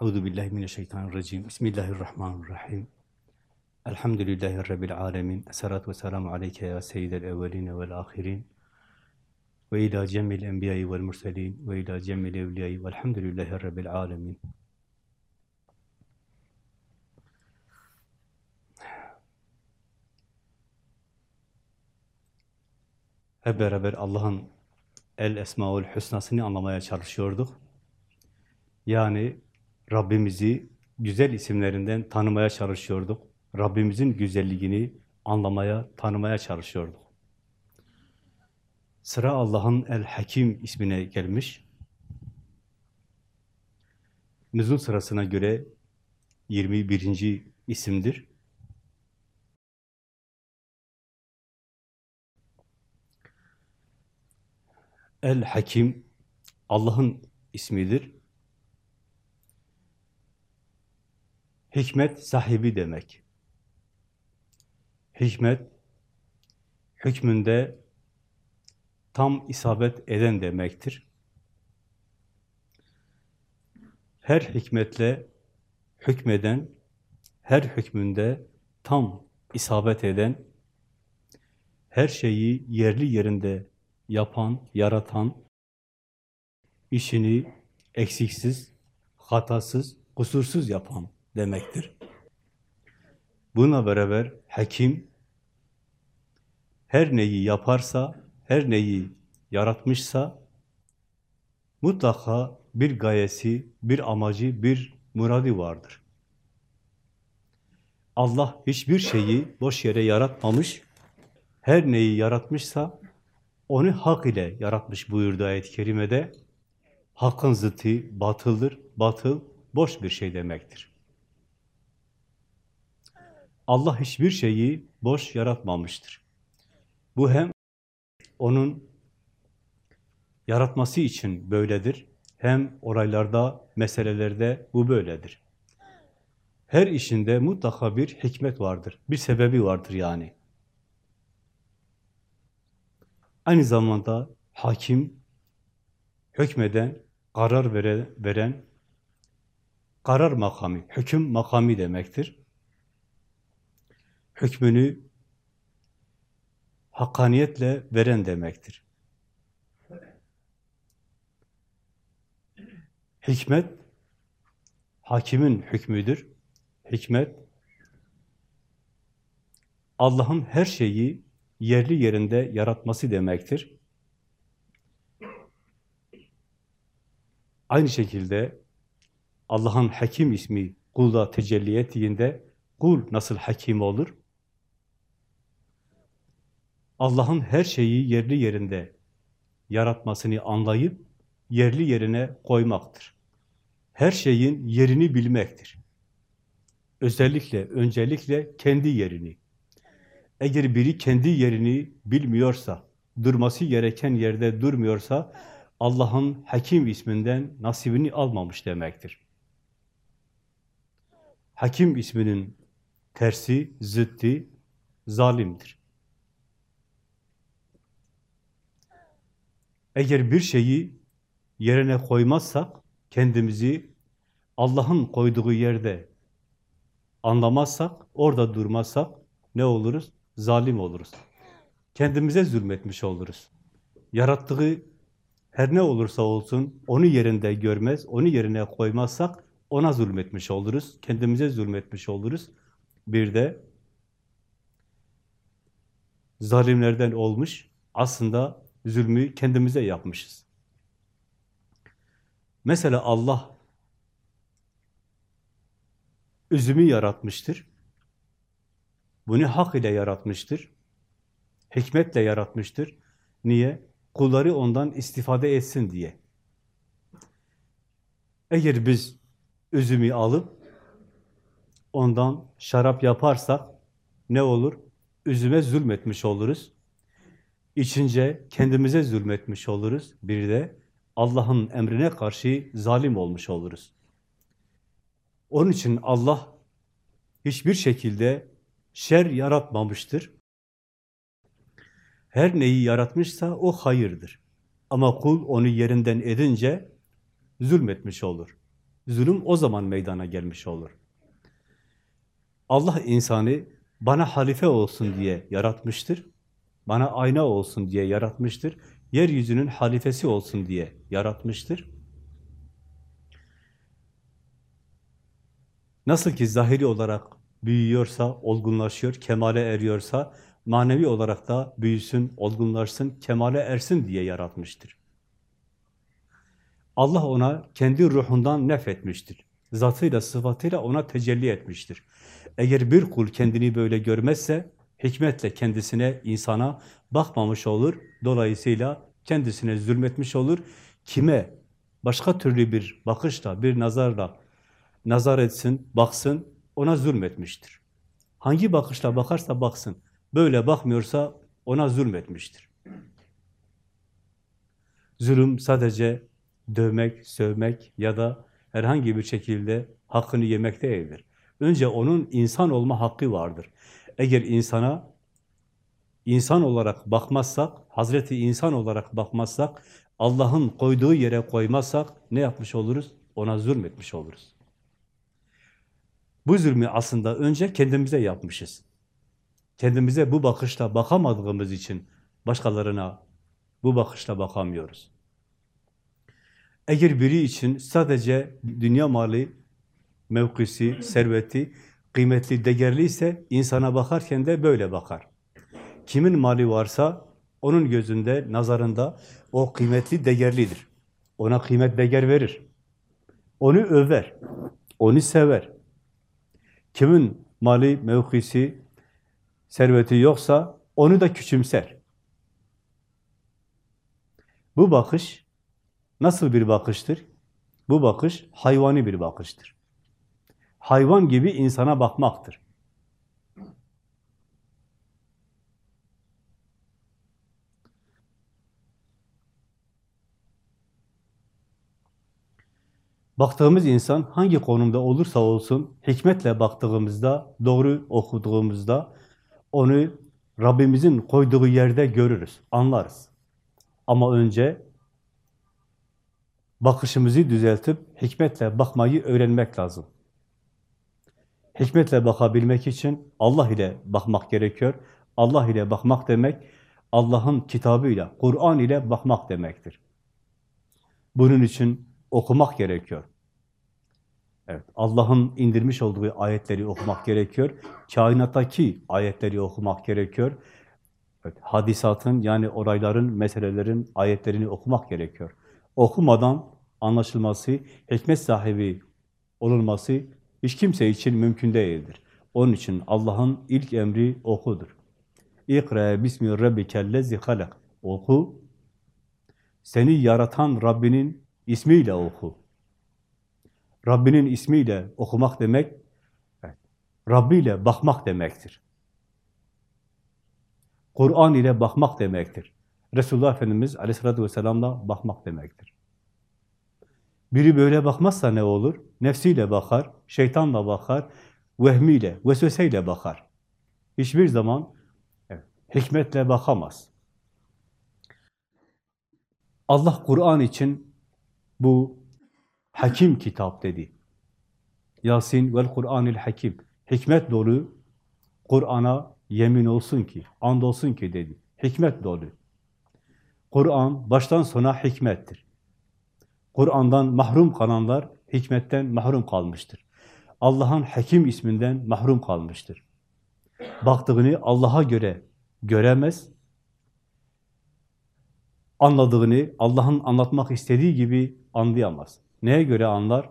Euzu billahi mineşşeytanirracim. Bismillahirrahmanirrahim. Elhamdülillahi rabbil alamin. Essalatu vesselamu aleyke ya seyyidel evvelin ve'l ahirin. Ve ila cemil enbiya'i ve'l murselin ve ila cemil evliya'i ve'lhamdülillahi rabbil alamin. Hep beraber Allah'ın El Esmaül Hüsna'sını anlamaya çalışıyorduk. Yani Rabbimizi güzel isimlerinden tanımaya çalışıyorduk. Rabbimizin güzelliğini anlamaya, tanımaya çalışıyorduk. Sıra Allah'ın El Hakim ismine gelmiş. Nüzul sırasına göre 21. isimdir. El Hakim Allah'ın ismidir. Hikmet sahibi demek. Hikmet hükmünde tam isabet eden demektir. Her hikmetle hükmeden, her hükmünde tam isabet eden, her şeyi yerli yerinde yapan, yaratan, işini eksiksiz, hatasız, kusursuz yapan demektir. Buna beraber hakim her neyi yaparsa, her neyi yaratmışsa mutlaka bir gayesi, bir amacı, bir muradi vardır. Allah hiçbir şeyi boş yere yaratmamış, her neyi yaratmışsa onu hak ile yaratmış buyurdu ayet-i kerimede. Hakkın zıttı batıldır, batıl boş bir şey demektir. Allah hiçbir şeyi boş yaratmamıştır. Bu hem onun yaratması için böyledir, hem olaylarda, meselelerde bu böyledir. Her işinde mutlaka bir hikmet vardır, bir sebebi vardır yani. Aynı zamanda hakim, hükmeden, karar veren karar makamı, hüküm makamı demektir. Hükmünü hakkaniyetle veren demektir. Hikmet, hakimin hükmüdür. Hikmet, Allah'ın her şeyi yerli yerinde yaratması demektir. Aynı şekilde Allah'ın hakim ismi kulda tecelli ettiğinde kul nasıl hakim olur? Allah'ın her şeyi yerli yerinde yaratmasını anlayıp yerli yerine koymaktır. Her şeyin yerini bilmektir. Özellikle, öncelikle kendi yerini. Eğer biri kendi yerini bilmiyorsa, durması gereken yerde durmuyorsa, Allah'ın Hakim isminden nasibini almamış demektir. Hakim isminin tersi, zıttı, zalimdir. Eğer bir şeyi yerine koymazsak, kendimizi Allah'ın koyduğu yerde anlamazsak, orada durmazsak ne oluruz? Zalim oluruz. Kendimize zulmetmiş oluruz. Yarattığı her ne olursa olsun onu yerinde görmez, onu yerine koymazsak ona zulmetmiş oluruz. Kendimize zulmetmiş oluruz. Bir de zalimlerden olmuş, aslında zulmü kendimize yapmışız. Mesela Allah üzümü yaratmıştır. Bunu hak ile yaratmıştır. Hikmetle yaratmıştır. Niye? Kulları ondan istifade etsin diye. Eğer biz üzümü alıp ondan şarap yaparsak ne olur? Üzüme zulmetmiş oluruz. İçince kendimize zulmetmiş oluruz. Bir de Allah'ın emrine karşı zalim olmuş oluruz. Onun için Allah hiçbir şekilde şer yaratmamıştır. Her neyi yaratmışsa o hayırdır. Ama kul onu yerinden edince zulmetmiş olur. Zulüm o zaman meydana gelmiş olur. Allah insanı bana halife olsun diye yaratmıştır. Bana ayna olsun diye yaratmıştır. Yeryüzünün halifesi olsun diye yaratmıştır. Nasıl ki zahiri olarak büyüyorsa, olgunlaşıyor, kemale eriyorsa, manevi olarak da büyüsün, olgunlaşsın, kemale ersin diye yaratmıştır. Allah ona kendi ruhundan nefretmiştir. Zatıyla, sıfatıyla ona tecelli etmiştir. Eğer bir kul kendini böyle görmezse, hikmetle kendisine, insana bakmamış olur. Dolayısıyla kendisine zulmetmiş olur. Kime başka türlü bir bakışla, bir nazarla nazar etsin, baksın, ona zulmetmiştir. Hangi bakışla bakarsa baksın, böyle bakmıyorsa ona zulmetmiştir. Zulüm sadece dövmek, sövmek ya da herhangi bir şekilde hakkını yemek değildir. Önce onun insan olma hakkı vardır. Eğer insana insan olarak bakmazsak, Hazreti insan olarak bakmazsak, Allah'ın koyduğu yere koymazsak ne yapmış oluruz? Ona zulmetmiş oluruz. Bu zulmü aslında önce kendimize yapmışız. Kendimize bu bakışla bakamadığımız için başkalarına bu bakışla bakamıyoruz. Eğer biri için sadece dünya mali, mevkisi, serveti kıymetli, değerli ise insana bakarken de böyle bakar. Kimin mali varsa onun gözünde, nazarında o kıymetli, değerlidir. Ona kıymet, değer verir. Onu över, onu sever. Kimin mali, mevkisi, serveti yoksa onu da küçümser. Bu bakış nasıl bir bakıştır? Bu bakış hayvani bir bakıştır. Hayvan gibi insana bakmaktır. Baktığımız insan hangi konumda olursa olsun hikmetle baktığımızda, doğru okuduğumuzda onu Rabbimizin koyduğu yerde görürüz, anlarız. Ama önce bakışımızı düzeltip hikmetle bakmayı öğrenmek lazım. Hikmetle bakabilmek için Allah ile bakmak gerekiyor. Allah ile bakmak demek, Allah'ın kitabıyla, Kur'an ile bakmak demektir. Bunun için okumak gerekiyor. Evet, Allah'ın indirmiş olduğu ayetleri okumak gerekiyor. Kainattaki ayetleri okumak gerekiyor. Evet, hadisatın yani olayların, meselelerin ayetlerini okumak gerekiyor. Okumadan anlaşılması, hikmet sahibi olunması hiç kimse için mümkün değildir. Onun için Allah'ın ilk emri okudur. İkra bismi rabbikellezi halak. Oku. Seni yaratan Rabbinin ismiyle oku. Rabbinin ismiyle okumak demek, Rabbi ile bakmak demektir. Kur'an ile bakmak demektir. Resulullah Efendimiz aleyhissalatü vesselam'la bakmak demektir. Biri böyle bakmazsa ne olur? Nefsiyle bakar, şeytanla bakar, vehmiyle, vesveseyle bakar. Hiçbir zaman hikmetle bakamaz. Allah Kur'an için bu hakim kitap dedi. Yasin vel Kur'anil hakim. Hikmet dolu Kur'an'a yemin olsun ki, and olsun ki dedi. Hikmet dolu. Kur'an baştan sona hikmettir. Kur'an'dan mahrum kalanlar hikmetten mahrum kalmıştır. Allah'ın Hakim isminden mahrum kalmıştır. Baktığını Allah'a göre göremez, anladığını Allah'ın anlatmak istediği gibi anlayamaz. Neye göre anlar?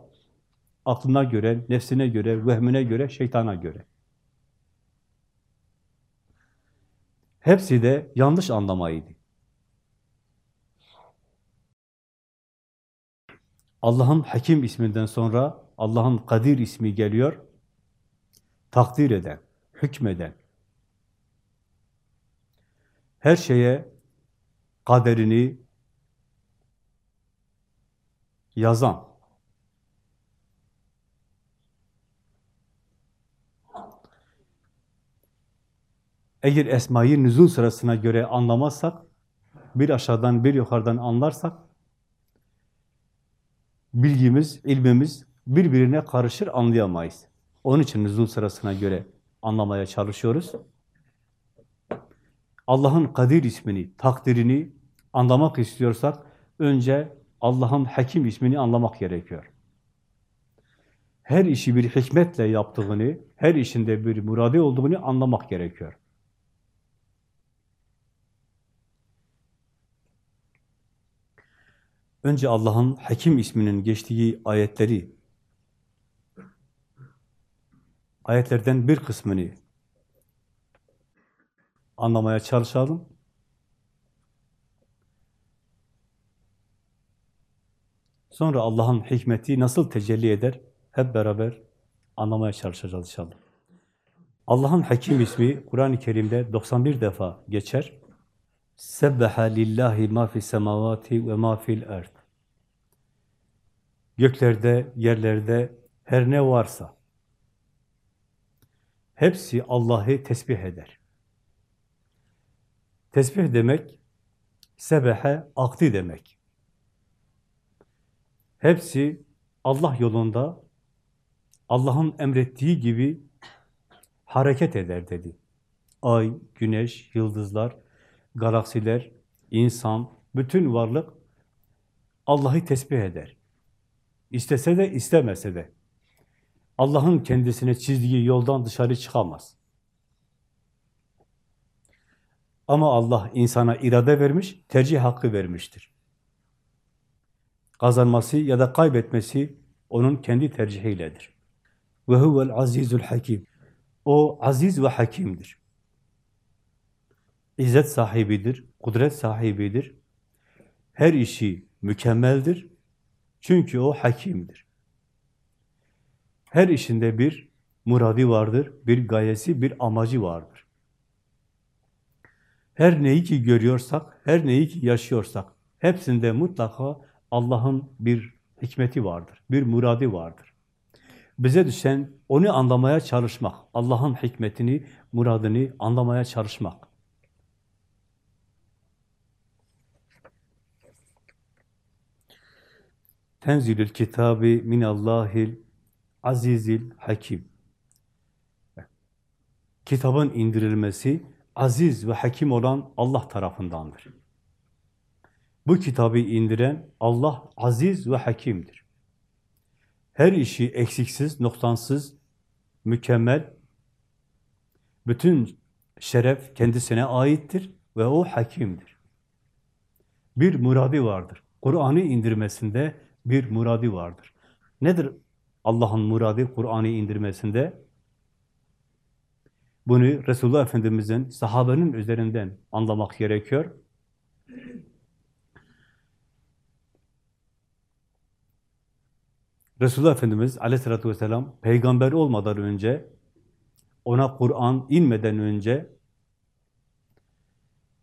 Aklına göre, nefsine göre, vehmine göre, şeytana göre. Hepsi de yanlış anlamaydı. Allah'ın Hakim isminden sonra Allah'ın Kadir ismi geliyor. Takdir eden, hükmeden. Her şeye kaderini yazan. Eğer esmayı nüzul sırasına göre anlamazsak, bir aşağıdan bir yukarıdan anlarsak, bilgimiz, ilmimiz birbirine karışır anlayamayız. Onun için nüzul sırasına göre anlamaya çalışıyoruz. Allah'ın Kadir ismini, takdirini anlamak istiyorsak önce Allah'ın Hakim ismini anlamak gerekiyor. Her işi bir hikmetle yaptığını, her işinde bir muradi olduğunu anlamak gerekiyor. Önce Allah'ın Hakim isminin geçtiği ayetleri, ayetlerden bir kısmını anlamaya çalışalım. Sonra Allah'ın hikmeti nasıl tecelli eder? Hep beraber anlamaya çalışacağız inşallah. Allah'ın Hakim ismi Kur'an-ı Kerim'de 91 defa geçer. Sebbaha lillahi ma fis semavati ve ma fil erd. Göklerde, yerlerde her ne varsa hepsi Allah'ı tesbih eder. Tesbih demek sebehe akti demek. Hepsi Allah yolunda Allah'ın emrettiği gibi hareket eder dedi. Ay, güneş, yıldızlar, galaksiler, insan, bütün varlık Allah'ı tesbih eder. İstese de istemese de. Allah'ın kendisine çizdiği yoldan dışarı çıkamaz. Ama Allah insana irade vermiş, tercih hakkı vermiştir. Kazanması ya da kaybetmesi onun kendi tercihiyledir. Ve huvel azizul hakim. O aziz ve hakimdir. İzzet sahibidir, kudret sahibidir. Her işi mükemmeldir. Çünkü o hakimdir. Her işinde bir muradi vardır, bir gayesi, bir amacı vardır. Her neyi ki görüyorsak, her neyi ki yaşıyorsak, hepsinde mutlaka Allah'ın bir hikmeti vardır, bir muradi vardır. Bize düşen onu anlamaya çalışmak, Allah'ın hikmetini, muradını anlamaya çalışmak. Tenzilül kitabi minallahil azizil hakim. Kitabın indirilmesi aziz ve hakim olan Allah tarafındandır. Bu kitabı indiren Allah aziz ve hakimdir. Her işi eksiksiz, noktansız, mükemmel, bütün şeref kendisine aittir ve o hakimdir. Bir muradi vardır. Kur'an'ı indirmesinde bir muradi vardır. Nedir Allah'ın muradı Kur'an'ı indirmesinde? Bunu Resulullah Efendimiz'in, sahabenin üzerinden anlamak gerekiyor. Resulullah Efendimiz aleyhissalatü vesselam peygamber olmadan önce, ona Kur'an inmeden önce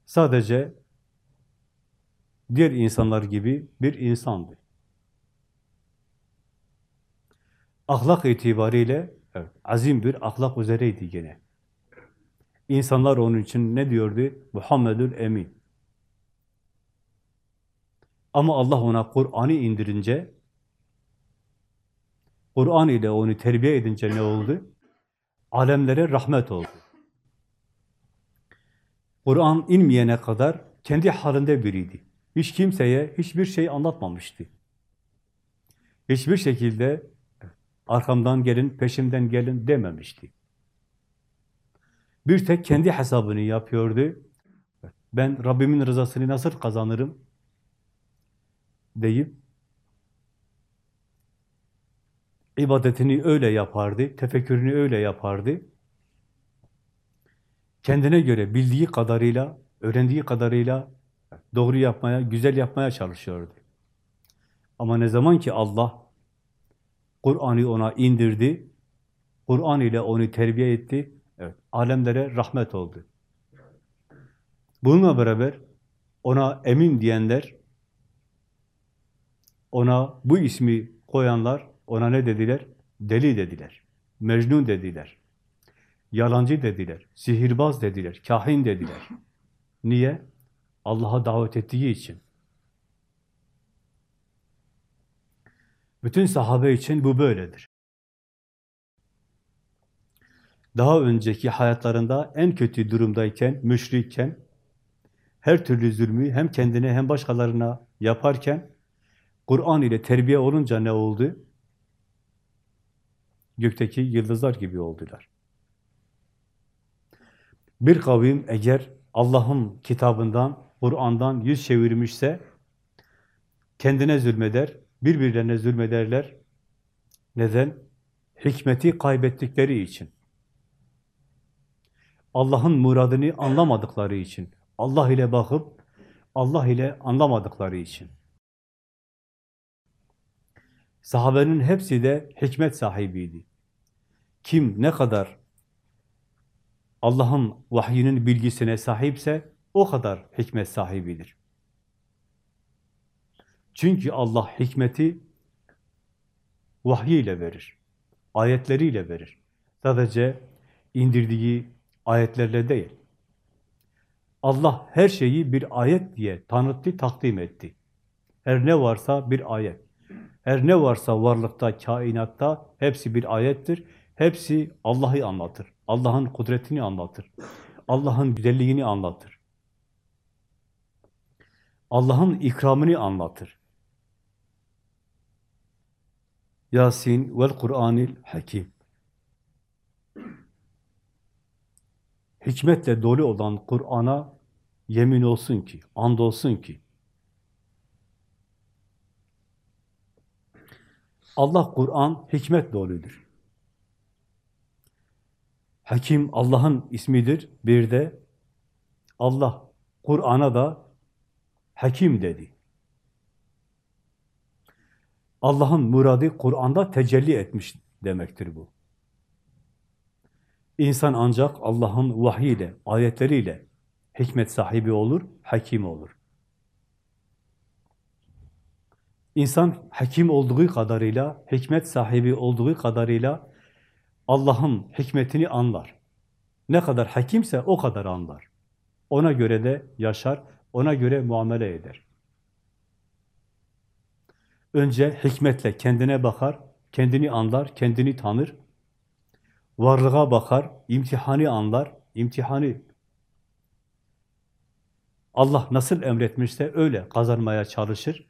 sadece diğer insanlar gibi bir insandı. Ahlak itibariyle evet, azim bir ahlak üzereydi gene. İnsanlar onun için ne diyordu? Muhammedül Emin. Ama Allah ona Kur'an'ı indirince, Kur'an ile onu terbiye edince ne oldu? Alemlere rahmet oldu. Kur'an inmeyene kadar kendi halinde biriydi. Hiç kimseye hiçbir şey anlatmamıştı. Hiçbir şekilde arkamdan gelin, peşimden gelin dememişti. Bir tek kendi hesabını yapıyordu. Ben Rabbimin rızasını nasıl kazanırım deyip ibadetini öyle yapardı, tefekkürünü öyle yapardı. Kendine göre bildiği kadarıyla, öğrendiği kadarıyla doğru yapmaya, güzel yapmaya çalışıyordu. Ama ne zaman ki Allah Kur'an'ı ona indirdi, Kur'an ile onu terbiye etti, evet, alemlere rahmet oldu. Bununla beraber ona emin diyenler, ona bu ismi koyanlar, ona ne dediler? Deli dediler, mecnun dediler, yalancı dediler, sihirbaz dediler, kahin dediler. Niye? Allah'a davet ettiği için. Bütün sahabe için bu böyledir. Daha önceki hayatlarında en kötü durumdayken, müşrikken, her türlü zulmü hem kendine hem başkalarına yaparken, Kur'an ile terbiye olunca ne oldu? Gökteki yıldızlar gibi oldular. Bir kavim eğer Allah'ın kitabından, Kur'an'dan yüz çevirmişse, kendine zulmeder, birbirlerine zulmederler. Neden? Hikmeti kaybettikleri için. Allah'ın muradını anlamadıkları için. Allah ile bakıp, Allah ile anlamadıkları için. Sahabenin hepsi de hikmet sahibiydi. Kim ne kadar Allah'ın vahyinin bilgisine sahipse o kadar hikmet sahibidir. Çünkü Allah hikmeti vahyiyle verir. Ayetleriyle verir. Sadece indirdiği ayetlerle değil. Allah her şeyi bir ayet diye tanıttı, takdim etti. Her ne varsa bir ayet. Her ne varsa varlıkta, kainatta hepsi bir ayettir. Hepsi Allah'ı anlatır. Allah'ın kudretini anlatır. Allah'ın güzelliğini anlatır. Allah'ın ikramını anlatır. Yasin vel Kur'anil Hakim. Hikmetle dolu olan Kur'an'a yemin olsun ki, and olsun ki, Allah Kur'an hikmet doludur. Hakim Allah'ın ismidir. Bir de Allah Kur'an'a da Hakim dedi. Allah'ın muradı Kur'an'da tecelli etmiş demektir bu. İnsan ancak Allah'ın vahyiyle, ayetleriyle hikmet sahibi olur, hakim olur. İnsan hakim olduğu kadarıyla, hikmet sahibi olduğu kadarıyla Allah'ın hikmetini anlar. Ne kadar hakimse o kadar anlar. Ona göre de yaşar, ona göre muamele eder. Önce hikmetle kendine bakar, kendini anlar, kendini tanır. Varlığa bakar, imtihanı anlar, imtihanı Allah nasıl emretmişse öyle kazanmaya çalışır.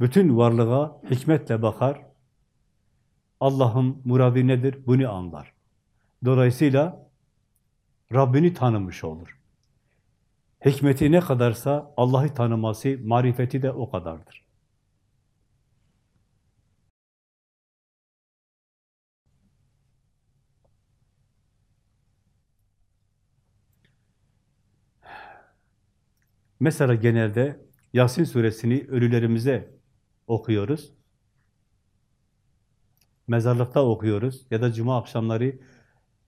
Bütün varlığa hikmetle bakar. Allah'ın muradı nedir? Bunu anlar. Dolayısıyla Rabbini tanımış olur. Hikmeti ne kadarsa Allah'ı tanıması, marifeti de o kadardır. Mesela genelde Yasin suresini ölülerimize okuyoruz. Mezarlıkta okuyoruz ya da cuma akşamları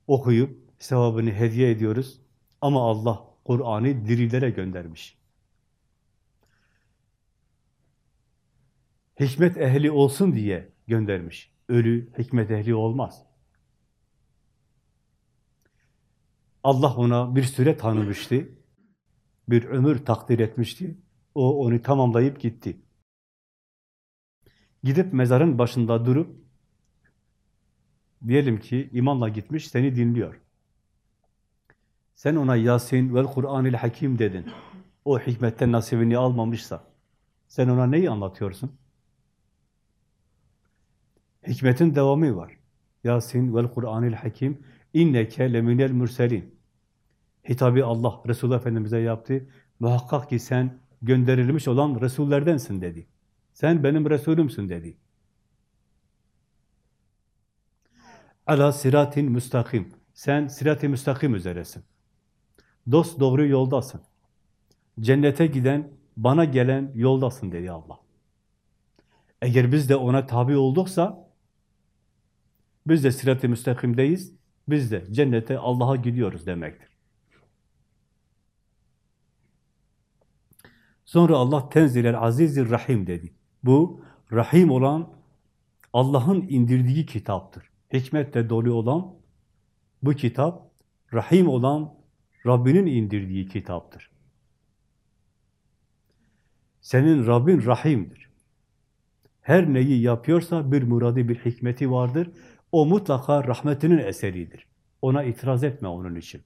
okuyup sevabını hediye ediyoruz. Ama Allah Kur'an'ı dirilere göndermiş. Hikmet ehli olsun diye göndermiş. Ölü hikmet ehli olmaz. Allah ona bir süre tanımıştı. Bir ömür takdir etmişti. O onu tamamlayıp gitti. Gidip mezarın başında durup diyelim ki imanla gitmiş seni dinliyor. Sen ona Yasin vel Kur'anil Hakim dedin. O hikmetten nasibini almamışsa sen ona neyi anlatıyorsun? Hikmetin devamı var. Yasin vel Kur'anil Hakim inneke leminel mürselin. Hitabı Allah Resulullah Efendimiz'e yaptı. Muhakkak ki sen gönderilmiş olan Resullerdensin dedi. Sen benim Resulümsün dedi. Ala siratin müstakim. Sen sirat-i müstakim üzeresin. Dost doğru yoldasın. Cennete giden, bana gelen yoldasın dedi Allah. Eğer biz de ona tabi olduksa, biz de sirat-i müstakimdeyiz, biz de cennete Allah'a gidiyoruz demektir. Sonra Allah tenzilel azizir rahim dedi. Bu, rahim olan Allah'ın indirdiği kitaptır. Hikmetle dolu olan bu kitap, rahim olan Rabbinin indirdiği kitaptır. Senin Rabbin rahimdir. Her neyi yapıyorsa bir muradı, bir hikmeti vardır. O mutlaka rahmetinin eseridir. Ona itiraz etme onun için.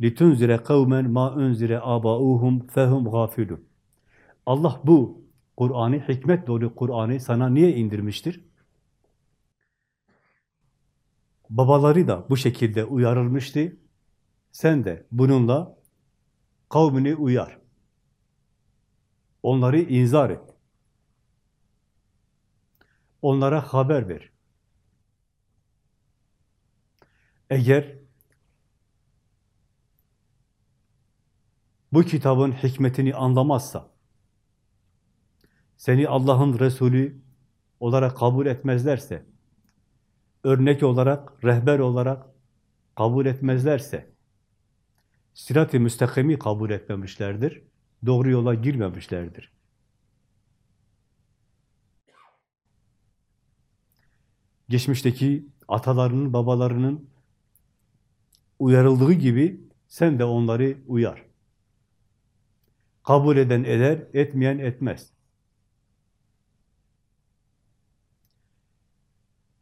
لِتُنْزِرَ قَوْمًا مَا اُنْزِرَ آبَاؤُهُمْ فَهُمْ غَافِلُونَ Allah bu Kur'an'ı, hikmet dolu Kur'an'ı sana niye indirmiştir? Babaları da bu şekilde uyarılmıştı. Sen de bununla kavmini uyar. Onları inzar et. Onlara haber ver. Eğer bu kitabın hikmetini anlamazsa, seni Allah'ın Resulü olarak kabul etmezlerse, örnek olarak, rehber olarak kabul etmezlerse, sirat-i müstakimi kabul etmemişlerdir, doğru yola girmemişlerdir. Geçmişteki atalarının, babalarının uyarıldığı gibi sen de onları uyar. Kabul eden eder, etmeyen etmez.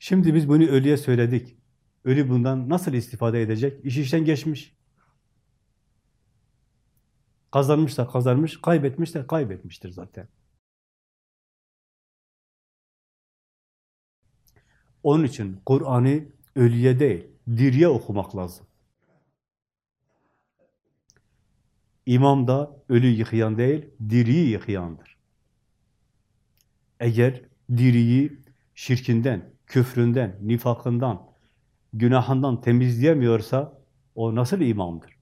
Şimdi biz bunu ölüye söyledik. Ölü bundan nasıl istifade edecek? İş işten geçmiş. Kazanmışsa kazanmış, kaybetmişse kaybetmiştir zaten. Onun için Kur'an'ı ölüye değil, diriye okumak lazım. İmam da ölü yıkayan değil, diriyi yıkayandır. Eğer diriyi şirkinden, küfründen, nifakından, günahından temizleyemiyorsa o nasıl imamdır?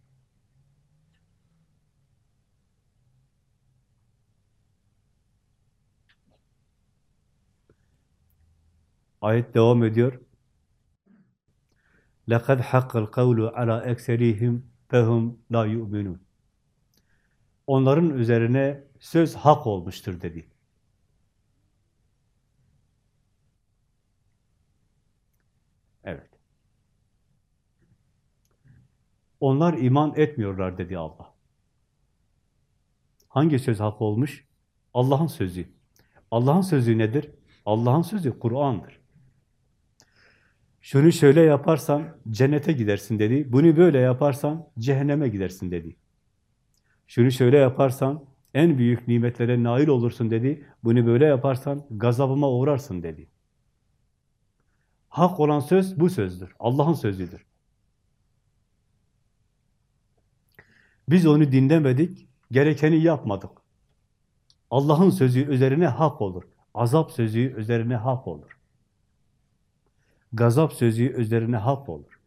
Ayet devam ediyor. لَقَدْ حَقَّ الْقَوْلُ عَلَى اَكْسَرِهِمْ فَهُمْ لَا يُؤْمِنُونَ Onların üzerine söz hak olmuştur dedi. Onlar iman etmiyorlar dedi Allah. Hangi söz hak olmuş? Allah'ın sözü. Allah'ın sözü nedir? Allah'ın sözü Kur'an'dır. Şunu şöyle yaparsan cennete gidersin dedi. Bunu böyle yaparsan cehenneme gidersin dedi. Şunu şöyle yaparsan en büyük nimetlere nail olursun dedi. Bunu böyle yaparsan gazabıma uğrarsın dedi. Hak olan söz bu sözdür. Allah'ın sözüdür. Biz onu dinlemedik, gerekeni yapmadık. Allah'ın sözü üzerine hak olur. Azap sözü üzerine hak olur. Gazap sözü üzerine hak olur.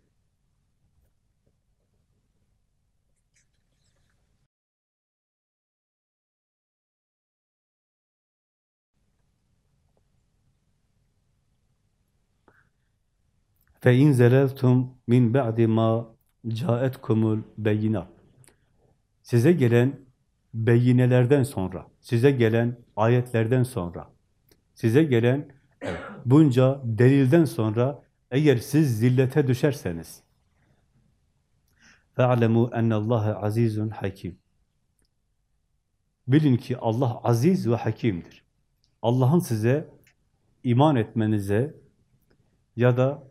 fe in zeleltum min ba'di ma caetkumul beyinat Size gelen beyinelerden sonra, size gelen ayetlerden sonra, size gelen evet, bunca delilden sonra eğer siz zillete düşerseniz فَعْلَمُوا اَنَّ اللّٰهَ azizun hakim. Bilin ki Allah aziz ve hakimdir. Allah'ın size iman etmenize ya da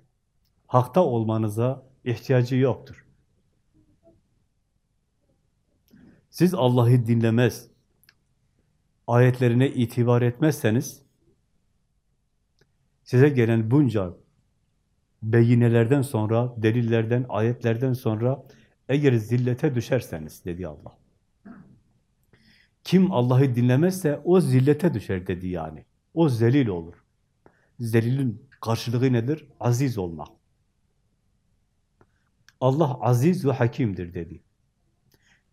hakta olmanıza ihtiyacı yoktur. Siz Allah'ı dinlemez, ayetlerine itibar etmezseniz, size gelen bunca beyinelerden sonra, delillerden, ayetlerden sonra eğer zillete düşerseniz dedi Allah. Kim Allah'ı dinlemezse o zillete düşer dedi yani. O zelil olur. Zelilin karşılığı nedir? Aziz olmak. Allah aziz ve hakimdir dedi.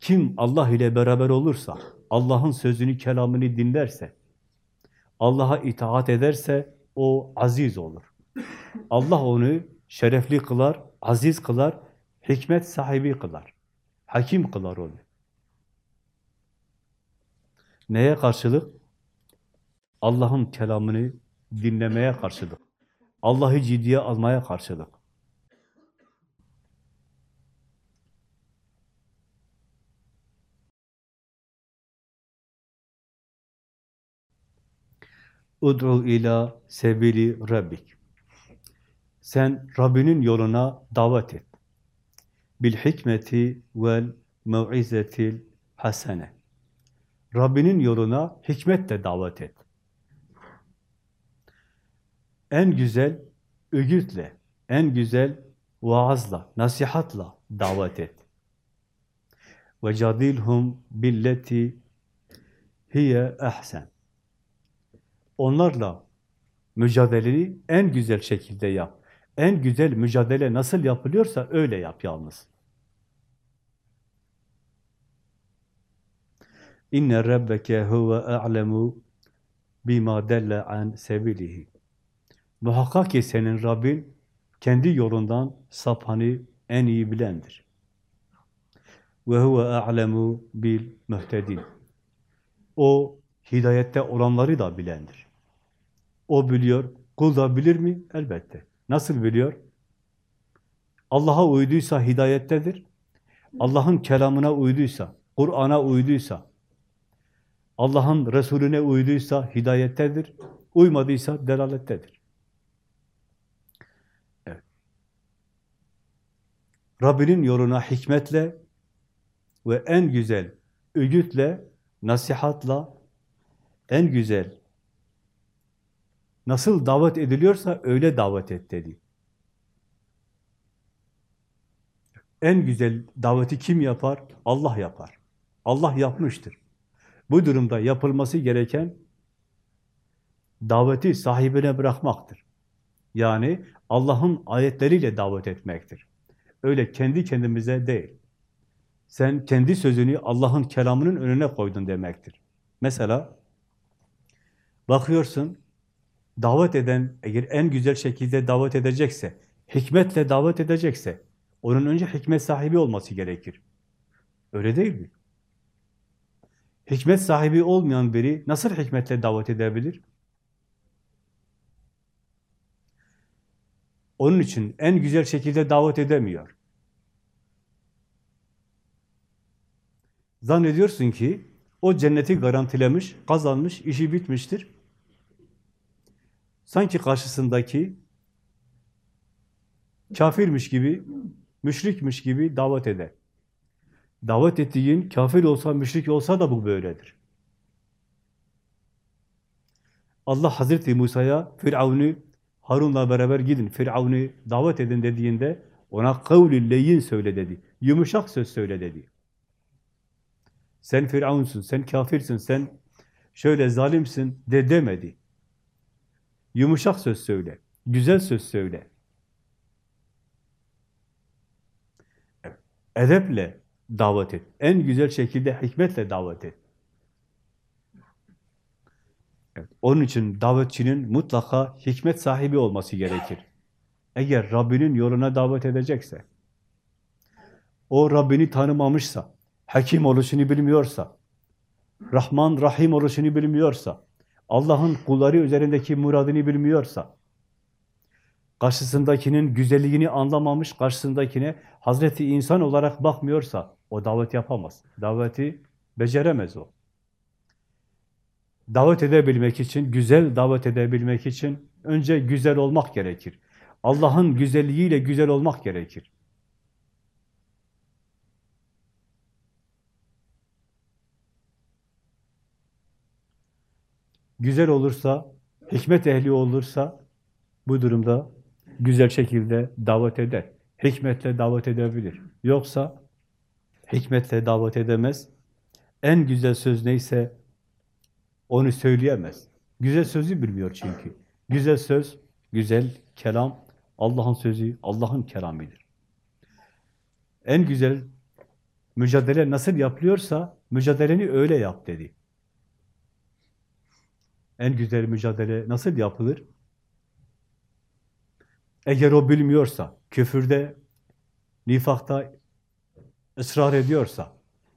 Kim Allah ile beraber olursa, Allah'ın sözünü, kelamını dinlerse, Allah'a itaat ederse o aziz olur. Allah onu şerefli kılar, aziz kılar, hikmet sahibi kılar. Hakim kılar onu. Neye karşılık? Allah'ın kelamını dinlemeye karşılık. Allah'ı ciddiye almaya karşılık. Ud'u ila sebili rabbik. Sen Rabbinin yoluna davet et. Bil hikmeti vel mev'izetil hasene. Rabbinin yoluna hikmetle davet et. En güzel öğütle, en güzel vaazla, nasihatla davet et. Ve cadilhum billeti hiye ehsen. Onlarla mücadeleni en güzel şekilde yap. En güzel mücadele nasıl yapılıyorsa öyle yap yalnız. İnne rabbeke huve a'lemu bima delle an sebilihi. Muhakkak ki senin Rabbin kendi yolundan sapanı en iyi bilendir. Ve huve a'lemu bil muhtedin. O hidayette olanları da bilendir. O biliyor. Kul da bilir mi? Elbette. Nasıl biliyor? Allah'a uyduysa hidayettedir. Allah'ın kelamına uyduysa, Kur'an'a uyduysa, Allah'ın Resulüne uyduysa hidayettedir. Uymadıysa delalettedir. Evet. Rabbinin yoluna hikmetle ve en güzel öğütle, nasihatla, en güzel nasıl davet ediliyorsa öyle davet et dedi. En güzel daveti kim yapar? Allah yapar. Allah yapmıştır. Bu durumda yapılması gereken daveti sahibine bırakmaktır. Yani Allah'ın ayetleriyle davet etmektir. Öyle kendi kendimize değil. Sen kendi sözünü Allah'ın kelamının önüne koydun demektir. Mesela bakıyorsun davet eden eğer en güzel şekilde davet edecekse, hikmetle davet edecekse onun önce hikmet sahibi olması gerekir. Öyle değil mi? Hikmet sahibi olmayan biri nasıl hikmetle davet edebilir? Onun için en güzel şekilde davet edemiyor. Zannediyorsun ki o cenneti garantilemiş, kazanmış, işi bitmiştir. Sanki karşısındaki kafirmiş gibi, müşrikmiş gibi davet eder. Davet ettiğin kafir olsa, müşrik olsa da bu böyledir. Allah Hazreti Musa'ya Firavun'u Harun'la beraber gidin, Firavun'u davet edin dediğinde ona kavli leyin söyle dedi. Yumuşak söz söyle dedi. Sen Firavunsun, sen kafirsin, sen şöyle zalimsin de demedi. Yumuşak söz söyle, güzel söz söyle. Edeple davet et. En güzel şekilde hikmetle davet et. Evet, onun için davetçinin mutlaka hikmet sahibi olması gerekir. Eğer Rabbinin yoluna davet edecekse, o Rabbini tanımamışsa, hakim oluşunu bilmiyorsa, Rahman, Rahim oluşunu bilmiyorsa, Allah'ın kulları üzerindeki muradını bilmiyorsa, karşısındakinin güzelliğini anlamamış, karşısındakine Hazreti insan olarak bakmıyorsa, o davet yapamaz. Daveti beceremez o. Davet edebilmek için, güzel davet edebilmek için önce güzel olmak gerekir. Allah'ın güzelliğiyle güzel olmak gerekir. Güzel olursa, hikmet ehli olursa bu durumda güzel şekilde davet eder. Hikmetle davet edebilir. Yoksa hikmetle davet edemez. En güzel söz neyse onu söyleyemez. Güzel sözü bilmiyor çünkü. Güzel söz, güzel kelam, Allah'ın sözü, Allah'ın kelamidir. En güzel mücadele nasıl yapılıyorsa mücadeleni öyle yap dedi. En güzel mücadele nasıl yapılır? Eğer o bilmiyorsa, küfürde, nifakta ısrar ediyorsa,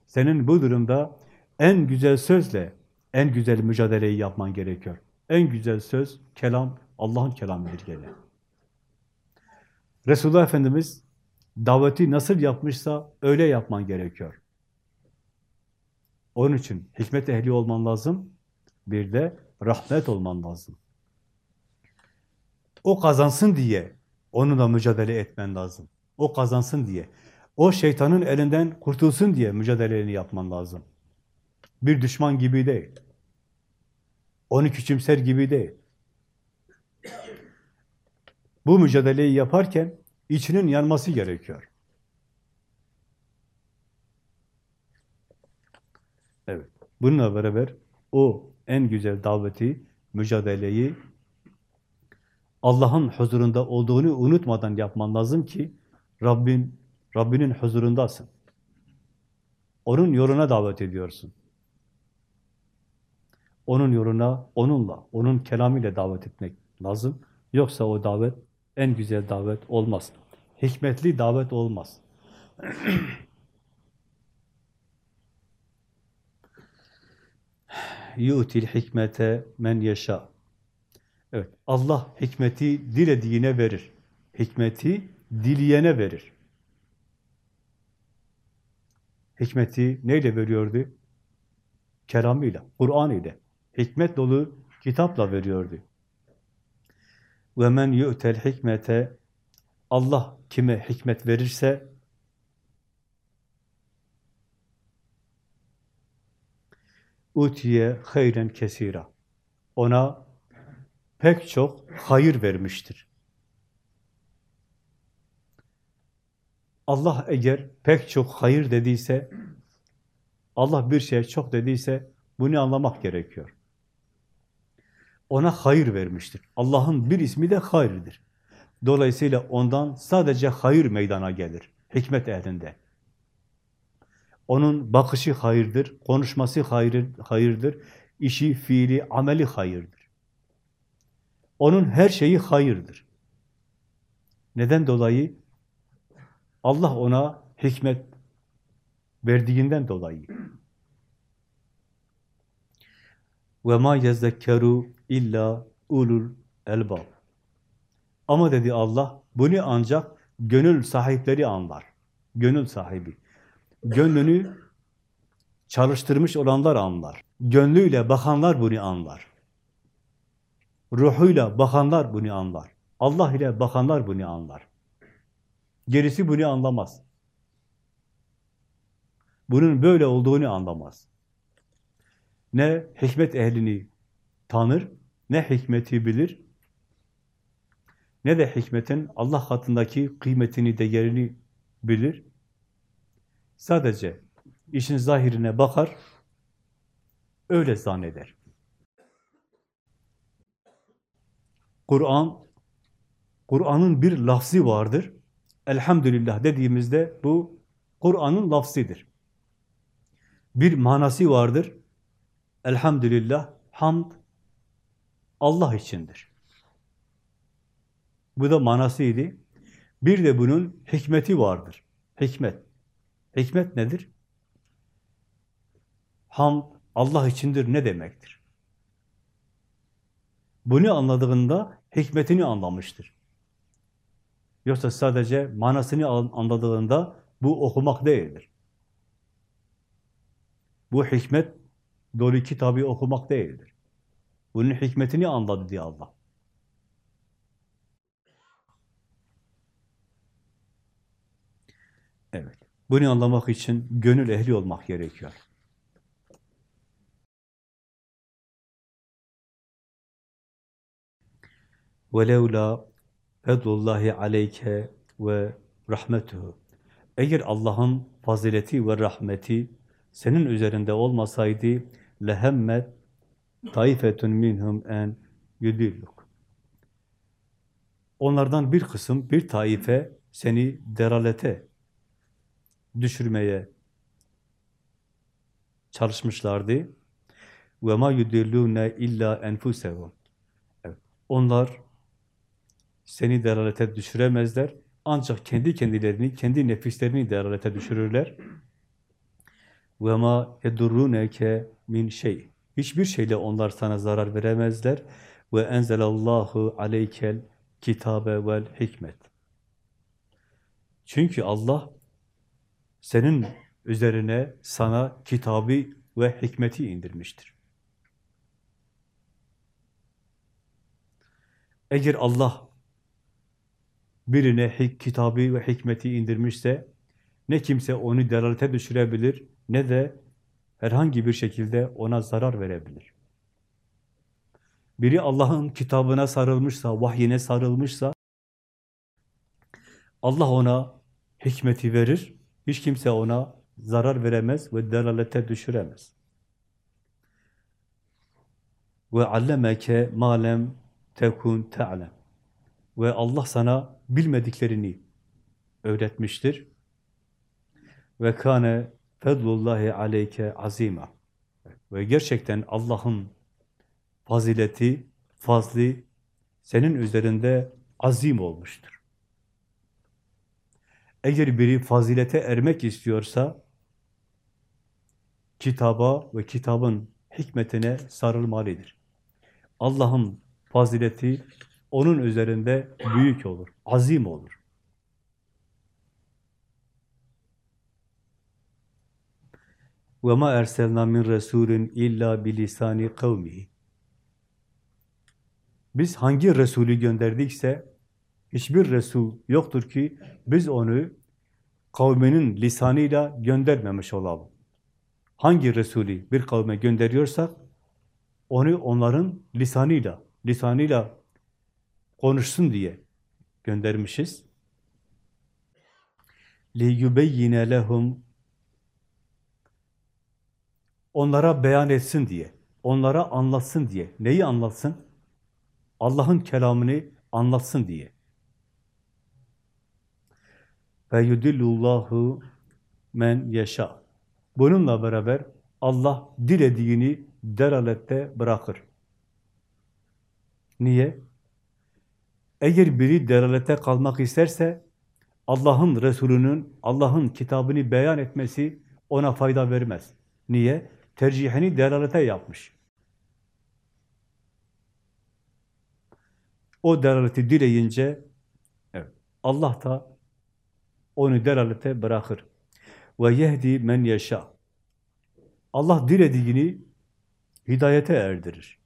senin bu durumda en güzel sözle en güzel mücadeleyi yapman gerekiyor. En güzel söz, kelam, Allah'ın kelamıdır gene. Resulullah Efendimiz daveti nasıl yapmışsa öyle yapman gerekiyor. Onun için hikmet ehli olman lazım. Bir de rahmet olman lazım. O kazansın diye onunla mücadele etmen lazım. O kazansın diye. O şeytanın elinden kurtulsun diye mücadeleni yapman lazım. Bir düşman gibi değil. Onu küçümser gibi değil. Bu mücadeleyi yaparken içinin yanması gerekiyor. Evet. Bununla beraber o en güzel daveti, mücadeleyi Allah'ın huzurunda olduğunu unutmadan yapman lazım ki Rabbin Rabbinin huzurundasın. Onun yoluna davet ediyorsun. Onun yoluna, onunla, onun kelamıyla davet etmek lazım. Yoksa o davet en güzel davet olmaz. Hikmetli davet olmaz. yu'til hikmete men yaşa. Evet, Allah hikmeti dilediğine verir. Hikmeti dileyene verir. Hikmeti neyle veriyordu? Kelamıyla, Kur'an ile. Hikmet dolu kitapla veriyordu. Ve men yu'tel hikmete Allah kime hikmet verirse utiye hayren kesira. Ona pek çok hayır vermiştir. Allah eğer pek çok hayır dediyse, Allah bir şeye çok dediyse bunu anlamak gerekiyor. Ona hayır vermiştir. Allah'ın bir ismi de hayırdır. Dolayısıyla ondan sadece hayır meydana gelir. Hikmet ehlinde. Onun bakışı hayırdır, konuşması hayır, hayırdır, işi, fiili, ameli hayırdır. Onun her şeyi hayırdır. Neden dolayı? Allah ona hikmet verdiğinden dolayı. Ve ma yezekkeru illa ulul elbab. Ama dedi Allah, bunu ancak gönül sahipleri anlar. Gönül sahibi. Gönlünü çalıştırmış olanlar anlar. Gönlüyle bakanlar bunu anlar. Ruhuyla bakanlar bunu anlar. Allah ile bakanlar bunu anlar. Gerisi bunu anlamaz. Bunun böyle olduğunu anlamaz. Ne hikmet ehlini tanır, ne hikmeti bilir, ne de hikmetin Allah katındaki kıymetini, değerini bilir. Sadece işin zahirine bakar, öyle zanneder. Kur'an, Kur'an'ın bir lafzi vardır. Elhamdülillah dediğimizde bu Kur'an'ın lafzidir. Bir manası vardır. Elhamdülillah, hamd Allah içindir. Bu da manasıydı. Bir de bunun hikmeti vardır. Hikmet. Hikmet nedir? Hamd Allah içindir ne demektir? Bunu anladığında hikmetini anlamıştır. Yoksa sadece manasını anladığında bu okumak değildir. Bu hikmet dolu kitabı okumak değildir. Bunun hikmetini anladı diye Allah. Evet. Bunu anlamak için gönül ehli olmak gerekiyor. وَلَوْلَا فَضْلُ aleyke ve rahmetuhu. Eğer Allah'ın fazileti ve rahmeti senin üzerinde olmasaydı lehemmet taifetun minhum en yudilluk. Onlardan bir kısım, bir taife seni deralete düşürmeye çalışmışlardı. Ma yudillune illa. Evet. Onlar seni delalete düşüremezler. Ancak kendi kendilerini, kendi nefislerini delalete düşürürler. Ma yedurruneke min şey. Hiçbir şeyle onlar sana zarar veremezler. Ve enzelallahu aleykel kitabe vel hikmet. Çünkü Allah senin üzerine sana kitabı ve hikmeti indirmiştir. Eğer Allah birine kitabı ve hikmeti indirmişse ne kimse onu delalete düşürebilir ne de herhangi bir şekilde ona zarar verebilir. Biri Allah'ın kitabına sarılmışsa, vahyine sarılmışsa Allah ona hikmeti verir, hiç kimse ona zarar veremez ve delalete düşüremez. Ve allemeke malem tekun te'lem. Ve Allah sana bilmediklerini öğretmiştir. Ve kâne fedlullahi aleyke azima. Ve gerçekten Allah'ın fazileti, fazli senin üzerinde azim olmuştur. Eğer biri fazilete ermek istiyorsa kitaba ve kitabın hikmetine sarılmalıdır. Allah'ın fazileti onun üzerinde büyük olur, azim olur. وَمَا اَرْسَلْنَا مِنْ رَسُولٍ اِلَّا بِلِسَانِ قَوْمِهِ Biz hangi Resulü gönderdikse, hiçbir Resul yoktur ki biz onu kavminin lisanıyla göndermemiş olalım. Hangi Resulü bir kavme gönderiyorsak, onu onların lisanıyla, lisanıyla konuşsun diye göndermişiz. لِيُبَيِّنَ لَهُمْ Onlara beyan etsin diye, onlara anlatsın diye. Neyi anlatsın? Allah'ın kelamını anlatsın diye. ve yudillullahu men yaşa. Bununla beraber Allah dilediğini delalette bırakır. Niye? Eğer biri delalete kalmak isterse Allah'ın Resulü'nün Allah'ın kitabını beyan etmesi ona fayda vermez. Niye? Tercihini delalete yapmış. O delaleti dileyince evet, Allah da onu delalete bırakır. Ve yehdi men yaşa. Allah dilediğini hidayete erdirir.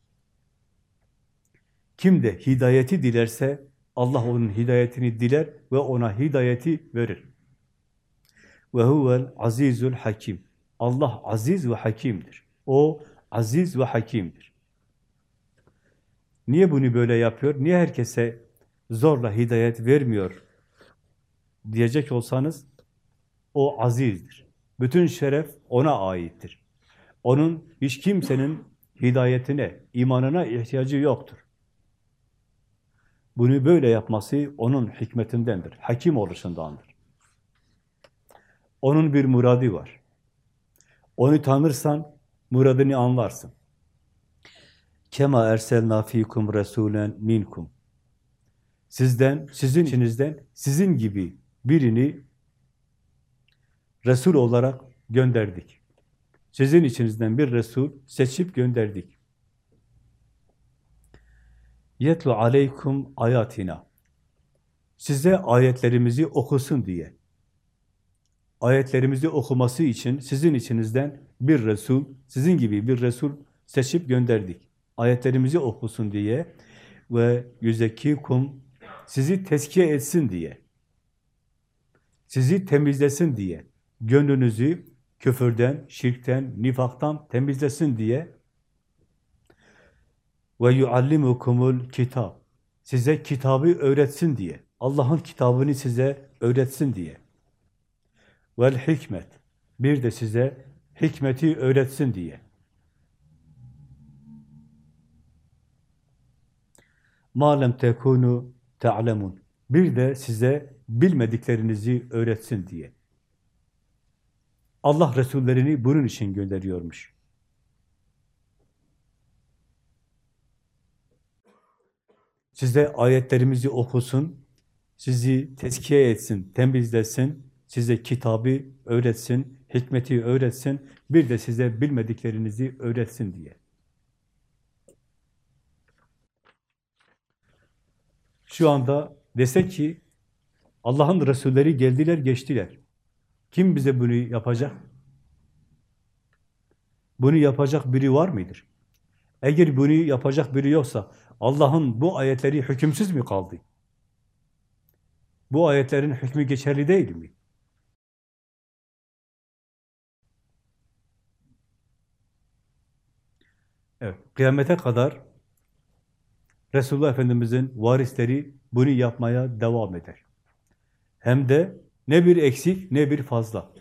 Kim de hidayeti dilerse Allah onun hidayetini diler ve ona hidayeti verir. Ve huvel azizul hakim. Allah aziz ve hakimdir. O aziz ve hakimdir. Niye bunu böyle yapıyor? Niye herkese zorla hidayet vermiyor diyecek olsanız o azizdir. Bütün şeref ona aittir. Onun hiç kimsenin hidayetine, imanına ihtiyacı yoktur. Bunu böyle yapması onun hikmetindendir, hakim oluşundandır. Onun bir muradi var. Onu tanırsan muradını anlarsın. Kema erselna fikum resulen minkum. Sizden, sizin içinizden, sizin gibi birini Resul olarak gönderdik. Sizin içinizden bir Resul seçip gönderdik. Yetlu aleykum ayatina. Size ayetlerimizi okusun diye. Ayetlerimizi okuması için sizin içinizden bir Resul, sizin gibi bir Resul seçip gönderdik. Ayetlerimizi okusun diye ve yüzekkikum sizi tezkiye etsin diye. Sizi temizlesin diye. Gönlünüzü küfürden, şirkten, nifaktan temizlesin diye ve yuallimukumul kitap. Size kitabı öğretsin diye. Allah'ın kitabını size öğretsin diye. Vel hikmet. Bir de size hikmeti öğretsin diye. Malem tekunu te'lemun. Bir de size bilmediklerinizi öğretsin diye. Allah Resullerini bunun için gönderiyormuş. Size ayetlerimizi okusun, sizi tezkiye etsin, temizlesin, size kitabı öğretsin, hikmeti öğretsin, bir de size bilmediklerinizi öğretsin diye. Şu anda desek ki Allah'ın Resulleri geldiler, geçtiler. Kim bize bunu yapacak? Bunu yapacak biri var mıdır? Eğer bunu yapacak biri yoksa Allah'ın bu ayetleri hükümsüz mü kaldı? Bu ayetlerin hükmü geçerli değil mi? Evet, kıyamete kadar Resulullah Efendimiz'in varisleri bunu yapmaya devam eder. Hem de ne bir eksik ne bir fazla.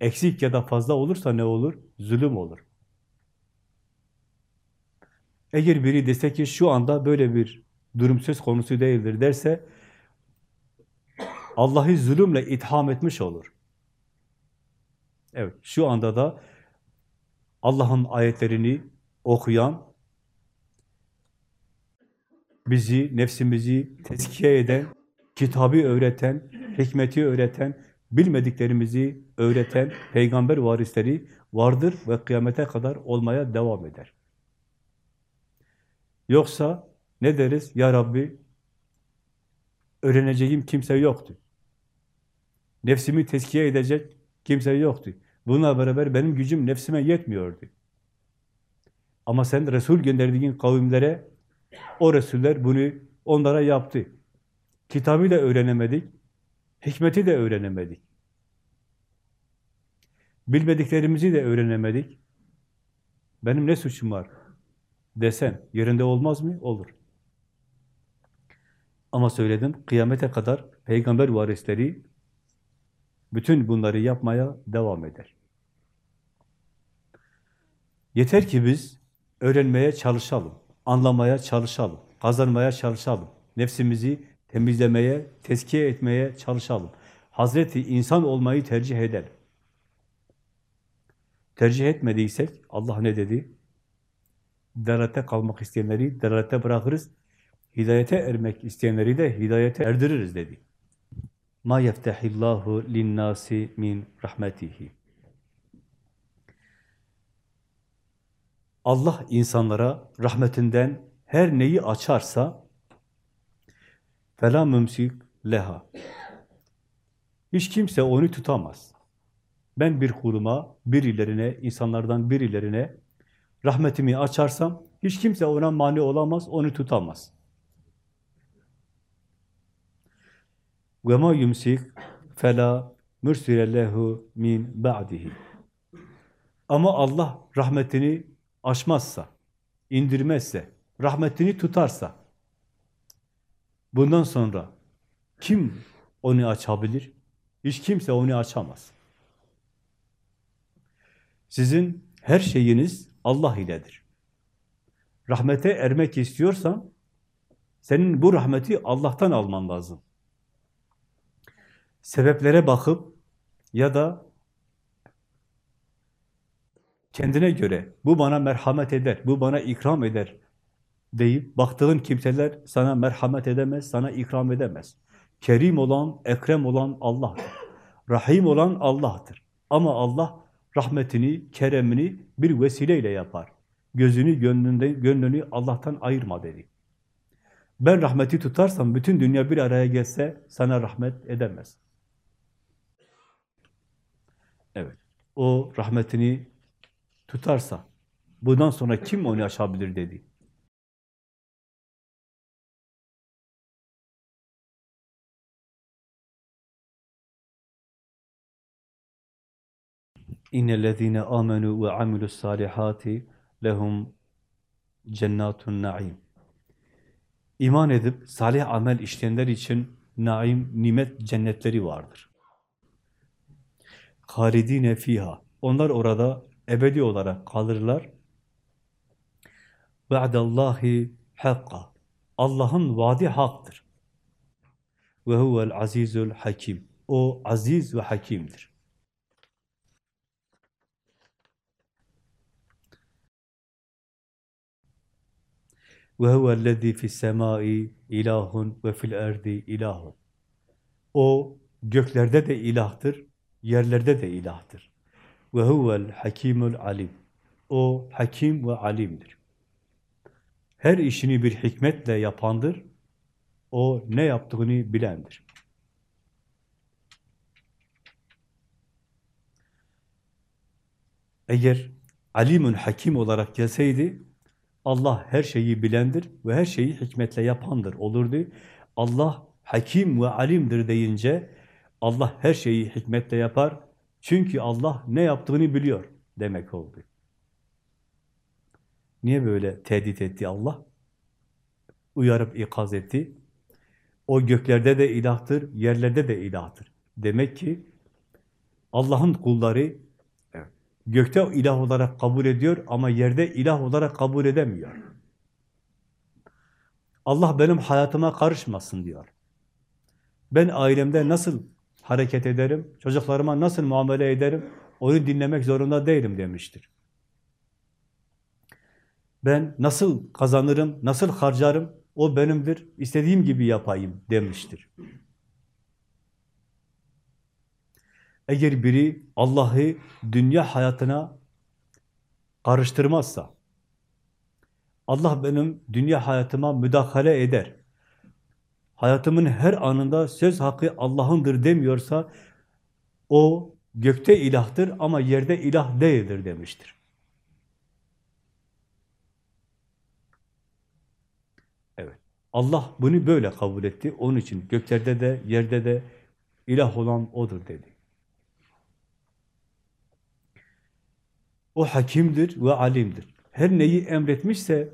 Eksik ya da fazla olursa ne olur? Zulüm olur. Eğer biri dese ki şu anda böyle bir durum söz konusu değildir derse Allah'ı zulümle itham etmiş olur. Evet, şu anda da Allah'ın ayetlerini okuyan, bizi, nefsimizi tezkiye eden, kitabı öğreten, hikmeti öğreten, bilmediklerimizi öğreten peygamber varisleri vardır ve kıyamete kadar olmaya devam eder. Yoksa ne deriz? Ya Rabbi öğreneceğim kimse yoktu. Nefsimi tezkiye edecek kimse yoktu. Bununla beraber benim gücüm nefsime yetmiyordu. Ama sen Resul gönderdiğin kavimlere o Resuller bunu onlara yaptı. Kitabı da öğrenemedik, hikmeti de öğrenemedik. Bilmediklerimizi de öğrenemedik. Benim ne suçum var desen yerinde olmaz mı? Olur. Ama söyledim, kıyamete kadar peygamber varisleri bütün bunları yapmaya devam eder. Yeter ki biz öğrenmeye çalışalım, anlamaya çalışalım, kazanmaya çalışalım. Nefsimizi temizlemeye, tezkiye etmeye çalışalım. Hazreti insan olmayı tercih edelim. Tercih etmediysek Allah ne dedi? Delalete kalmak isteyenleri delalete bırakırız. Hidayete ermek isteyenleri de hidayete erdiririz dedi. Ma yeftehillahu linnâsi min rahmetihi. Allah insanlara rahmetinden her neyi açarsa fela mümsik leha. Hiç kimse onu tutamaz. Ben bir kuruma, birilerine, insanlardan birilerine rahmetimi açarsam hiç kimse ona mani olamaz, onu tutamaz. Ve ma yumsik fela mürsile min ba'dihi. Ama Allah rahmetini açmazsa, indirmezse, rahmetini tutarsa, bundan sonra kim onu açabilir? Hiç kimse onu açamaz. Sizin her şeyiniz Allah iledir. Rahmete ermek istiyorsan, senin bu rahmeti Allah'tan alman lazım. Sebeplere bakıp ya da kendine göre bu bana merhamet eder, bu bana ikram eder deyip baktığın kimseler sana merhamet edemez, sana ikram edemez. Kerim olan, ekrem olan Allah'tır. Rahim olan Allah'tır. Ama Allah rahmetini, keremini bir vesileyle yapar. Gözünü, gönlünde, gönlünü Allah'tan ayırma dedi. Ben rahmeti tutarsam bütün dünya bir araya gelse sana rahmet edemez. Evet. O rahmetini tutarsa bundan sonra kim onu aşabilir dedi. İnnellezîne âmenû ve amilussâlihâti lehum cennâtun naim. İman edip salih amel işleyenler için naim, nimet cennetleri vardır. Halidine fiha. Onlar orada ebedi olarak kalırlar. Ve'dallahi hakka. Allah'ın vaadi haktır. Ve huvel azizul hakim. O aziz ve hakimdir. Ve huvellezî fissemâi ilahun ve fil erdi ilahun. O göklerde de ilahtır, yerlerde de ilahtır. Ve huvel hakimul alim. O hakim ve alimdir. Her işini bir hikmetle yapandır. O ne yaptığını bilendir. Eğer alimun hakim olarak gelseydi Allah her şeyi bilendir ve her şeyi hikmetle yapandır olurdu. Allah hakim ve alimdir deyince Allah her şeyi hikmetle yapar. Çünkü Allah ne yaptığını biliyor demek oldu. Niye böyle tehdit etti Allah? Uyarıp ikaz etti. O göklerde de ilahtır, yerlerde de ilahtır. Demek ki Allah'ın kulları gökte ilah olarak kabul ediyor ama yerde ilah olarak kabul edemiyor. Allah benim hayatıma karışmasın diyor. Ben ailemde nasıl hareket ederim, çocuklarıma nasıl muamele ederim, onu dinlemek zorunda değilim demiştir. Ben nasıl kazanırım, nasıl harcarım, o benimdir, istediğim gibi yapayım demiştir. Eğer biri Allah'ı dünya hayatına karıştırmazsa, Allah benim dünya hayatıma müdahale eder, hayatımın her anında söz hakkı Allah'ındır demiyorsa, o gökte ilahtır ama yerde ilah değildir demiştir. Evet. Allah bunu böyle kabul etti. Onun için göklerde de, yerde de ilah olan O'dur dedi. O hakimdir ve alimdir. Her neyi emretmişse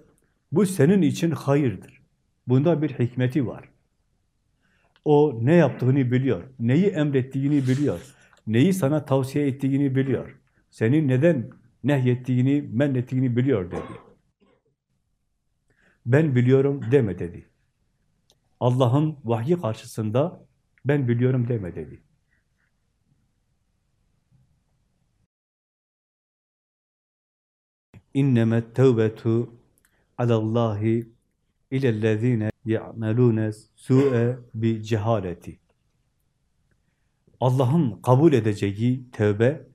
bu senin için hayırdır. Bunda bir hikmeti var. O ne yaptığını biliyor, neyi emrettiğini biliyor, neyi sana tavsiye ettiğini biliyor. Senin neden nehyettiğini, men ettiğini biliyor dedi. Ben biliyorum deme dedi. Allah'ın vahyi karşısında ben biliyorum deme dedi. İnnemet tevbetu alallahi ilellezine ya'melune su'e bi cehaleti. Allah'ın kabul edeceği tövbe,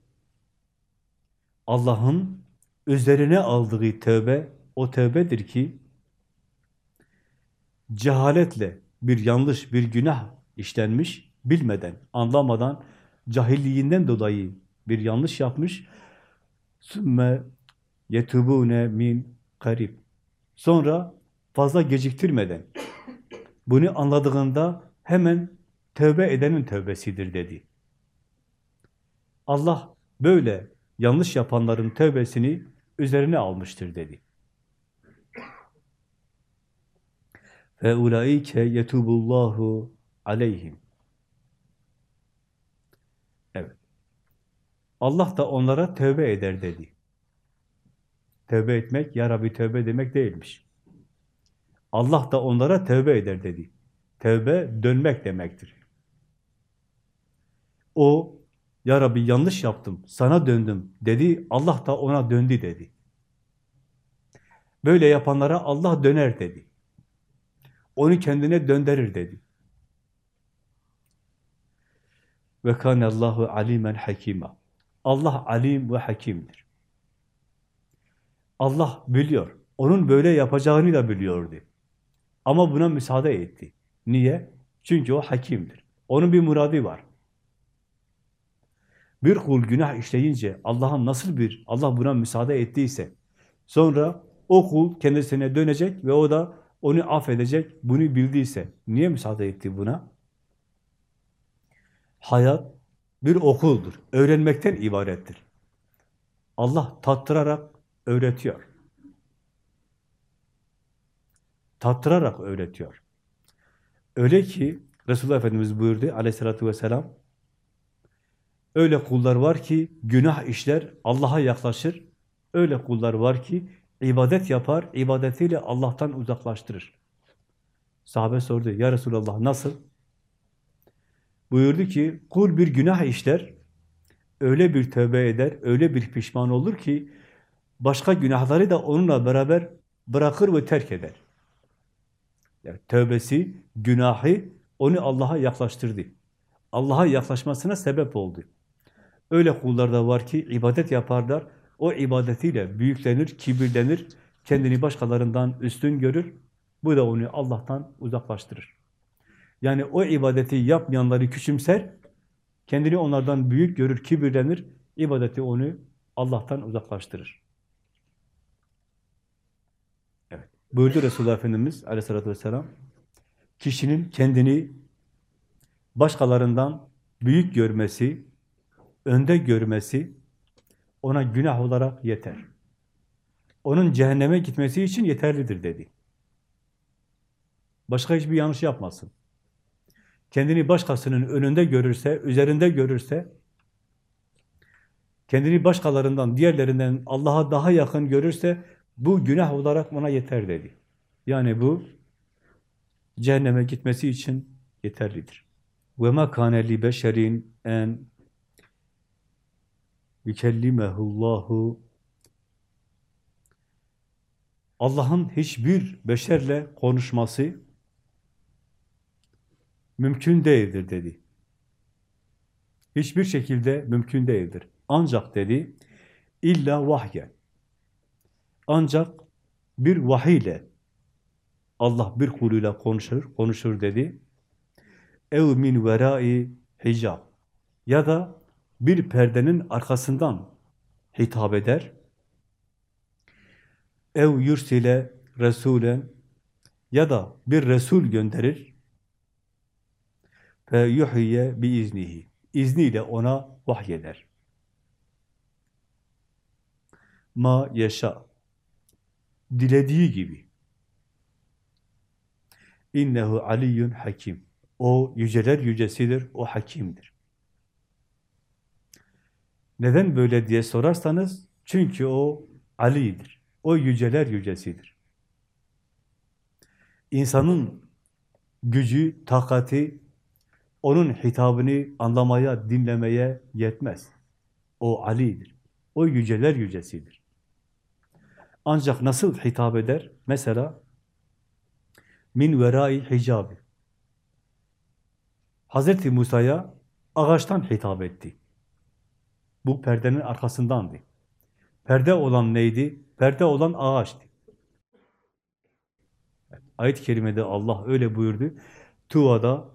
Allah'ın üzerine aldığı tövbe, o tövbedir ki, cehaletle bir yanlış, bir günah işlenmiş, bilmeden, anlamadan, cahilliğinden dolayı bir yanlış yapmış, sümme yetubune min karib. Sonra fazla geciktirmeden, bunu anladığında hemen tövbe edenin tövbesidir dedi. Allah böyle yanlış yapanların tövbesini üzerine almıştır dedi. Ve ulaike yetubullahu aleyhim. Evet. Allah da onlara tövbe eder dedi. Tövbe etmek, ya Rabbi tövbe demek değilmiş. Allah da onlara tövbe eder dedi. Tövbe dönmek demektir. O, ya Rabbi yanlış yaptım, sana döndüm dedi, Allah da ona döndü dedi. Böyle yapanlara Allah döner dedi. Onu kendine döndürür dedi. Ve Allahu alimen hakima. Allah alim ve hakimdir. Allah biliyor. Onun böyle yapacağını da biliyordu. Ama buna müsaade etti. Niye? Çünkü o hakimdir. Onun bir muradı var. Bir kul günah işleyince Allah'ın nasıl bir, Allah buna müsaade ettiyse, sonra o kul kendisine dönecek ve o da onu affedecek, bunu bildiyse, niye müsaade etti buna? Hayat bir okuldur, öğrenmekten ibarettir. Allah tattırarak öğretiyor. Tattırarak öğretiyor. Öyle ki Resulullah Efendimiz buyurdu aleyhissalatü vesselam, öyle kullar var ki günah işler, Allah'a yaklaşır. Öyle kullar var ki ibadet yapar, ibadetiyle Allah'tan uzaklaştırır. Sahabe sordu, ya Resulallah nasıl? Buyurdu ki, kul bir günah işler, öyle bir tövbe eder, öyle bir pişman olur ki, başka günahları da onunla beraber bırakır ve terk eder. Yani tövbesi, günahı onu Allah'a yaklaştırdı. Allah'a yaklaşmasına sebep oldu. Öyle kullar da var ki ibadet yaparlar, o ibadetiyle büyüklenir, kibirlenir, kendini başkalarından üstün görür. Bu da onu Allah'tan uzaklaştırır. Yani o ibadeti yapmayanları küçümser, kendini onlardan büyük görür, kibirlenir, ibadeti onu Allah'tan uzaklaştırır. Buyurdu Resulullah Efendimiz aleyhissalatü vesselam, kişinin kendini başkalarından büyük görmesi, önde görmesi ona günah olarak yeter. Onun cehenneme gitmesi için yeterlidir dedi. Başka hiçbir yanlış yapmasın. Kendini başkasının önünde görürse, üzerinde görürse, kendini başkalarından, diğerlerinden Allah'a daha yakın görürse, bu günah olarak ona yeter dedi. Yani bu, cehenneme gitmesi için yeterlidir. وَمَا كَانَ لِبَشَرٍ اَنْ يُكَلِّمَهُ اللّٰهُ Allah'ın hiçbir beşerle konuşması mümkün değildir dedi. Hiçbir şekilde mümkün değildir. Ancak dedi, illa vahyen. Ancak bir vahiyle Allah bir kuluyla konuşur, konuşur dedi. Ev min verai hicab. Ya da bir perdenin arkasından hitap eder. Ev yursile resulen ya da bir resul gönderir ve yuhyiye bi iznihi. İzniyle ona vahyeder. Ma yaşa. Dilediği gibi. İnnehu aliyyun hakim. O yüceler yücesidir, o hakimdir. Neden böyle diye sorarsanız, çünkü o Ali'dir. O yüceler yücesidir. İnsanın gücü, takati, onun hitabını anlamaya, dinlemeye yetmez. O Ali'dir. O yüceler yücesidir. Ancak nasıl hitap eder? Mesela min verai hicabi. Hazreti Musa'ya ağaçtan hitap etti. Bu perdenin arkasındandı. Perde olan neydi? Perde olan ağaçtı. Ayet-i kerimede Allah öyle buyurdu. Tuva'da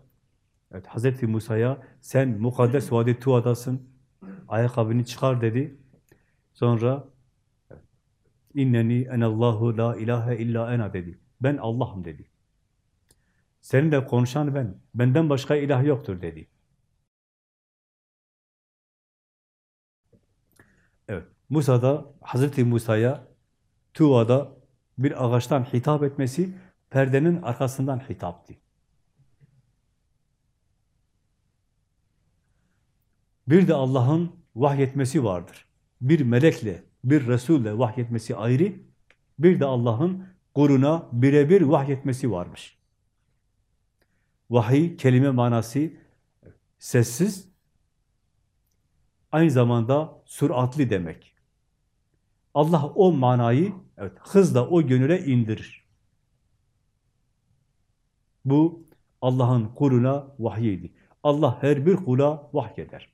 evet, Hazreti Musa'ya sen mukaddes vadi Tuva'dasın. Ayakkabını çıkar dedi. Sonra inneni enallahu la ilahe illa ena dedi. Ben Allah'ım dedi. Seninle konuşan ben. Benden başka ilah yoktur dedi. Evet. Musa da Hazreti Musa'ya Tuva'da bir ağaçtan hitap etmesi perdenin arkasından hitaptı. Bir de Allah'ın vahyetmesi vardır. Bir melekle, bir Resulle vahyetmesi ayrı, bir de Allah'ın kuruna birebir vahyetmesi varmış. Vahiy, kelime manası sessiz, aynı zamanda süratli demek. Allah o manayı evet, hızla o gönüle indirir. Bu Allah'ın kuluna vahyiydi. Allah her bir kula vahyeder.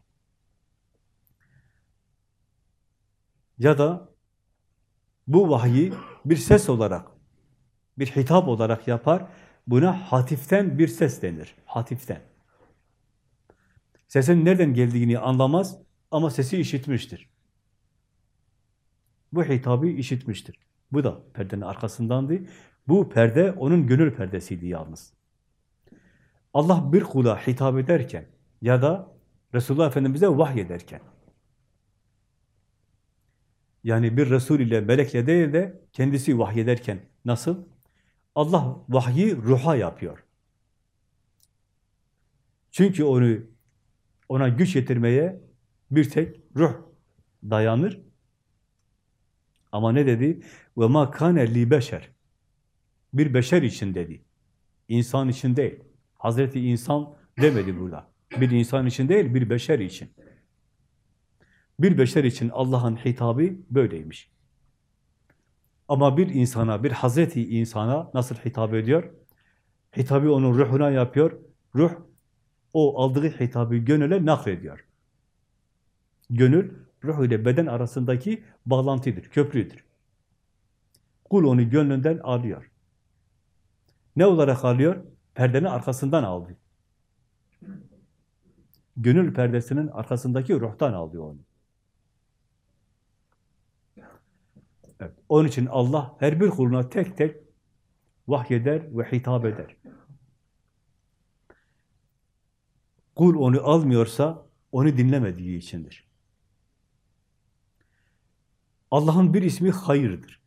Ya da bu vahyi bir ses olarak, bir hitap olarak yapar. Buna hatiften bir ses denir. Hatiften. Sesin nereden geldiğini anlamaz ama sesi işitmiştir. Bu hitabı işitmiştir. Bu da perdenin arkasındandı. Bu perde onun gönül perdesiydi yalnız. Allah bir kula hitap ederken ya da Resulullah Efendimiz'e vahyederken yani bir Resul ile melekle değil de kendisi vahyederken nasıl? Allah vahyi ruha yapıyor. Çünkü onu ona güç yetirmeye bir tek ruh dayanır. Ama ne dedi? Ve ma kane li beşer. Bir beşer için dedi. İnsan için değil. Hazreti insan demedi burada. Bir insan için değil, bir beşer için. Bir beşer için Allah'ın hitabı böyleymiş. Ama bir insana, bir Hazreti insana nasıl hitap ediyor? Hitabı onun ruhuna yapıyor. Ruh, o aldığı hitabı gönüle naklediyor. Gönül, ruh ile beden arasındaki bağlantıdır, köprüdür. Kul onu gönlünden alıyor. Ne olarak alıyor? Perdenin arkasından aldı. Gönül perdesinin arkasındaki ruhtan alıyor onu. Evet. Onun için Allah her bir kuluna tek tek vahyeder ve hitap eder. Kul onu almıyorsa onu dinlemediği içindir. Allah'ın bir ismi hayırdır.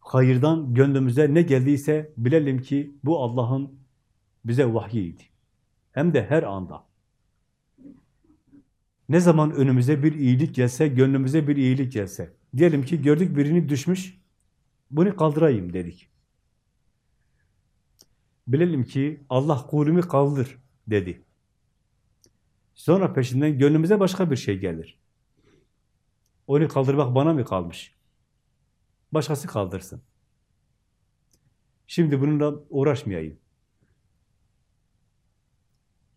Hayırdan gönlümüze ne geldiyse bilelim ki bu Allah'ın bize vahyiydi. Hem de her anda. Ne zaman önümüze bir iyilik gelse, gönlümüze bir iyilik gelse, diyelim ki gördük birini düşmüş, bunu kaldırayım dedik. Bilelim ki Allah kulumu kaldır dedi. Sonra peşinden gönlümüze başka bir şey gelir. Onu kaldırmak bana mı kalmış? Başkası kaldırsın. Şimdi bununla uğraşmayayım.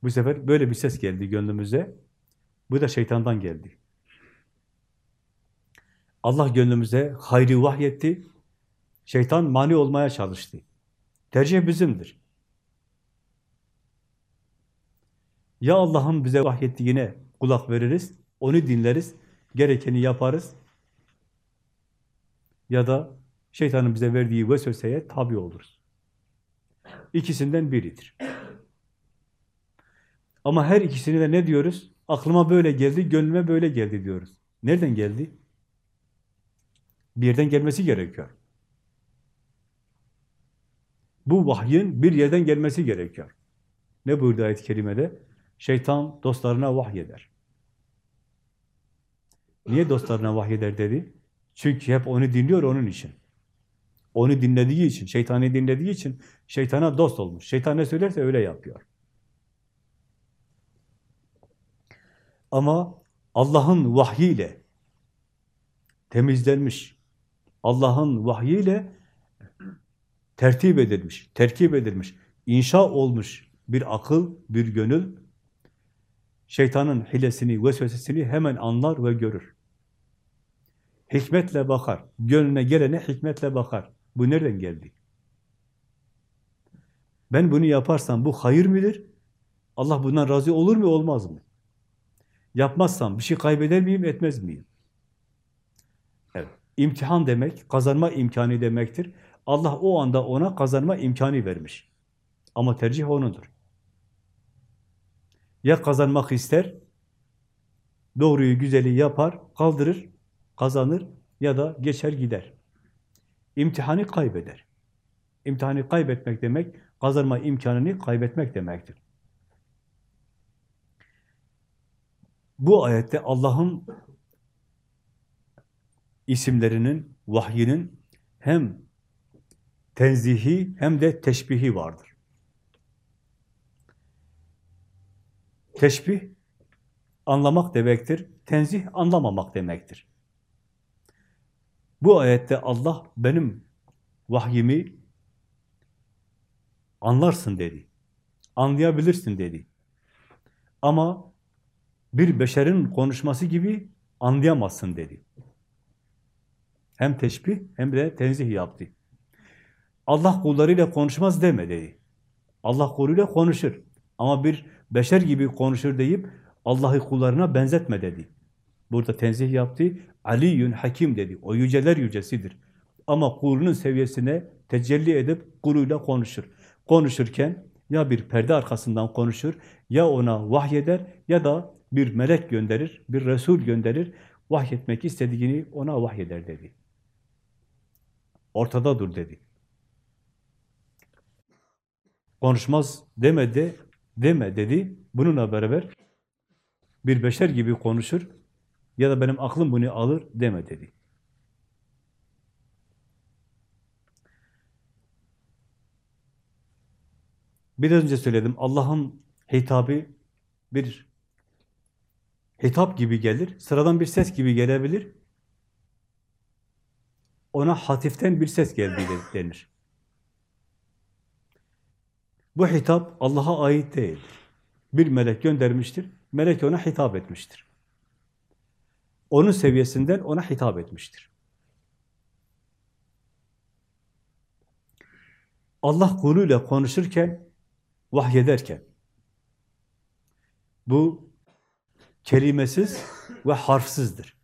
Bu sefer böyle bir ses geldi gönlümüze. Bu da şeytandan geldi. Allah gönlümüze hayrı vahyetti. Şeytan mani olmaya çalıştı. Tercih bizimdir. Ya Allah'ın bize vahyettiğine kulak veririz, onu dinleriz, gerekeni yaparız. Ya da şeytanın bize verdiği vesveseye tabi oluruz. İkisinden biridir. Ama her ikisini de ne diyoruz? Aklıma böyle geldi, gönlüme böyle geldi diyoruz. Nereden geldi? Bir yerden gelmesi gerekiyor. Bu vahyin bir yerden gelmesi gerekiyor. Ne buyurdu ayet-i kerimede? Şeytan dostlarına vahyeder. Niye dostlarına vahyeder dedi? Çünkü hep onu dinliyor onun için. Onu dinlediği için, şeytanı dinlediği için şeytana dost olmuş. Şeytan ne söylerse öyle yapıyor. Ama Allah'ın vahyiyle temizlenmiş, Allah'ın vahyiyle tertip edilmiş, terkip edilmiş, inşa olmuş bir akıl, bir gönül, şeytanın hilesini, vesvesesini hemen anlar ve görür. Hikmetle bakar. Gönlüne gelene hikmetle bakar. Bu nereden geldi? Ben bunu yaparsam bu hayır mıdır? Allah bundan razı olur mu, olmaz mı? Yapmazsam bir şey kaybeder miyim, etmez miyim? Evet. İmtihan demek, kazanma imkanı demektir. Allah o anda ona kazanma imkanı vermiş. Ama tercih onudur. Ya kazanmak ister, doğruyu, güzeli yapar, kaldırır, kazanır ya da geçer gider. İmtihanı kaybeder. İmtihanı kaybetmek demek, kazanma imkanını kaybetmek demektir. Bu ayette Allah'ın isimlerinin, vahyinin hem tenzihi hem de teşbihi vardır. Teşbih, anlamak demektir. Tenzih, anlamamak demektir. Bu ayette Allah benim vahyimi anlarsın dedi. Anlayabilirsin dedi. Ama bir beşerin konuşması gibi anlayamazsın dedi. Hem teşbih hem de tenzih yaptı. Allah kullarıyla konuşmaz deme dedi. Allah kuluyla konuşur. Ama bir beşer gibi konuşur deyip Allah'ı kullarına benzetme dedi. Burada tenzih yaptı. Aliyyün hakim dedi. O yüceler yücesidir. Ama kulunun seviyesine tecelli edip kuluyla konuşur. Konuşurken ya bir perde arkasından konuşur, ya ona vahyeder ya da bir melek gönderir, bir Resul gönderir, vahyetmek istediğini ona vahyeder dedi. Ortada dur dedi. Konuşmaz demedi, deme dedi. Bununla beraber bir beşer gibi konuşur ya da benim aklım bunu alır deme dedi. Biraz önce söyledim. Allah'ın hitabı bir hitap gibi gelir. Sıradan bir ses gibi gelebilir. Ona hatiften bir ses geldiği denir. Bu hitap Allah'a ait değil. Bir melek göndermiştir. Melek ona hitap etmiştir. Onun seviyesinden ona hitap etmiştir. Allah kuluyla konuşurken, vahyederken, bu kelimesiz ve harfsizdir.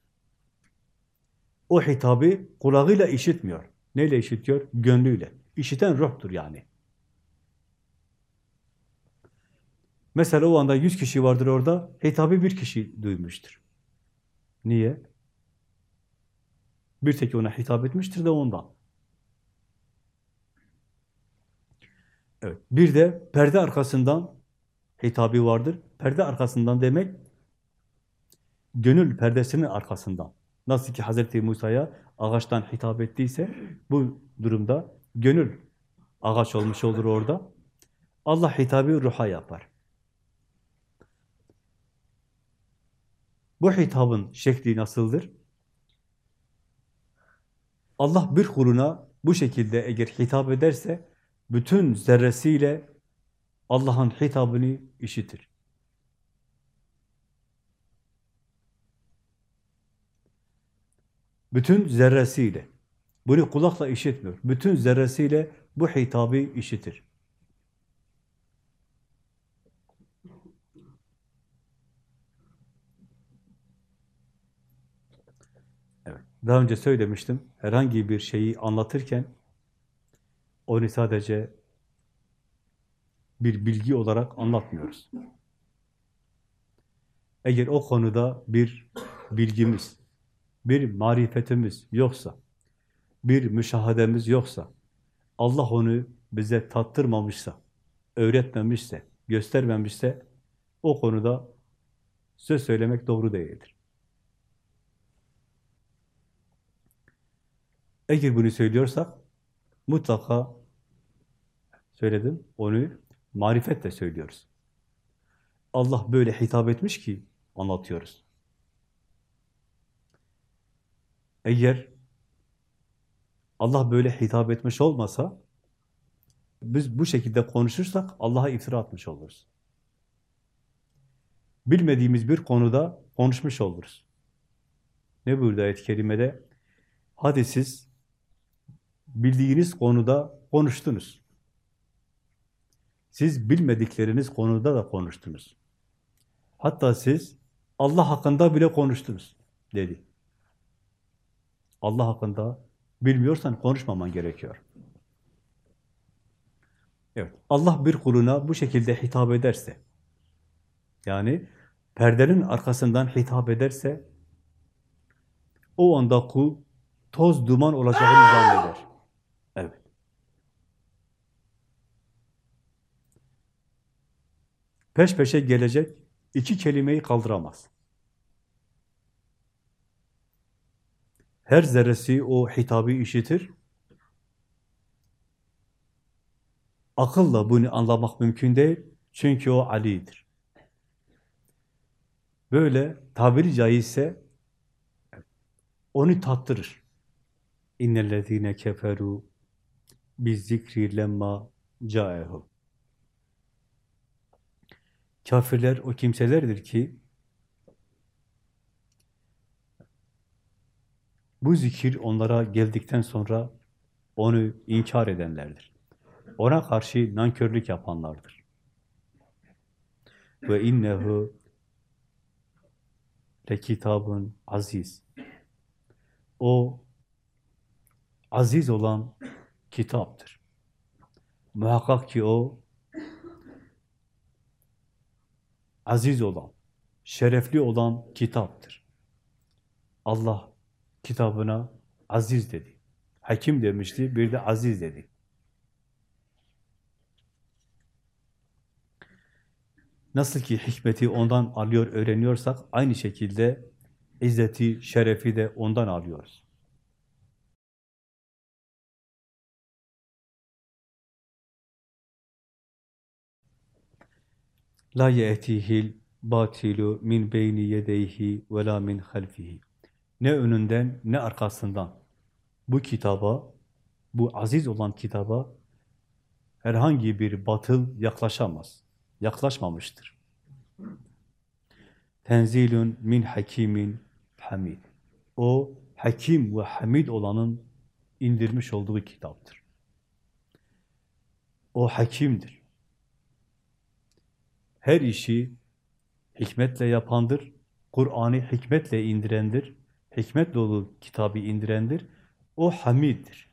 O hitabı kulağıyla işitmiyor. Neyle işitiyor? Gönlüyle. İşiten ruhtur yani. Mesela o anda yüz kişi vardır orada, hitabı bir kişi duymuştur. Niye? Bir tek ona hitap etmiştir de ondan. Evet. Bir de perde arkasından hitabı vardır. Perde arkasından demek gönül perdesinin arkasından. Nasıl ki Hazreti Musa'ya ağaçtan hitap ettiyse bu durumda gönül ağaç olmuş olur orada. Allah hitabı ruha yapar. Bu hitabın şekli nasıldır? Allah bir kuluna bu şekilde eğer hitap ederse bütün zerresiyle Allah'ın hitabını işitir. Bütün zerresiyle. Bunu kulakla işitmiyor. Bütün zerresiyle bu hitabı işitir. Evet. Daha önce söylemiştim. Herhangi bir şeyi anlatırken onu sadece bir bilgi olarak anlatmıyoruz. Eğer o konuda bir bilgimiz, bir marifetimiz yoksa, bir müşahademiz yoksa, Allah onu bize tattırmamışsa, öğretmemişse, göstermemişse, o konuda söz söylemek doğru değildir. Eğer bunu söylüyorsak, mutlaka söyledim, onu marifetle söylüyoruz. Allah böyle hitap etmiş ki anlatıyoruz. Eğer Allah böyle hitap etmiş olmasa, biz bu şekilde konuşursak Allah'a iftira atmış oluruz. Bilmediğimiz bir konuda konuşmuş oluruz. Ne buyurdu ayet-i kerimede? Hadi siz bildiğiniz konuda konuştunuz. Siz bilmedikleriniz konuda da konuştunuz. Hatta siz Allah hakkında bile konuştunuz dedi. Allah hakkında bilmiyorsan konuşmaman gerekiyor. Evet, Allah bir kuluna bu şekilde hitap ederse, yani perdenin arkasından hitap ederse, o anda kul toz duman olacağını zanneder. Evet. Peş peşe gelecek iki kelimeyi kaldıramaz. Her zerresi o hitabı işitir. Akılla bunu anlamak mümkün değil. Çünkü o Ali'dir. Böyle tabiri caizse onu tattırır. İnnellezîne keferû bizzikri lemma caehum. Kafirler o kimselerdir ki bu zikir onlara geldikten sonra onu inkar edenlerdir. Ona karşı nankörlük yapanlardır. Ve innehu kitabın aziz. O aziz olan kitaptır. Muhakkak ki o aziz olan, şerefli olan kitaptır. Allah kitabına aziz dedi. Hakim demişti, bir de aziz dedi. Nasıl ki hikmeti ondan alıyor, öğreniyorsak, aynı şekilde izzeti, şerefi de ondan alıyoruz. La ye'tihil batilu min beyni yedeyhi ve la min halfihi. Ne önünden ne arkasından bu kitaba, bu aziz olan kitaba herhangi bir batıl yaklaşamaz. Yaklaşmamıştır. Tenzilun min hakimin hamid. O hakim ve hamid olanın indirmiş olduğu kitaptır. O hakimdir. Her işi hikmetle yapandır. Kur'an'ı hikmetle indirendir. Hikmet dolu kitabı indirendir. O hamiddir.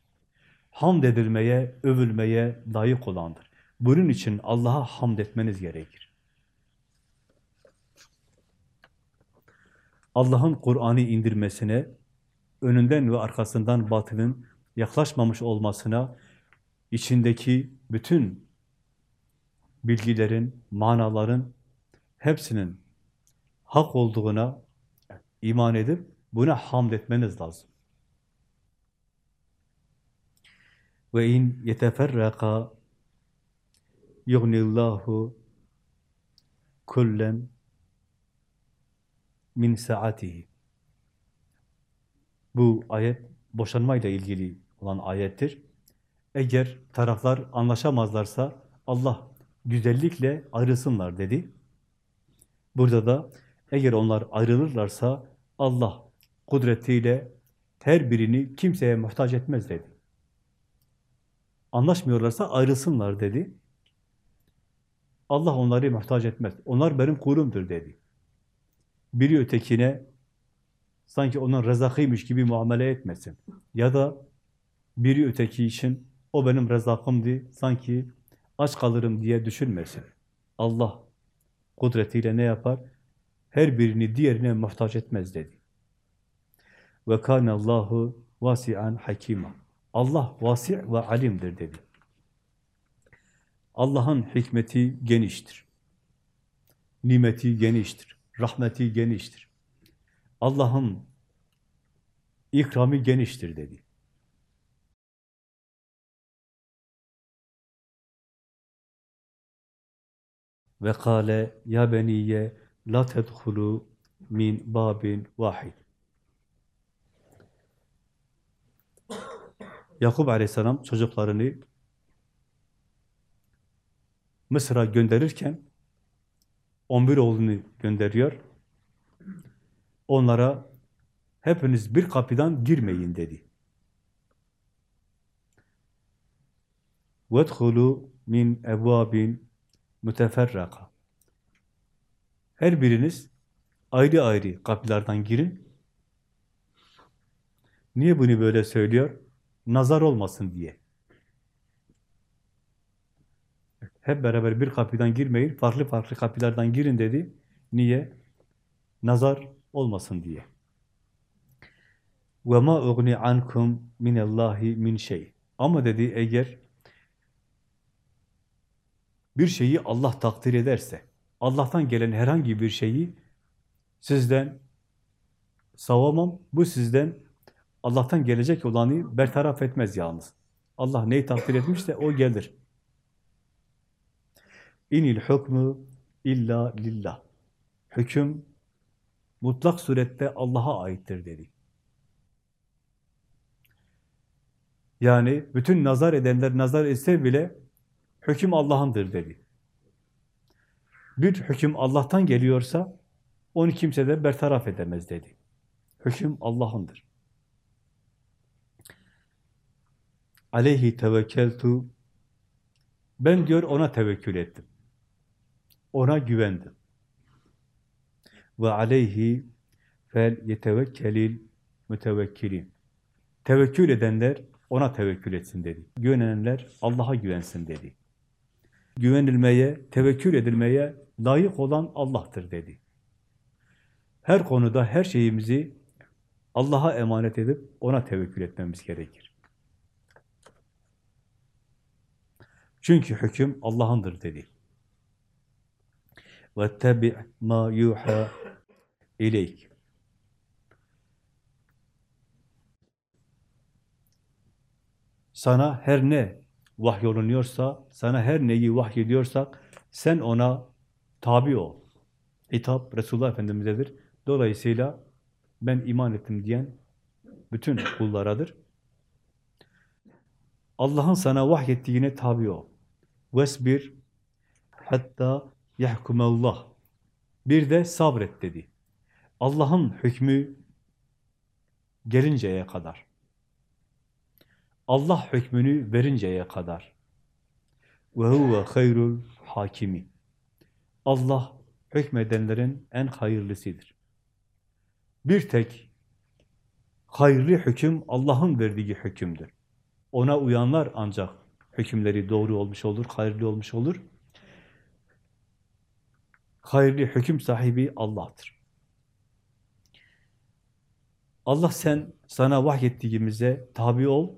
hamd edilmeye, övülmeye layık olandır. Bunun için Allah'a hamd etmeniz gerekir. Allah'ın Kur'an'ı indirmesine, önünden ve arkasından batılın yaklaşmamış olmasına, içindeki bütün bilgilerin, manaların hepsinin hak olduğuna iman edip buna hamd etmeniz lazım. Ve in yeteferraka yugnillahu kullen min saatihi. Bu ayet boşanmayla ilgili olan ayettir. Eğer taraflar anlaşamazlarsa Allah güzellikle ayrılsınlar dedi. Burada da eğer onlar ayrılırlarsa Allah kudretiyle her birini kimseye muhtaç etmez dedi. Anlaşmıyorlarsa ayrılsınlar dedi. Allah onları muhtaç etmez. Onlar benim kulumdur dedi. Biri ötekine sanki onun rezakıymış gibi muamele etmesin. Ya da biri öteki için o benim rezakımdı, sanki aç kalırım diye düşünmesin. Allah kudretiyle ne yapar? Her birini diğerine muhtaç etmez dedi. Ve kâne Allahu vasi'an hakîmâ. Allah vasi' ve alimdir dedi. Allah'ın hikmeti geniştir. Nimeti geniştir. Rahmeti geniştir. Allah'ın ikramı geniştir dedi. Ve kâle ya beniyye la tedhulu min babin vahid. Yakup Aleyhisselam çocuklarını Mısır'a gönderirken 11 oğlunu gönderiyor. Onlara hepiniz bir kapıdan girmeyin dedi. وَدْخُلُوا min evvabin müteferraka. Her biriniz ayrı ayrı kapılardan girin. Niye bunu böyle söylüyor? Nazar olmasın diye. Hep beraber bir kapıdan girmeyin, farklı farklı kapılardan girin dedi. Niye? Nazar olmasın diye. وَمَا اُغْنِ عَنْكُمْ مِنَ اللّٰهِ مِنْ şey. Ama dedi eğer bir şeyi Allah takdir ederse, Allah'tan gelen herhangi bir şeyi sizden savamam, bu sizden Allah'tan gelecek olanı bertaraf etmez yalnız. Allah neyi takdir etmişse o gelir. İnil hukmu illa lillah. Hüküm mutlak surette Allah'a aittir dedi. Yani bütün nazar edenler nazar etse bile hüküm Allah'ındır dedi. Bir hüküm Allah'tan geliyorsa onu kimse de bertaraf edemez dedi. Hüküm Allah'ındır. Aleyhi tevekkeltu ben diyor ona tevekkül ettim. Ona güvendim. Ve aleyhi fel yetevekkelil mütevekkilin. Tevekkül edenler ona tevekkül etsin dedi. Güvenenler Allah'a güvensin dedi. Güvenilmeye, tevekkül edilmeye layık olan Allah'tır dedi. Her konuda her şeyimizi Allah'a emanet edip ona tevekkül etmemiz gerekir. Çünkü hüküm Allah'ındır dedi. وَاتَّبِعْ مَا يُوحَى اِلَيْكِ Sana her ne vahyolunuyorsa, sana her neyi vahyediyorsak, sen ona tabi ol. Hitap Resulullah Efendimiz'edir. Dolayısıyla ben iman ettim diyen bütün kullaradır. Allah'ın sana vahyettiğine tabi ol. Vesbir hatta yahkumallah. Bir de sabret dedi. Allah'ın hükmü gelinceye kadar. Allah hükmünü verinceye kadar. Ve huve hayrul hakimi. Allah hükmedenlerin en hayırlısıdır. Bir tek hayırlı hüküm Allah'ın verdiği hükümdür. ona uyanlar ancak hükümleri doğru olmuş olur, hayırlı olmuş olur. Hayırlı hüküm sahibi Allah'tır. Allah sen sana vahyettiğimize tabi ol.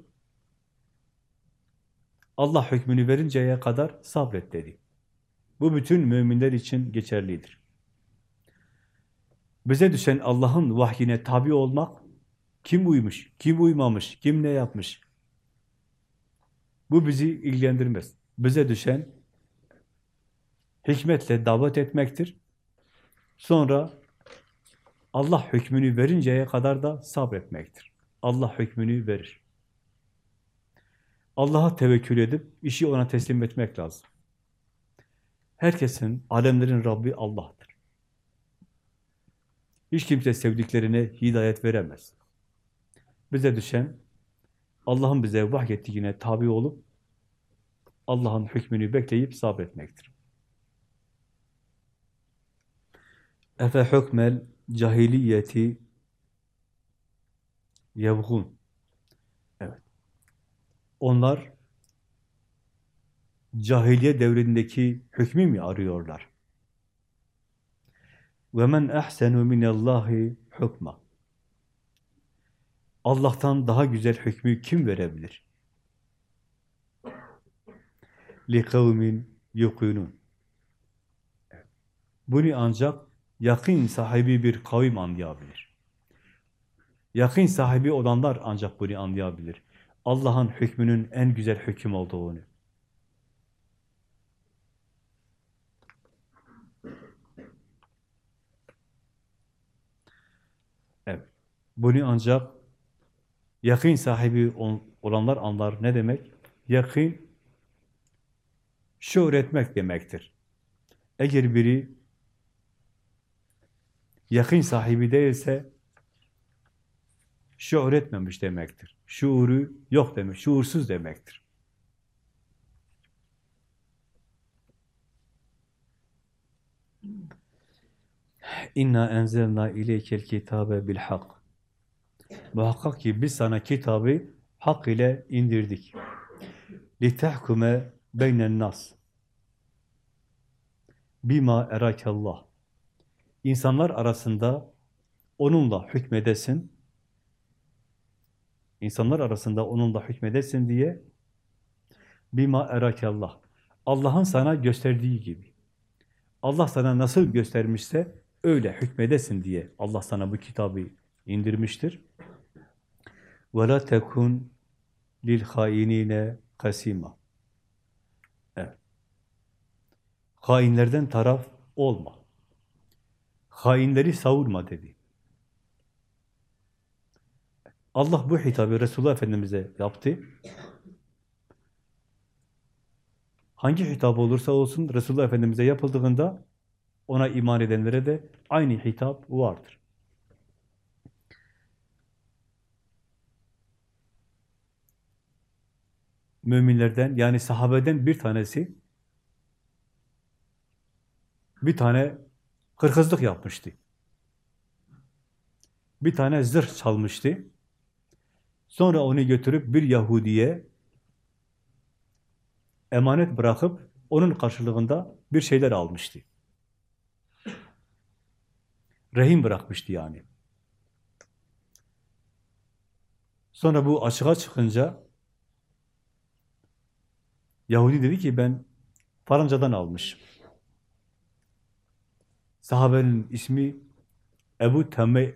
Allah hükmünü verinceye kadar sabret dedi. Bu bütün müminler için geçerlidir. Bize düşen Allah'ın vahyine tabi olmak, kim uymuş, kim uymamış, kim ne yapmış, bu bizi ilgilendirmez. Bize düşen hikmetle davet etmektir. Sonra Allah hükmünü verinceye kadar da sabretmektir. Allah hükmünü verir. Allah'a tevekkül edip işi ona teslim etmek lazım. Herkesin, alemlerin Rabbi Allah'tır. Hiç kimse sevdiklerine hidayet veremez. Bize düşen Allah'ın bize vahyettiğine tabi olup Allah'ın hükmünü bekleyip sabretmektir. Efe hükmel cahiliyeti yevhun. Evet. Onlar cahiliye devrindeki hükmü mü arıyorlar? Ve men ehsenu minallahi hukma. Allah'tan daha güzel hükmü kim verebilir? لِقَوْمٍ يُقُونُونَ Bunu ancak yakın sahibi bir kavim anlayabilir. Yakın sahibi olanlar ancak bunu anlayabilir. Allah'ın hükmünün en güzel hüküm olduğunu. Evet. Bunu ancak yakın sahibi olanlar anlar. Ne demek? Yakın şuur etmek demektir. Eğer biri yakın sahibi değilse şuur etmemiş demektir. Şuuru yok demek, şuursuz demektir. İnna enzelna ileykel kitabe bil hak. Muhakkak ki biz sana kitabı hak ile indirdik. Litehkume beynen nas. Bima erakallah. İnsanlar arasında onunla hükmedesin. İnsanlar arasında onunla hükmedesin diye bima erakallah. Allah'ın sana gösterdiği gibi. Allah sana nasıl göstermişse öyle hükmedesin diye Allah sana bu kitabı indirmiştir. وَلَا تَكُنْ لِلْخَائِنِينَ kasima. Evet. Hainlerden taraf olma. Hainleri savurma dedi. Allah bu hitabı Resulullah Efendimiz'e yaptı. Hangi hitap olursa olsun Resulullah Efendimiz'e yapıldığında ona iman edenlere de aynı hitap vardır. Müminlerden yani sahabeden bir tanesi bir tane hırkızlık yapmıştı. Bir tane zırh çalmıştı. Sonra onu götürüp bir Yahudiye emanet bırakıp onun karşılığında bir şeyler almıştı. Rehin bırakmıştı yani. Sonra bu açığa çıkınca Yahudi dedi ki ben falancadan almışım. Sahabenin ismi Ebu Temme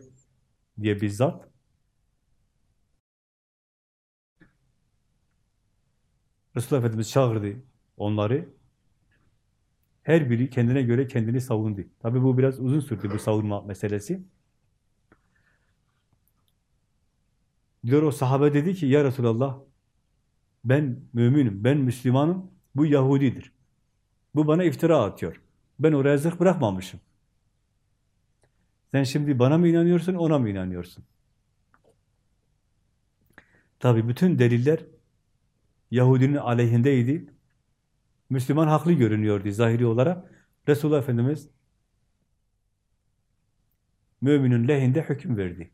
diye bir zat. Resulullah Efendimiz çağırdı onları. Her biri kendine göre kendini savundu. Tabi bu biraz uzun sürdü bu savunma meselesi. Diyor o sahabe dedi ki ya Resulallah ben müminim, ben Müslümanım, bu Yahudidir. Bu bana iftira atıyor. Ben oraya zırh bırakmamışım. Sen şimdi bana mı inanıyorsun, ona mı inanıyorsun? Tabi bütün deliller Yahudinin aleyhindeydi. Müslüman haklı görünüyordu zahiri olarak. Resulullah Efendimiz müminin lehinde hüküm verdi.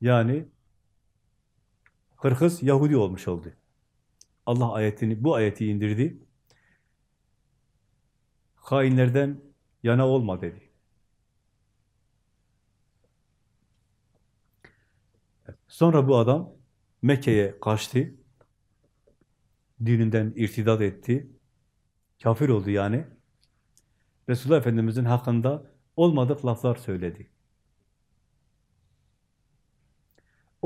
Yani Kırkız Yahudi olmuş oldu. Allah ayetini, bu ayeti indirdi. Hainlerden yana olma dedi. Sonra bu adam Mekke'ye kaçtı. Dininden irtidat etti. Kafir oldu yani. Resulullah Efendimiz'in hakkında olmadık laflar söyledi.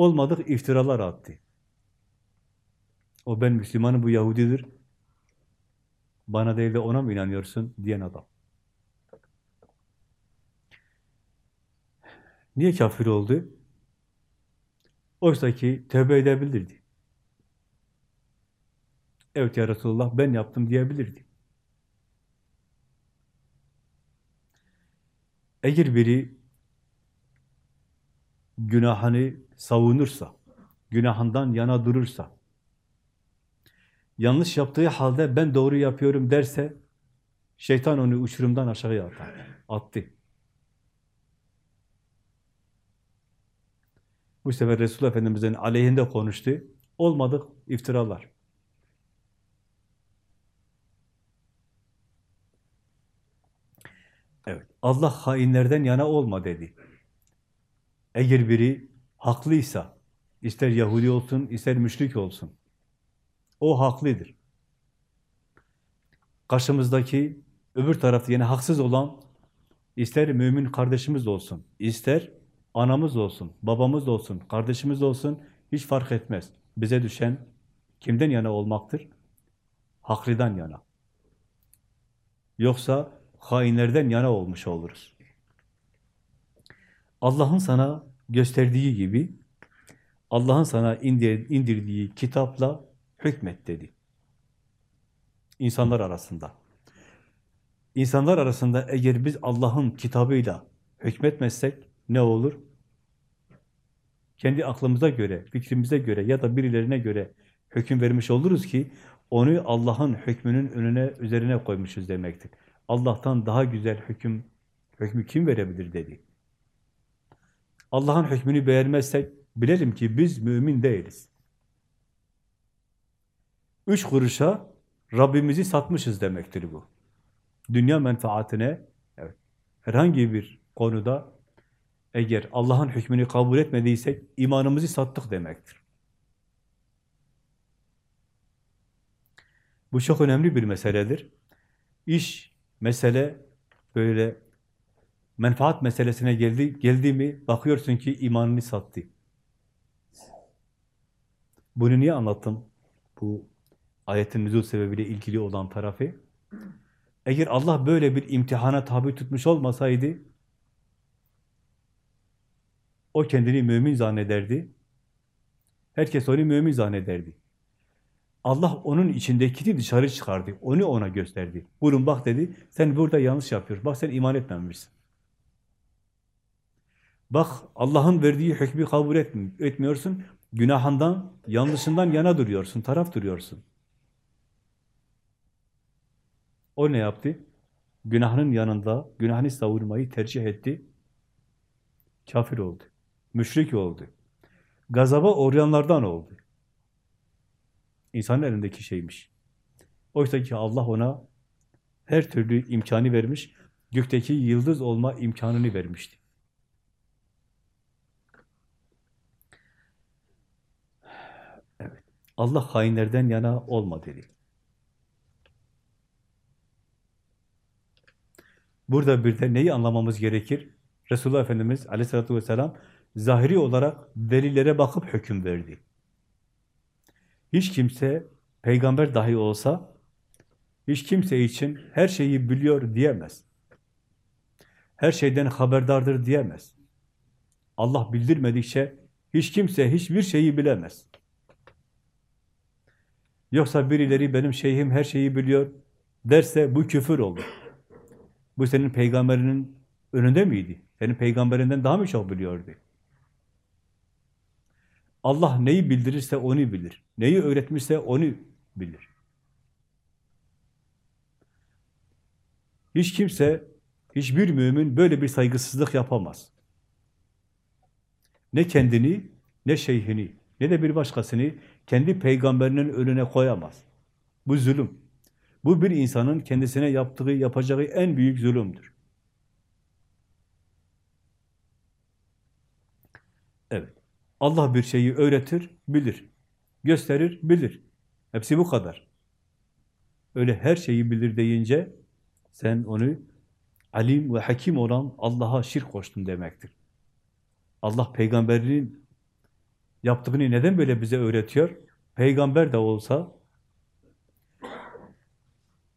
Olmadık iftiralar attı. O ben Müslümanım, bu Yahudidir. Bana değil de ona mı inanıyorsun diyen adam. Niye kafir oldu? Oysa ki tövbe edebilirdi. Evet ya Resulullah ben yaptım diyebilirdi. Eğer biri günahını savunursa, günahından yana durursa, yanlış yaptığı halde ben doğru yapıyorum derse, şeytan onu uçurumdan aşağıya atar. Attı. Bu sefer Resulullah Efendimiz'in aleyhinde konuştu. Olmadık iftiralar. Evet. Allah hainlerden yana olma dedi. Eğer biri haklıysa, ister Yahudi olsun, ister müşrik olsun, o haklıdır. Karşımızdaki öbür tarafta yine haksız olan, ister mümin kardeşimiz olsun, ister anamız olsun, babamız olsun, kardeşimiz olsun, hiç fark etmez. Bize düşen kimden yana olmaktır? Haklıdan yana. Yoksa hainlerden yana olmuş oluruz. Allah'ın sana gösterdiği gibi, Allah'ın sana indirdiği kitapla hükmet dedi. İnsanlar arasında. İnsanlar arasında eğer biz Allah'ın kitabıyla hükmetmezsek ne olur? Kendi aklımıza göre, fikrimize göre ya da birilerine göre hüküm vermiş oluruz ki onu Allah'ın hükmünün önüne, üzerine koymuşuz demektir. Allah'tan daha güzel hüküm, hükmü kim verebilir dedi. Allah'ın hükmünü beğenmezsek bilelim ki biz mümin değiliz. Üç kuruşa Rabbimizi satmışız demektir bu. Dünya menfaatine evet, herhangi bir konuda eğer Allah'ın hükmünü kabul etmediysek imanımızı sattık demektir. Bu çok önemli bir meseledir. İş, mesele böyle menfaat meselesine geldi, geldi mi bakıyorsun ki imanını sattı. Bunu niye anlattım? Bu ayetin nüzul sebebiyle ilgili olan tarafı. Eğer Allah böyle bir imtihana tabi tutmuş olmasaydı, o kendini mümin zannederdi. Herkes onu mümin zannederdi. Allah onun içindekini dışarı çıkardı. Onu ona gösterdi. Buyurun bak dedi, sen burada yanlış yapıyorsun. Bak sen iman etmemişsin. Bak Allah'ın verdiği hükmü kabul etmiyorsun. Günahından, yanlışından yana duruyorsun, taraf duruyorsun. O ne yaptı? Günahının yanında, günahını savurmayı tercih etti. Kafir oldu. Müşrik oldu. Gazaba uğrayanlardan oldu. İnsanın elindeki şeymiş. Oysa ki Allah ona her türlü imkanı vermiş, gökteki yıldız olma imkanını vermişti. Allah hainlerden yana olma dedi. Burada bir de neyi anlamamız gerekir? Resulullah Efendimiz aleyhissalatü vesselam zahiri olarak delillere bakıp hüküm verdi. Hiç kimse, peygamber dahi olsa, hiç kimse için her şeyi biliyor diyemez. Her şeyden haberdardır diyemez. Allah bildirmedikçe hiç kimse hiçbir şeyi bilemez. Yoksa birileri benim şeyhim her şeyi biliyor derse bu küfür olur. Bu senin peygamberinin önünde miydi? Senin peygamberinden daha mı çok biliyordu? Allah neyi bildirirse onu bilir. Neyi öğretmişse onu bilir. Hiç kimse, hiçbir mümin böyle bir saygısızlık yapamaz. Ne kendini, ne şeyhini, ne de bir başkasını kendi peygamberinin önüne koyamaz. Bu zulüm. Bu bir insanın kendisine yaptığı, yapacağı en büyük zulümdür. Evet. Allah bir şeyi öğretir, bilir. Gösterir, bilir. Hepsi bu kadar. Öyle her şeyi bilir deyince sen onu alim ve hakim olan Allah'a şirk koştun demektir. Allah peygamberinin yaptığını neden böyle bize öğretiyor? Peygamber de olsa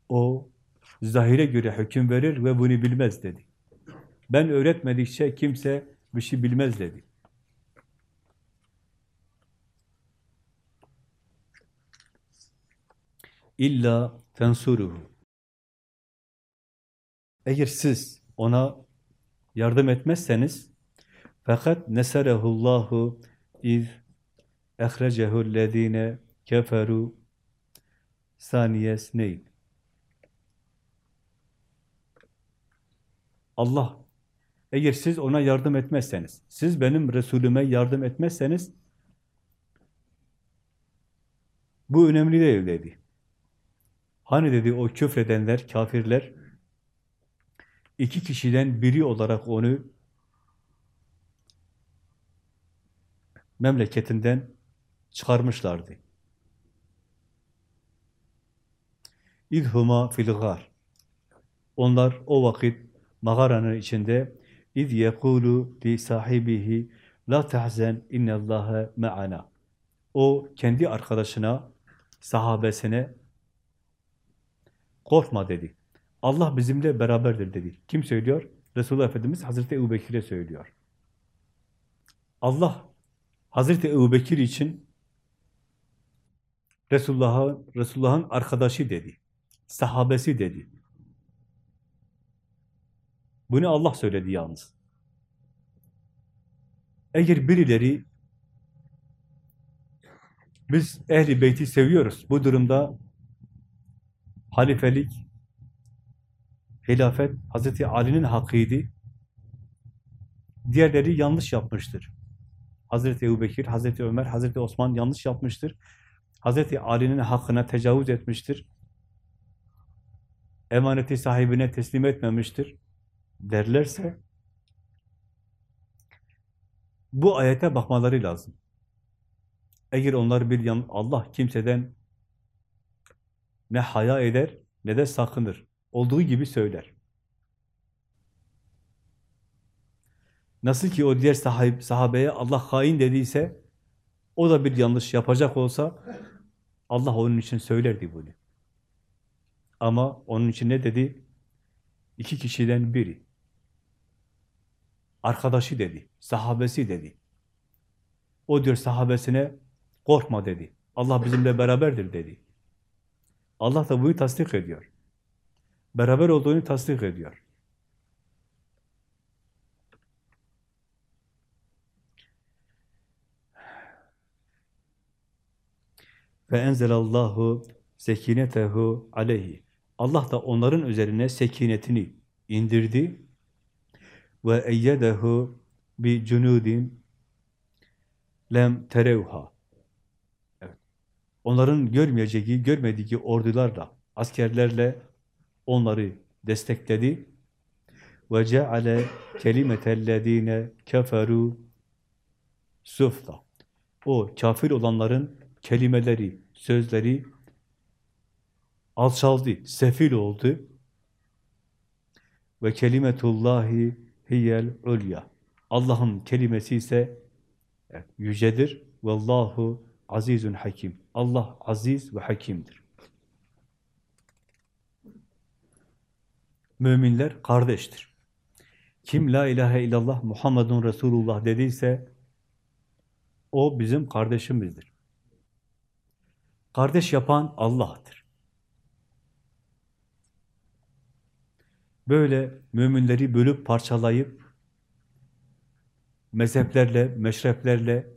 o zahire göre hüküm verir ve bunu bilmez dedi. Ben öğretmedikçe kimse bir şey bilmez dedi. İlla tensuruhu. Eğer siz ona yardım etmezseniz fakat neserehullahu iz ehrecehu'llezine keferu saniyes neyin? Allah eğer siz ona yardım etmezseniz, siz benim Resulüme yardım etmezseniz bu önemli değil dedi. Hani dedi o küfredenler, kafirler iki kişiden biri olarak onu memleketinden çıkarmışlardı. İdhuma fil gar. Onlar o vakit mağaranın içinde iz yekulu li sahibihi la tahzen innallaha ma'ana. O kendi arkadaşına, sahabesine korkma dedi. Allah bizimle beraberdir dedi. Kim söylüyor? Resulullah Efendimiz Hazreti Ebu söylüyor. Allah Hazreti Ebu Bekir için Resulullah'ın Resulullah'ın arkadaşı dedi. Sahabesi dedi. Bunu Allah söyledi yalnız. Eğer birileri biz ehli beyti seviyoruz. Bu durumda halifelik, hilafet Hazreti Ali'nin hakkıydı. Diğerleri yanlış yapmıştır. Hazreti Ebubekir, Hazreti Ömer, Hazreti Osman yanlış yapmıştır. Hazreti Ali'nin hakkına tecavüz etmiştir. Emaneti sahibine teslim etmemiştir derlerse bu ayete bakmaları lazım. Eğer onlar bir yan Allah kimseden ne haya eder ne de sakınır. Olduğu gibi söyler. Nasıl ki o diğer sahip, sahabeye Allah hain dediyse, o da bir yanlış yapacak olsa, Allah onun için söylerdi bunu. Ama onun için ne dedi? İki kişiden biri. Arkadaşı dedi, sahabesi dedi. O diyor sahabesine, korkma dedi. Allah bizimle beraberdir dedi. Allah da bunu tasdik ediyor. Beraber olduğunu tasdik ediyor. Ve enzelallahu sekinetehu aleyhi. Allah da onların üzerine sekinetini indirdi ve eyyedehu bi cunudin lem terevha. Evet. Onların görmeyeceği, görmediği ordularla, askerlerle onları destekledi. Ve ceale kelimetellezine keferu sufla. O kafir olanların kelimeleri, sözleri alçaldı, sefil oldu. Ve kelimetullahi hiyel ulya. Allah'ın kelimesi ise evet, yücedir. Vallahu azizun hakim. Allah aziz ve hakimdir. Müminler kardeştir. Kim la ilahe illallah Muhammedun Resulullah dediyse o bizim kardeşimizdir. Kardeş yapan Allah'tır. Böyle müminleri bölüp parçalayıp mezheplerle, meşreplerle,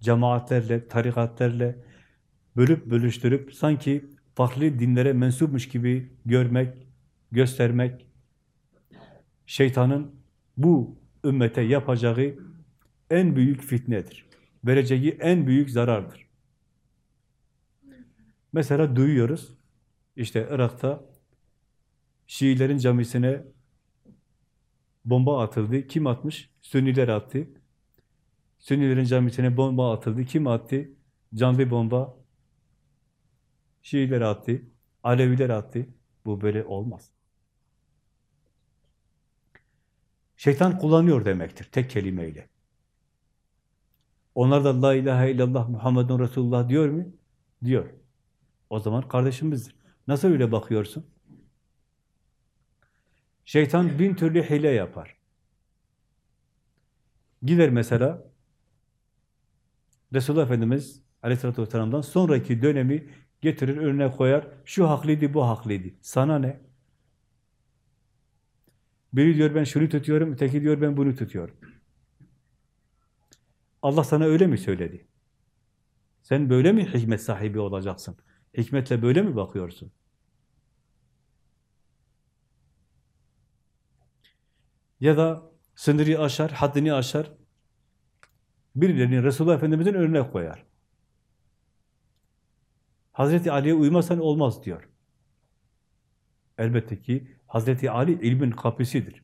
cemaatlerle, tarikatlerle bölüp bölüştürüp sanki farklı dinlere mensupmuş gibi görmek, göstermek şeytanın bu ümmete yapacağı en büyük fitnedir. vereceği en büyük zarardır. Mesela duyuyoruz, işte Irak'ta Şiilerin camisine bomba atıldı. Kim atmış? Sünniler attı. Sünnilerin camisine bomba atıldı. Kim attı? Canlı bomba. Şiiler attı. Aleviler attı. Bu böyle olmaz. Şeytan kullanıyor demektir tek kelimeyle. Onlar da la ilahe illallah Muhammedun Resulullah diyor mu? Diyor. O zaman kardeşimizdir. Nasıl öyle bakıyorsun? Şeytan bin türlü hile yapar. Gider mesela Resulullah Efendimiz Aleyhisselatü Vesselam'dan sonraki dönemi getirir önüne koyar. Şu haklıydı, bu haklıydı. Sana ne? Biri diyor ben şunu tutuyorum, öteki diyor ben bunu tutuyorum. Allah sana öyle mi söyledi? Sen böyle mi hikmet sahibi olacaksın? Hikmetle böyle mi bakıyorsun? Ya da sınırı aşar, haddini aşar, birilerini Resulullah Efendimiz'in önüne koyar. Hazreti Ali'ye uymazsan olmaz diyor. Elbette ki Hazreti Ali ilmin kapısıdır.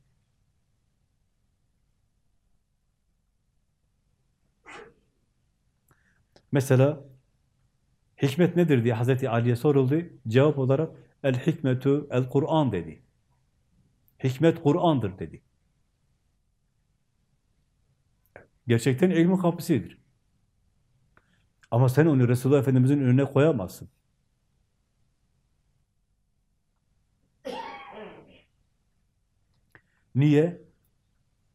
Mesela hikmet nedir diye Hazreti Ali'ye soruldu. Cevap olarak el hikmetu el Kur'an dedi. Hikmet Kur'an'dır dedi. Gerçekten ilmin kapısıdır. Ama sen onu Resulullah Efendimiz'in önüne koyamazsın. Niye?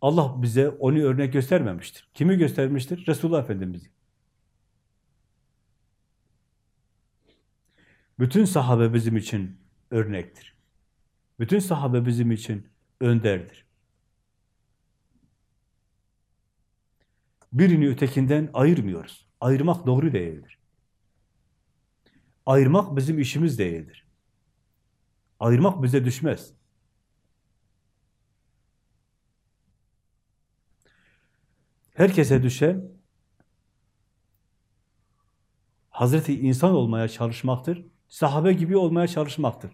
Allah bize onu örnek göstermemiştir. Kimi göstermiştir? Resulullah Efendimiz'i. Bütün sahabe bizim için örnektir. Bütün sahabe bizim için önderdir. Birini ötekinden ayırmıyoruz. Ayırmak doğru değildir. Ayırmak bizim işimiz değildir. Ayırmak bize düşmez. Herkese düşen Hazreti insan olmaya çalışmaktır. Sahabe gibi olmaya çalışmaktır.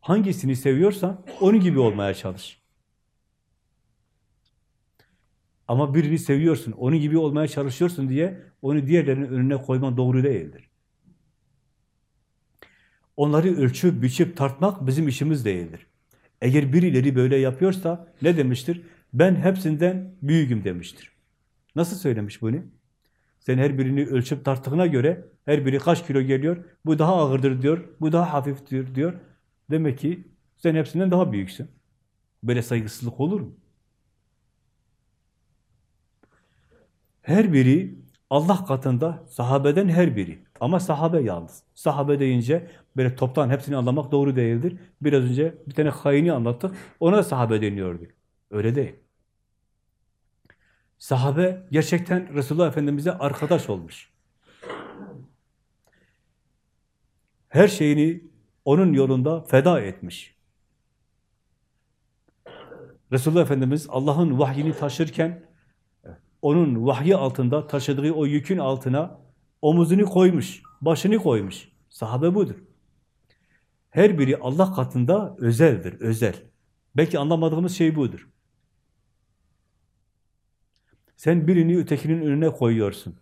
Hangisini seviyorsan onun gibi olmaya çalış. Ama birini seviyorsun, onun gibi olmaya çalışıyorsun diye onu diğerlerinin önüne koyman doğru değildir. Onları ölçüp, biçip, tartmak bizim işimiz değildir. Eğer birileri böyle yapıyorsa ne demiştir? Ben hepsinden büyüğüm demiştir. Nasıl söylemiş bunu? Sen her birini ölçüp tarttığına göre her biri kaç kilo geliyor? Bu daha ağırdır diyor, bu daha hafiftir diyor. Demek ki sen hepsinden daha büyüksün. Böyle saygısızlık olur mu? Her biri Allah katında sahabeden her biri. Ama sahabe yalnız. Sahabe deyince böyle toptan hepsini anlamak doğru değildir. Biraz önce bir tane haini anlattık. Ona sahabe deniyordu. Öyle değil. Sahabe gerçekten Resulullah Efendimiz'e arkadaş olmuş. Her şeyini onun yolunda feda etmiş. Resulullah Efendimiz Allah'ın vahyini taşırken onun vahyi altında taşıdığı o yükün altına omuzunu koymuş, başını koymuş. Sahabe budur. Her biri Allah katında özeldir, özel. Belki anlamadığımız şey budur. Sen birini ötekinin önüne koyuyorsun.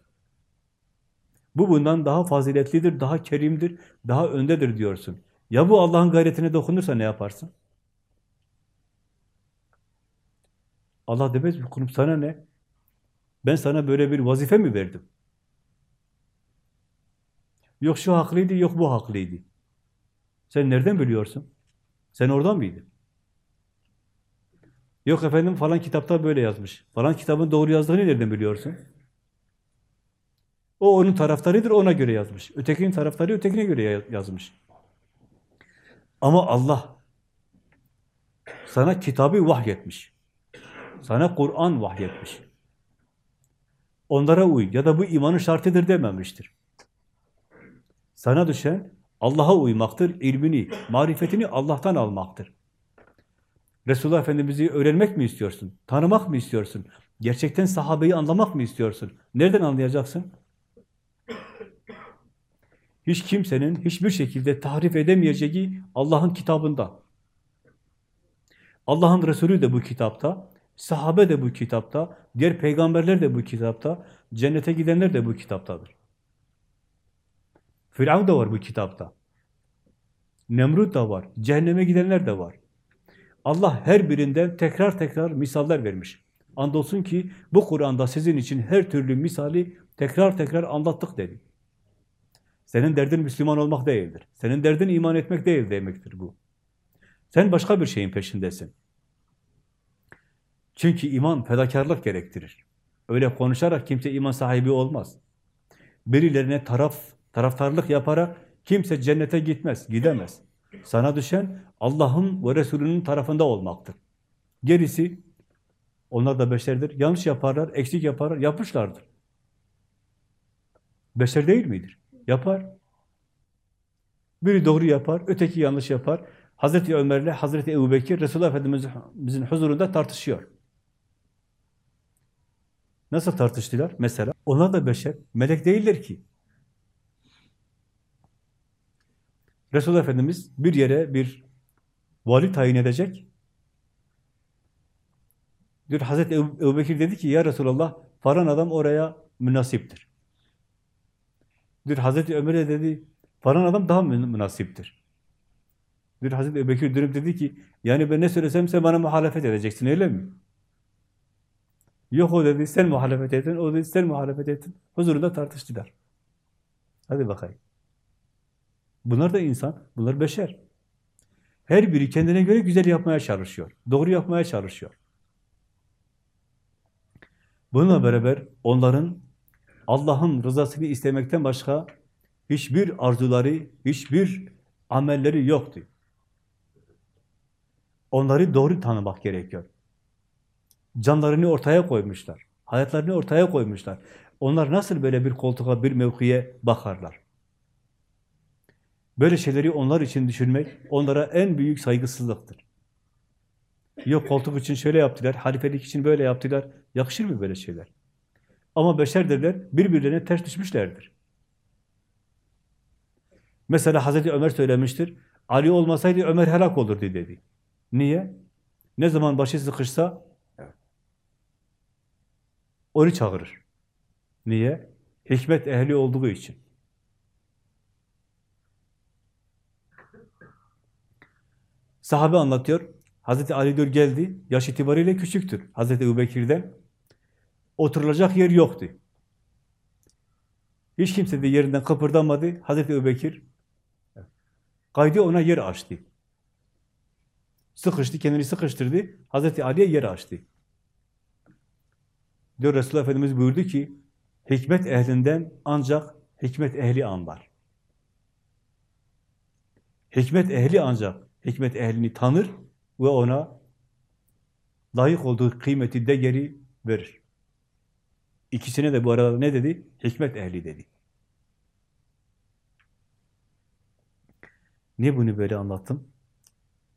Bu bundan daha faziletlidir, daha kerimdir, daha öndedir diyorsun. Ya bu Allah'ın gayretine dokunursa ne yaparsın? Allah demez mi? Kulum sana ne? Ben sana böyle bir vazife mi verdim? Yok şu haklıydı, yok bu haklıydı. Sen nereden biliyorsun? Sen oradan mıydın? Yok efendim falan kitapta böyle yazmış. Falan kitabın doğru yazdığını nereden biliyorsun? O onun taraftarıdır, ona göre yazmış. Ötekinin taraftarı ötekine göre yazmış. Ama Allah sana kitabı vahyetmiş. Sana Kur'an vahyetmiş. Onlara uy ya da bu imanın şartıdır dememiştir. Sana düşen Allah'a uymaktır, ilmini, marifetini Allah'tan almaktır. Resulullah Efendimiz'i öğrenmek mi istiyorsun? Tanımak mı istiyorsun? Gerçekten sahabeyi anlamak mı istiyorsun? Nereden anlayacaksın? Hiç kimsenin hiçbir şekilde tahrif edemeyeceği Allah'ın kitabında. Allah'ın Resulü de bu kitapta, sahabe de bu kitapta, diğer peygamberler de bu kitapta, cennete gidenler de bu kitaptadır. Firavun da var bu kitapta. Nemrut da var, cehenneme gidenler de var. Allah her birinden tekrar tekrar misaller vermiş. Andolsun ki bu Kur'an'da sizin için her türlü misali tekrar tekrar anlattık dedi. Senin derdin Müslüman olmak değildir. Senin derdin iman etmek değil demektir bu. Sen başka bir şeyin peşindesin. Çünkü iman fedakarlık gerektirir. Öyle konuşarak kimse iman sahibi olmaz. Birilerine taraf, taraftarlık yaparak kimse cennete gitmez, gidemez. Sana düşen Allah'ın ve Resulünün tarafında olmaktır. Gerisi, onlar da beşerdir. Yanlış yaparlar, eksik yaparlar, yapmışlardır. Beşer değil midir? Yapar. Biri doğru yapar, öteki yanlış yapar. Hazreti Ömer'le Hazreti Ebu Bekir, Resulullah Efendimiz'in huzurunda tartışıyor. Nasıl tartıştılar? Mesela onlar da beşer, melek değiller ki. Resulullah Efendimiz bir yere bir vali tayin edecek. Diyor Hazreti Ebu, dedi ki ya Resulallah falan adam oraya münasiptir. Diyor Hazreti Ömer de dedi falan adam daha münasiptir. Diyor Hazreti Ebu Bekir dönüp dedi ki yani ben ne söylesem sen bana muhalefet edeceksin öyle mi? Yok o dedi sen muhalefet ettin, o dedi sen muhalefet ettin. Huzurunda tartıştılar. Hadi bakayım. Bunlar da insan, bunlar beşer. Her biri kendine göre güzel yapmaya çalışıyor. Doğru yapmaya çalışıyor. Bununla beraber onların Allah'ın rızasını istemekten başka hiçbir arzuları, hiçbir amelleri yoktu. Onları doğru tanımak gerekiyor. Canlarını ortaya koymuşlar. Hayatlarını ortaya koymuşlar. Onlar nasıl böyle bir koltuğa, bir mevkiye bakarlar? Böyle şeyleri onlar için düşünmek, onlara en büyük saygısızlıktır. Yok koltuk için şöyle yaptılar, halifelik için böyle yaptılar. Yakışır mı böyle şeyler? Ama beşerdirler, birbirlerine ters düşmüşlerdir. Mesela Hazreti Ömer söylemiştir, Ali olmasaydı Ömer helak olurdu dedi. Niye? Ne zaman başı sıkışsa onu çağırır. Niye? Hikmet ehli olduğu için. Sahabe anlatıyor. Hazreti Ali diyor geldi. Yaş itibariyle küçüktür. Hazreti Ebubekir'den. Oturulacak yer yoktu. Hiç kimse de yerinden kıpırdamadı. Hazreti Ebubekir kaydı ona yer açtı. Sıkıştı, kendini sıkıştırdı. Hazreti Ali'ye yer açtı. Diyor Resulullah Efendimiz buyurdu ki, hikmet ehlinden ancak hikmet ehli anlar. Hikmet ehli ancak hikmet ehlini tanır ve ona layık olduğu kıymeti, değeri verir. İkisine de bu arada ne dedi? Hikmet ehli dedi. Niye bunu böyle anlattım?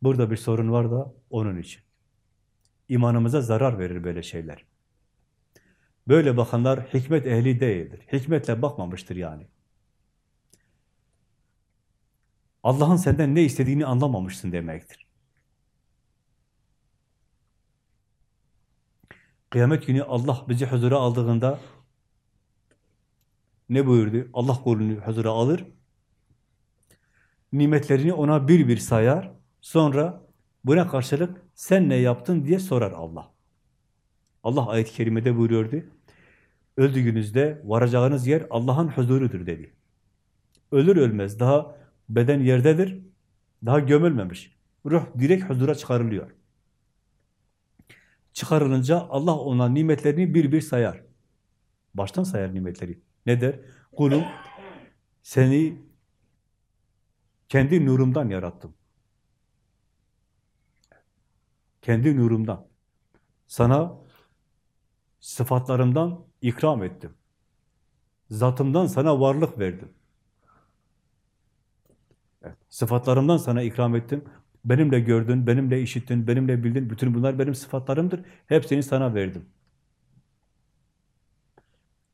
Burada bir sorun var da onun için. İmanımıza zarar verir böyle şeyler. Böyle bakanlar hikmet ehli değildir. Hikmetle bakmamıştır yani. Allah'ın senden ne istediğini anlamamışsın demektir. Kıyamet günü Allah bizi huzura aldığında ne buyurdu? Allah kulunu huzura alır, nimetlerini ona bir bir sayar, sonra buna karşılık sen ne yaptın diye sorar Allah. Allah ayet-i kerimede buyuruyordu, öldüğünüzde varacağınız yer Allah'ın huzurudur dedi. Ölür ölmez daha beden yerdedir, daha gömülmemiş. Ruh direkt huzura çıkarılıyor. Çıkarılınca Allah ona nimetlerini bir bir sayar. Baştan sayar nimetleri. Ne der? Kulum seni kendi nurumdan yarattım. Kendi nurumdan. Sana sıfatlarımdan ikram ettim. Zatımdan sana varlık verdim. Evet, sıfatlarımdan sana ikram ettim. Benimle gördün, benimle işittin, benimle bildin. Bütün bunlar benim sıfatlarımdır. Hepsini sana verdim.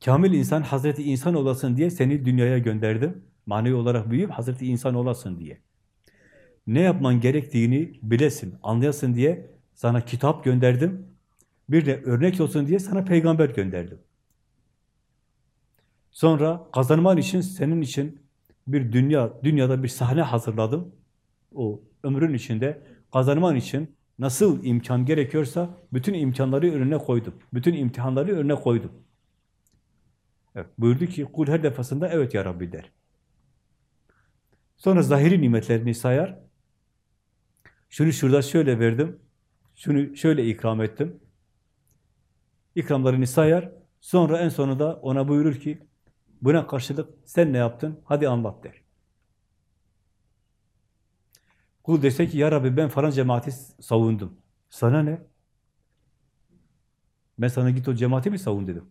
Kamil insan Hazreti insan olasın diye seni dünyaya gönderdim. Manevi olarak büyüyüp Hazreti insan olasın diye. Ne yapman gerektiğini bilesin, anlayasın diye sana kitap gönderdim. Bir de örnek olsun diye sana peygamber gönderdim. Sonra kazanman için, senin için bir dünya, dünyada bir sahne hazırladım. O ömrün içinde kazanman için nasıl imkan gerekiyorsa bütün imkanları önüne koydum. Bütün imtihanları önüne koydum. Evet, buyurdu ki kul her defasında evet ya Rabbi der. Sonra zahiri nimetlerini sayar. Şunu şurada şöyle verdim. Şunu şöyle ikram ettim. İkramlarını sayar. Sonra en sonunda ona buyurur ki buna karşılık sen ne yaptın? Hadi anlat der. Kul dese ki ya Rabbi ben falan cemaati savundum. Sana ne? Ben sana git o cemaati mi savun dedim.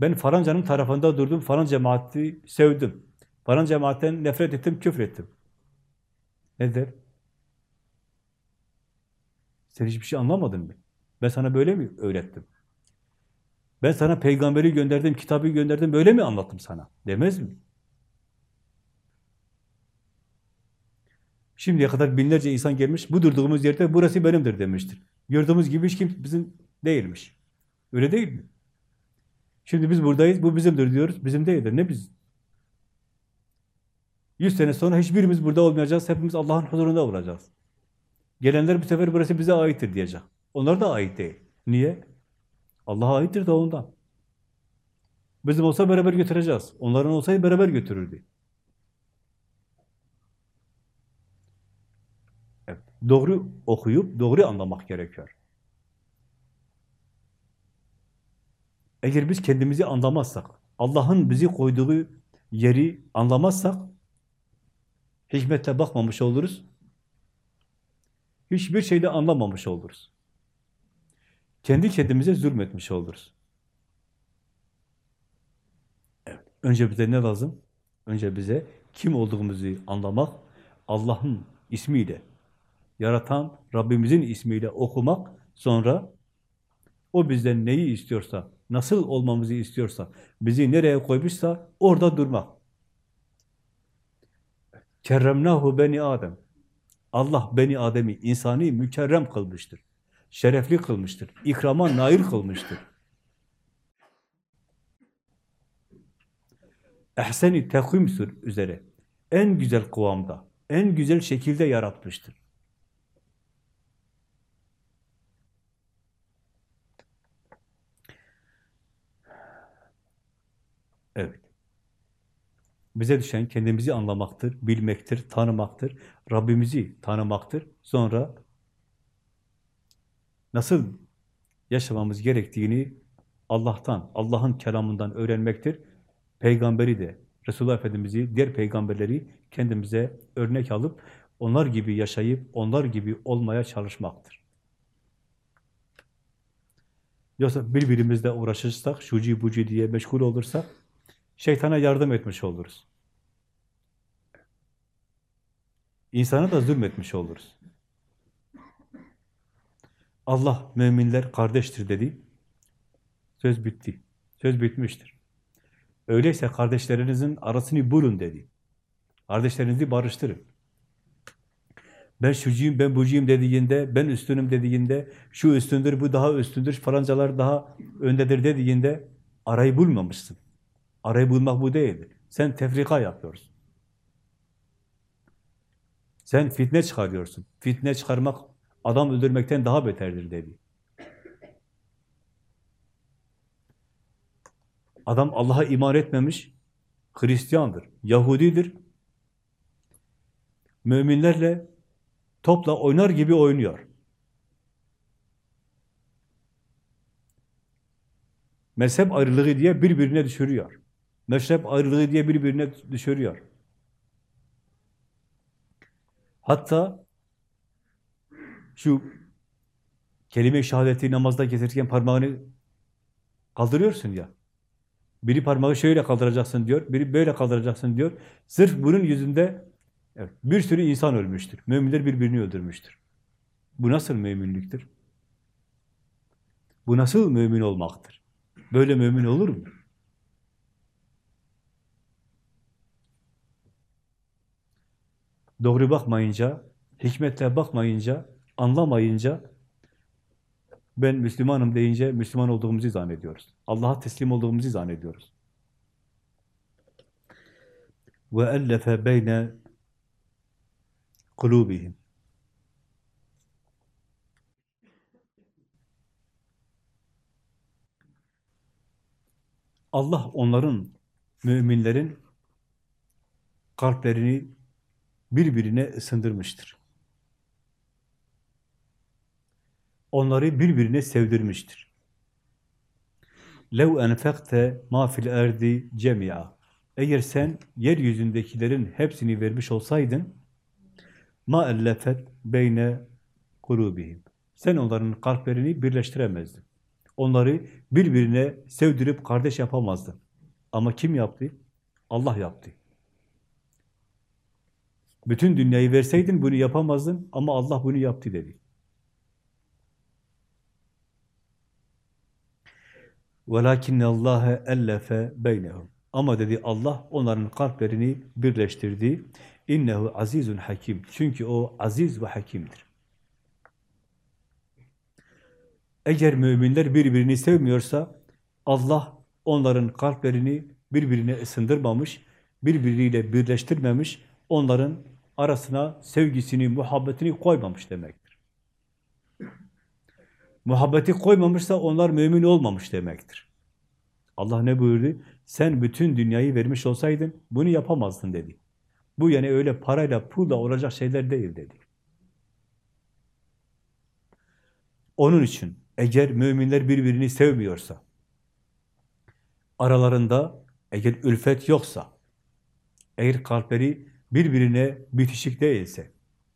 Ben farancanın tarafında durdum, falan cemaati sevdim. Falan cemaatten nefret ettim, küfür ettim. Ne der? Sen hiçbir şey anlamadın mı? Ben sana böyle mi öğrettim? Ben sana peygamberi gönderdim, kitabı gönderdim, böyle mi anlattım sana? Demez mi? Şimdiye kadar binlerce insan gelmiş, bu durduğumuz yerde burası benimdir demiştir. Gördüğümüz gibi hiç kim bizim değilmiş. Öyle değil mi? Şimdi biz buradayız, bu bizimdir diyoruz, bizim değildir. Ne biz? Yüz sene sonra hiçbirimiz burada olmayacağız, hepimiz Allah'ın huzurunda olacağız. Gelenler bu sefer burası bize aittir diyecek. Onlar da ait değil. Niye? Allah'a aittir de ondan. Bizim olsa beraber götüreceğiz. Onların olsaydı beraber götürürdü. Evet. Doğru okuyup doğru anlamak gerekiyor. Eğer biz kendimizi anlamazsak, Allah'ın bizi koyduğu yeri anlamazsak, hikmetle bakmamış oluruz, hiçbir şeyde anlamamış oluruz. Kendi kendimize zulmetmiş oluruz. Evet. Önce bize ne lazım? Önce bize kim olduğumuzu anlamak, Allah'ın ismiyle, yaratan Rabbimizin ismiyle okumak, sonra o bizden neyi istiyorsa, nasıl olmamızı istiyorsa, bizi nereye koymuşsa orada durmak. Kerremnahu beni Adem. Allah beni Adem'i, insani mükerrem kılmıştır. Şerefli kılmıştır. İkrama nail kılmıştır. Ehsen-i tekvim üzere en güzel kıvamda, en güzel şekilde yaratmıştır. Evet. Bize düşen kendimizi anlamaktır, bilmektir, tanımaktır, Rabbimizi tanımaktır. Sonra nasıl yaşamamız gerektiğini Allah'tan, Allah'ın kelamından öğrenmektir. Peygamberi de, Resulullah Efendimiz'i, diğer peygamberleri kendimize örnek alıp onlar gibi yaşayıp onlar gibi olmaya çalışmaktır. Yoksa birbirimizle uğraşırsak, şucu bucu diye meşgul olursak şeytana yardım etmiş oluruz. İnsana da zulmetmiş oluruz. Allah müminler kardeştir dedi. Söz bitti. Söz bitmiştir. Öyleyse kardeşlerinizin arasını bulun dedi. Kardeşlerinizi barıştırın. Ben şucuyum, ben bucuyum dediğinde, ben üstünüm dediğinde, şu üstündür, bu daha üstündür, falancalar daha öndedir dediğinde arayı bulmamışsın. Arayı bulmak bu değildir. Sen tefrika yapıyorsun. Sen fitne çıkarıyorsun. Fitne çıkarmak adam öldürmekten daha beterdir dedi. Adam Allah'a iman etmemiş, Hristiyandır, Yahudidir. Müminlerle topla oynar gibi oynuyor. Mezhep ayrılığı diye birbirine düşürüyor. Mezhep ayrılığı diye birbirine düşürüyor. Hatta şu kelime-i şehadeti namazda getirirken parmağını kaldırıyorsun ya. Biri parmağı şöyle kaldıracaksın diyor, biri böyle kaldıracaksın diyor. Sırf bunun yüzünde evet, bir sürü insan ölmüştür. Müminler birbirini öldürmüştür. Bu nasıl müminliktir? Bu nasıl mümin olmaktır? Böyle mümin olur mu? Doğru bakmayınca, hikmetle bakmayınca, anlamayınca ben Müslümanım deyince Müslüman olduğumuzu zannediyoruz. Allah'a teslim olduğumuzu zannediyoruz. Ve ellefe beyne kulubihim. Allah onların, müminlerin kalplerini birbirine ısındırmıştır. onları birbirine sevdirmiştir. Lev enfekte ma fil erdi cemia. Eğer sen yeryüzündekilerin hepsini vermiş olsaydın ma ellefet beyne kulubihim. Sen onların kalplerini birleştiremezdin. Onları birbirine sevdirip kardeş yapamazdın. Ama kim yaptı? Allah yaptı. Bütün dünyayı verseydin bunu yapamazdın ama Allah bunu yaptı dedi. وَلَكِنَّ اللّٰهَ اَلَّفَ بَيْنَهُمْ Ama dedi Allah onların kalplerini birleştirdi. İnnehu azizun hakim. Çünkü o aziz ve hakimdir. Eğer müminler birbirini sevmiyorsa Allah onların kalplerini birbirine ısındırmamış, birbiriyle birleştirmemiş, onların arasına sevgisini, muhabbetini koymamış demektir. Muhabbeti koymamışsa onlar mümin olmamış demektir. Allah ne buyurdu? Sen bütün dünyayı vermiş olsaydın bunu yapamazdın dedi. Bu yani öyle parayla, pulla olacak şeyler değil dedi. Onun için eğer müminler birbirini sevmiyorsa, aralarında eğer ülfet yoksa, eğer kalpleri birbirine bitişik değilse,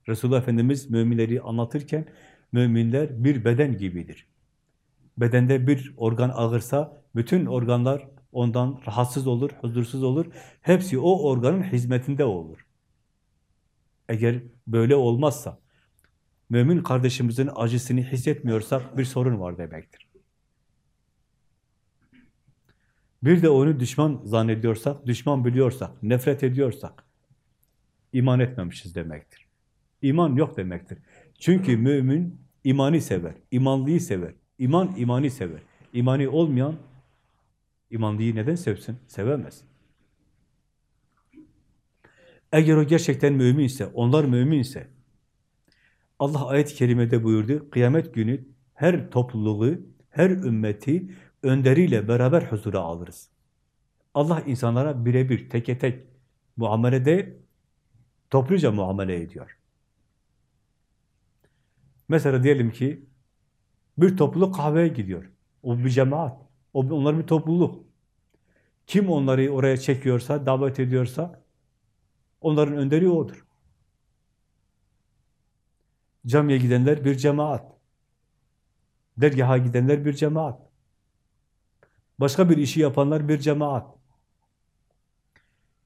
Resulullah Efendimiz müminleri anlatırken, müminler bir beden gibidir. Bedende bir organ ağırsa, bütün organlar ondan rahatsız olur, huzursuz olur. Hepsi o organın hizmetinde olur. Eğer böyle olmazsa, mümin kardeşimizin acısını hissetmiyorsak bir sorun var demektir. Bir de onu düşman zannediyorsak, düşman biliyorsak, nefret ediyorsak, iman etmemişiz demektir. İman yok demektir. Çünkü mümin imani sever, imanlıyı sever. İman imani sever. İmani olmayan imanlıyı neden sevsin? Sevemez. Eğer o gerçekten müminse, onlar müminse, Allah ayet-i kerimede buyurdu, kıyamet günü her topluluğu, her ümmeti önderiyle beraber huzura alırız. Allah insanlara birebir, teke tek muamele değil, topluca muamele ediyor. Mesela diyelim ki bir topluluk kahveye gidiyor. O bir cemaat. O, onlar bir topluluk. Kim onları oraya çekiyorsa, davet ediyorsa onların önderi odur. Camiye gidenler bir cemaat. Dergaha gidenler bir cemaat. Başka bir işi yapanlar bir cemaat.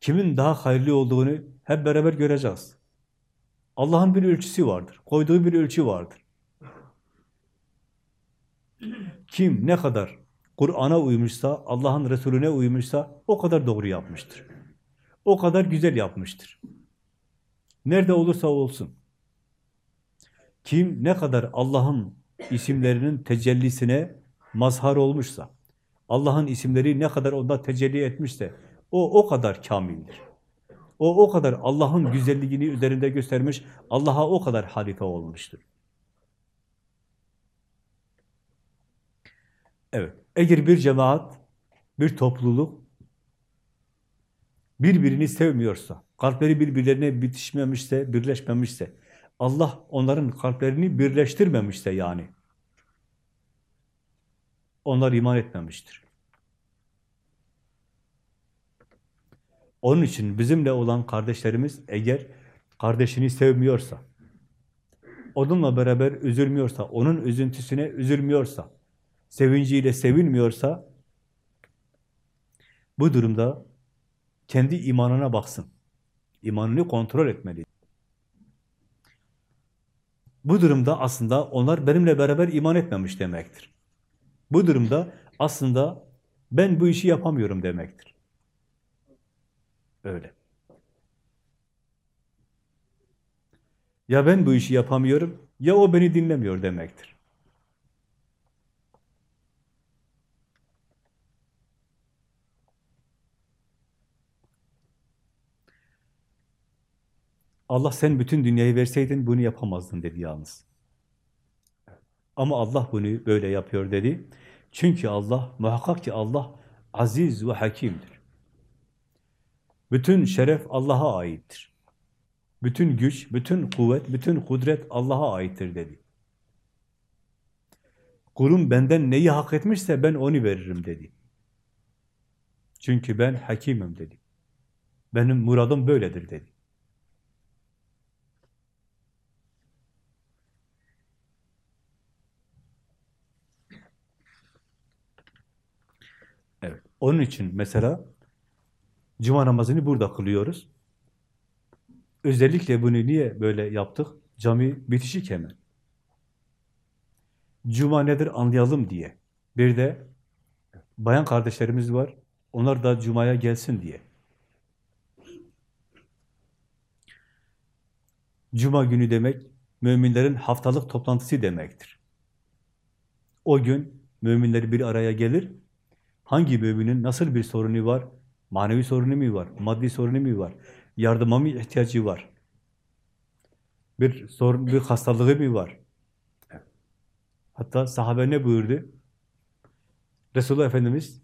Kimin daha hayırlı olduğunu hep beraber göreceğiz. Allah'ın bir ölçüsü vardır. Koyduğu bir ölçü vardır. Kim ne kadar Kur'an'a uymuşsa, Allah'ın Resulüne uymuşsa o kadar doğru yapmıştır. O kadar güzel yapmıştır. Nerede olursa olsun. Kim ne kadar Allah'ın isimlerinin tecellisine mazhar olmuşsa, Allah'ın isimleri ne kadar onda tecelli etmişse, o o kadar kamildir. O o kadar Allah'ın güzelliğini üzerinde göstermiş, Allah'a o kadar halife olmuştur. Evet, eğer bir cemaat, bir topluluk birbirini sevmiyorsa, kalpleri birbirlerine bitişmemişse, birleşmemişse, Allah onların kalplerini birleştirmemişse yani, onlar iman etmemiştir. Onun için bizimle olan kardeşlerimiz eğer kardeşini sevmiyorsa, onunla beraber üzülmüyorsa, onun üzüntüsüne üzülmüyorsa, sevinciyle sevinmiyorsa, bu durumda kendi imanına baksın. İmanını kontrol etmeli. Bu durumda aslında onlar benimle beraber iman etmemiş demektir. Bu durumda aslında Ben bu işi yapamıyorum demektir. Öyle. Ya ben bu işi yapamıyorum, ya o beni dinlemiyor demektir. Allah sen bütün dünyayı verseydin bunu yapamazdın dedi yalnız. Ama Allah bunu böyle yapıyor dedi. Çünkü Allah, muhakkak ki Allah aziz ve hakimdir. Bütün şeref Allah'a aittir. Bütün güç, bütün kuvvet, bütün kudret Allah'a aittir dedi. Kulum benden neyi hak etmişse ben onu veririm dedi. Çünkü ben hakimim dedi. Benim muradım böyledir dedi. Evet. Onun için mesela cuma namazını burada kılıyoruz. Özellikle bunu niye böyle yaptık? Cami bitişik hemen. Cuma nedir anlayalım diye. Bir de bayan kardeşlerimiz var. Onlar da cumaya gelsin diye. Cuma günü demek müminlerin haftalık toplantısı demektir. O gün müminler bir araya gelir. Hangi müminin nasıl bir sorunu var? Manevi sorunu mu var? Maddi sorunu mu var? Yardıma mı ihtiyacı var? Bir sorun, bir hastalığı mı var? Hatta sahabe ne buyurdu? Resulullah Efendimiz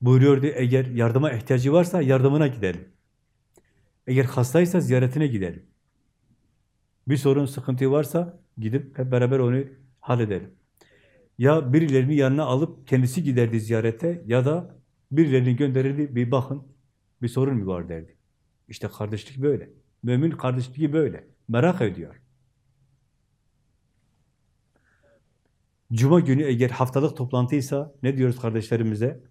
buyuruyordu, eğer yardıma ihtiyacı varsa yardımına gidelim. Eğer hastaysa ziyaretine gidelim. Bir sorun, sıkıntı varsa gidip hep beraber onu halledelim. Ya birilerini yanına alıp kendisi giderdi ziyarete ya da birilerini gönderirdi, bir bakın bir sorun mu var derdi. İşte kardeşlik böyle. Mümin kardeşliği böyle. Merak ediyor. Cuma günü eğer haftalık toplantıysa ne diyoruz kardeşlerimize?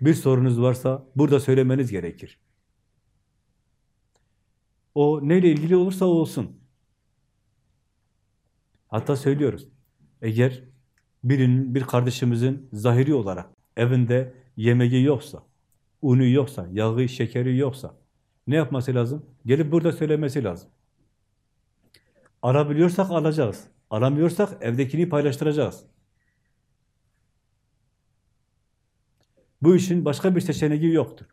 Bir sorunuz varsa burada söylemeniz gerekir. O neyle ilgili olursa olsun. Hatta söylüyoruz. Eğer birinin, bir kardeşimizin zahiri olarak evinde yemeği yoksa, unu yoksa, yağı, şekeri yoksa ne yapması lazım? Gelip burada söylemesi lazım. Arabiliyorsak alacağız. Aramıyorsak evdekini paylaştıracağız. Bu işin başka bir seçeneği yoktur.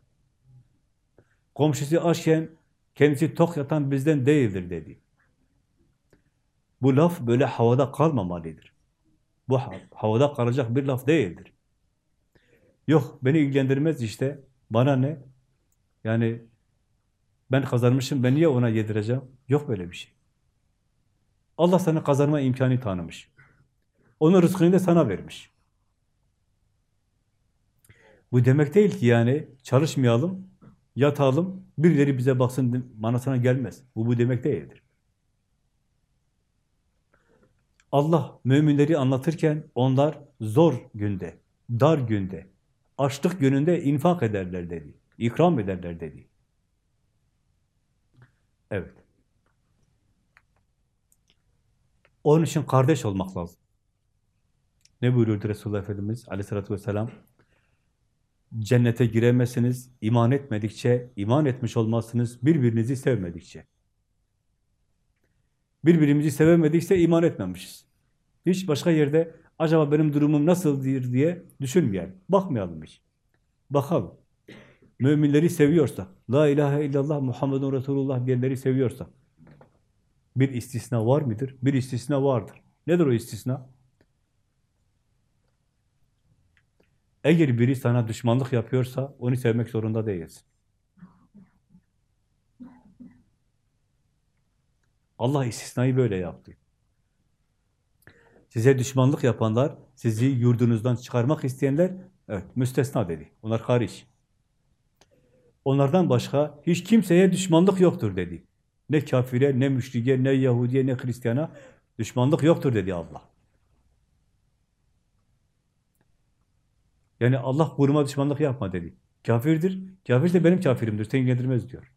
Komşusu açken kendisi tok yatan bizden değildir dedi. Bu laf böyle havada kalmamalıdır. Bu havada kalacak bir laf değildir. Yok beni ilgilendirmez işte. Bana ne? Yani ben kazanmışım, ben niye ona yedireceğim? Yok böyle bir şey. Allah sana kazanma imkanı tanımış. Onun rızkını da sana vermiş. Bu demek değil ki yani çalışmayalım, yatalım, birileri bize baksın bana sana gelmez. Bu bu demek değildir. Allah müminleri anlatırken onlar zor günde, dar günde, açlık gününde infak ederler dedi. İkram ederler dedi. Evet. Onun için kardeş olmak lazım. Ne buyuruyordu Resulullah Efendimiz aleyhissalatü vesselam? Cennete giremezsiniz, iman etmedikçe, iman etmiş olmazsınız, birbirinizi sevmedikçe. Birbirimizi sevemedikse iman etmemişiz. Hiç başka yerde acaba benim durumum nasıldır diye düşünmeyelim. Bakmayalım hiç. Bakalım. Müminleri seviyorsa, La ilahe illallah Muhammedun Resulullah diyenleri seviyorsa, bir istisna var mıdır? Bir istisna vardır. Nedir o istisna? Eğer biri sana düşmanlık yapıyorsa, onu sevmek zorunda değilsin. Allah istisnayı böyle yaptı. Size düşmanlık yapanlar, sizi yurdunuzdan çıkarmak isteyenler, evet müstesna dedi. Onlar hariç. Onlardan başka hiç kimseye düşmanlık yoktur dedi. Ne kafire, ne müşrike, ne Yahudiye, ne Hristiyana düşmanlık yoktur dedi Allah. Yani Allah kuruma düşmanlık yapma dedi. Kafirdir, kafir de benim kafirimdir, seni ilgilendirmez diyor.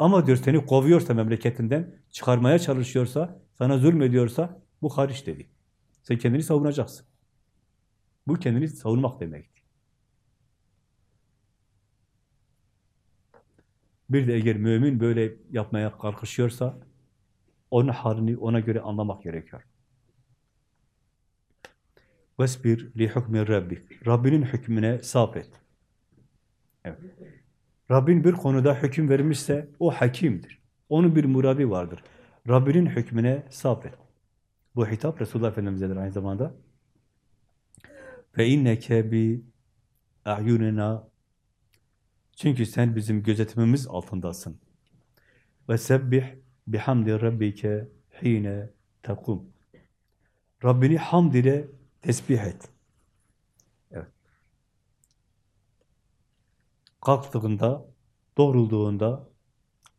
Ama diyor seni kovuyorsa memleketinden, çıkarmaya çalışıyorsa, sana zulmediyorsa bu hariç dedi. Sen kendini savunacaksın. Bu kendini savunmak demektir. Bir de eğer mümin böyle yapmaya kalkışıyorsa, onun halini ona göre anlamak gerekiyor. Vesbir li hukmi rabbik. Rabbinin hükmüne sabret. Evet. Rabbin bir konuda hüküm vermişse o hakimdir. Onun bir muradı vardır. Rabbinin hükmüne sabret. Bu hitap Resulullah Efendimiz'edir aynı zamanda. Fe inneke bi a'yunina çünkü sen bizim gözetimimiz altındasın. Ve sebbih bihamdi rabbike hine takum. Rabbini hamd ile tesbih et. Kalktığında, doğrulduğunda,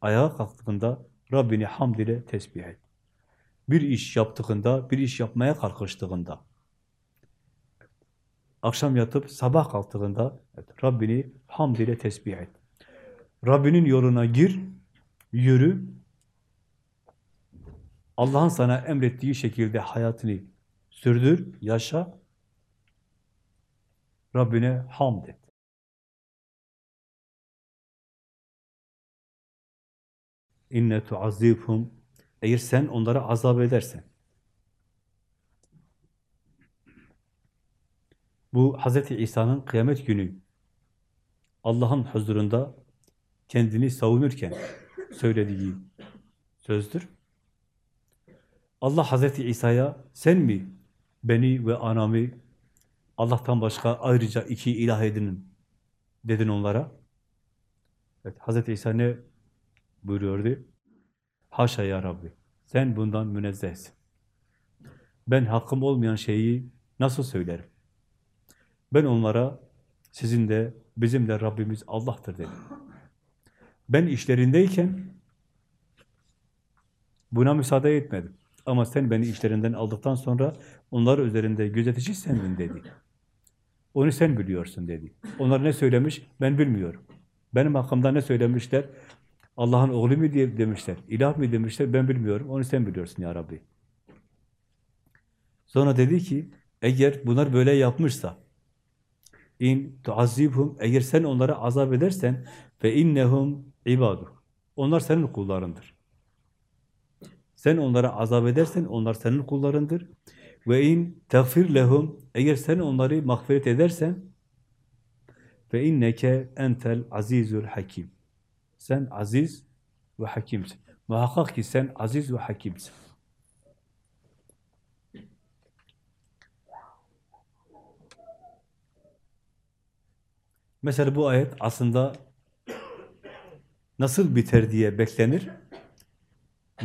ayağa kalktığında Rabbini hamd ile tesbih et. Bir iş yaptığında, bir iş yapmaya kalkıştığında, akşam yatıp sabah kalktığında Rabbini hamd ile tesbih et. Rabbinin yoluna gir, yürü. Allah'ın sana emrettiği şekilde hayatını sürdür, yaşa. Rabbine hamd et. İnne tuazibhum eğer sen onlara azap edersen bu Hz. İsa'nın kıyamet günü Allah'ın huzurunda kendini savunurken söylediği sözdür. Allah Hz. İsa'ya sen mi beni ve anamı Allah'tan başka ayrıca iki ilah edinin dedin onlara. Evet, Hz. İsa ne buyuruyordu? Haşa ya Rabbi, sen bundan münezzehsin. Ben hakkım olmayan şeyi nasıl söylerim? Ben onlara sizin de bizim de Rabbimiz Allah'tır dedim. Ben işlerindeyken buna müsaade etmedim. Ama sen beni işlerinden aldıktan sonra onlar üzerinde gözetici sendin dedi. Onu sen biliyorsun dedi. Onlar ne söylemiş ben bilmiyorum. Benim hakkımda ne söylemişler? Allah'ın oğlu mu diye demişler, ilah mı demişler ben bilmiyorum. Onu sen biliyorsun ya Rabbi. Sonra dedi ki eğer bunlar böyle yapmışsa in tuazibhum eğer sen onlara azap edersen ve innehum ibadu. Onlar senin kullarındır. Sen onlara azap edersen onlar senin kullarındır. Ve in tagfir lehum eğer sen onları mağfiret edersen ve inneke entel azizul hakim. Sen aziz ve hakimsin. Muhakkak ki sen aziz ve hakimsin. Mesela bu ayet aslında nasıl biter diye beklenir.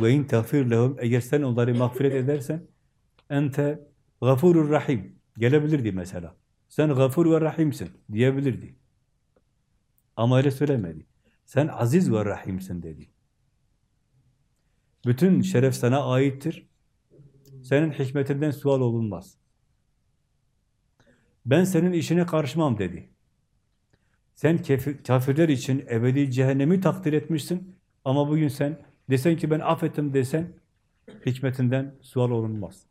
Ve in tağfir lehum eğer sen onları mağfiret edersen ente gafurur rahim gelebilirdi mesela. Sen gafur ve rahimsin diyebilirdi. Ama öyle söylemedi. Sen aziz ve rahimsin dedi. Bütün şeref sana aittir. Senin hikmetinden sual olunmaz. Ben senin işine karışmam dedi. Sen kafirler için ebedi cehennemi takdir etmişsin ama bugün sen desen ki ben affettim desen hikmetinden sual olunmaz.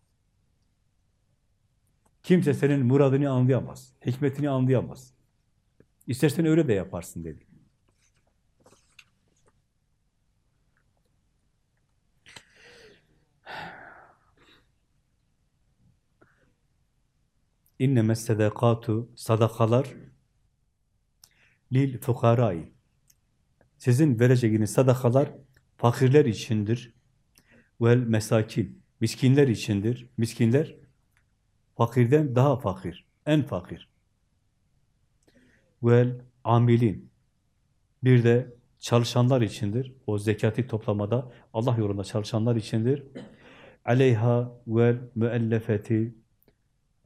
Kimse senin muradını anlayamaz, hikmetini anlayamaz. İstersen öyle de yaparsın dedi. İnnemes sedakatu sadakalar lil fukarai. Sizin vereceğiniz sadakalar fakirler içindir. Vel mesakin. Miskinler içindir. Miskinler fakirden daha fakir. En fakir. Vel amilin. Bir de çalışanlar içindir. O zekati toplamada Allah yolunda çalışanlar içindir. Aleyha vel müellefeti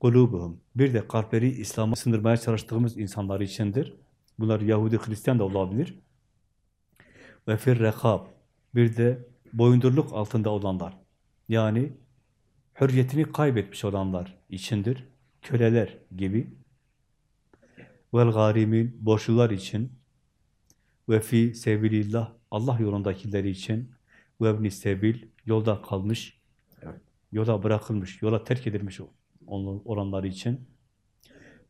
kulubuhum. Bir de kalpleri İslam'a sındırmaya çalıştığımız insanlar içindir. Bunlar Yahudi, Hristiyan da olabilir. Ve fir rekab. Bir de boyundurluk altında olanlar. Yani hürriyetini kaybetmiş olanlar içindir. Köleler gibi. Vel garimin borçlular için ve fi sebilillah Allah yolundakileri için ve sebil yolda kalmış, yola bırakılmış, yola terk edilmiş olanlar için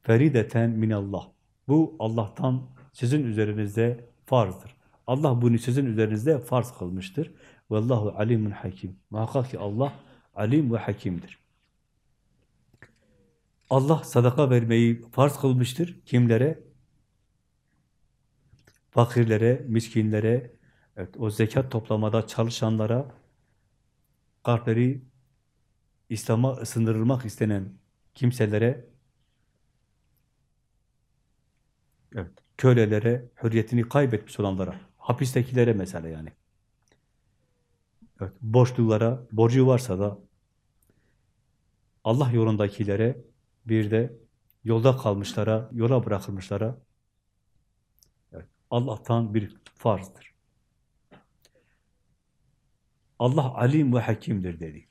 ferideten minallah. Bu Allah'tan sizin üzerinizde farzdır. Allah bunu sizin üzerinizde farz kılmıştır. Vallahu alimun hakim. Muhakkak ki Allah alim ve hakimdir. Allah sadaka vermeyi farz kılmıştır. Kimlere? Fakirlere, miskinlere, evet, o zekat toplamada çalışanlara, kalpleri İslam'a ısındırılmak istenen kimselere, evet, kölelere, hürriyetini kaybetmiş olanlara, hapistekilere mesela yani. Evet, borçlulara, borcu varsa da Allah yolundakilere, bir de yolda kalmışlara, yola bırakılmışlara evet, Allah'tan bir farzdır. Allah alim ve hakimdir dedi.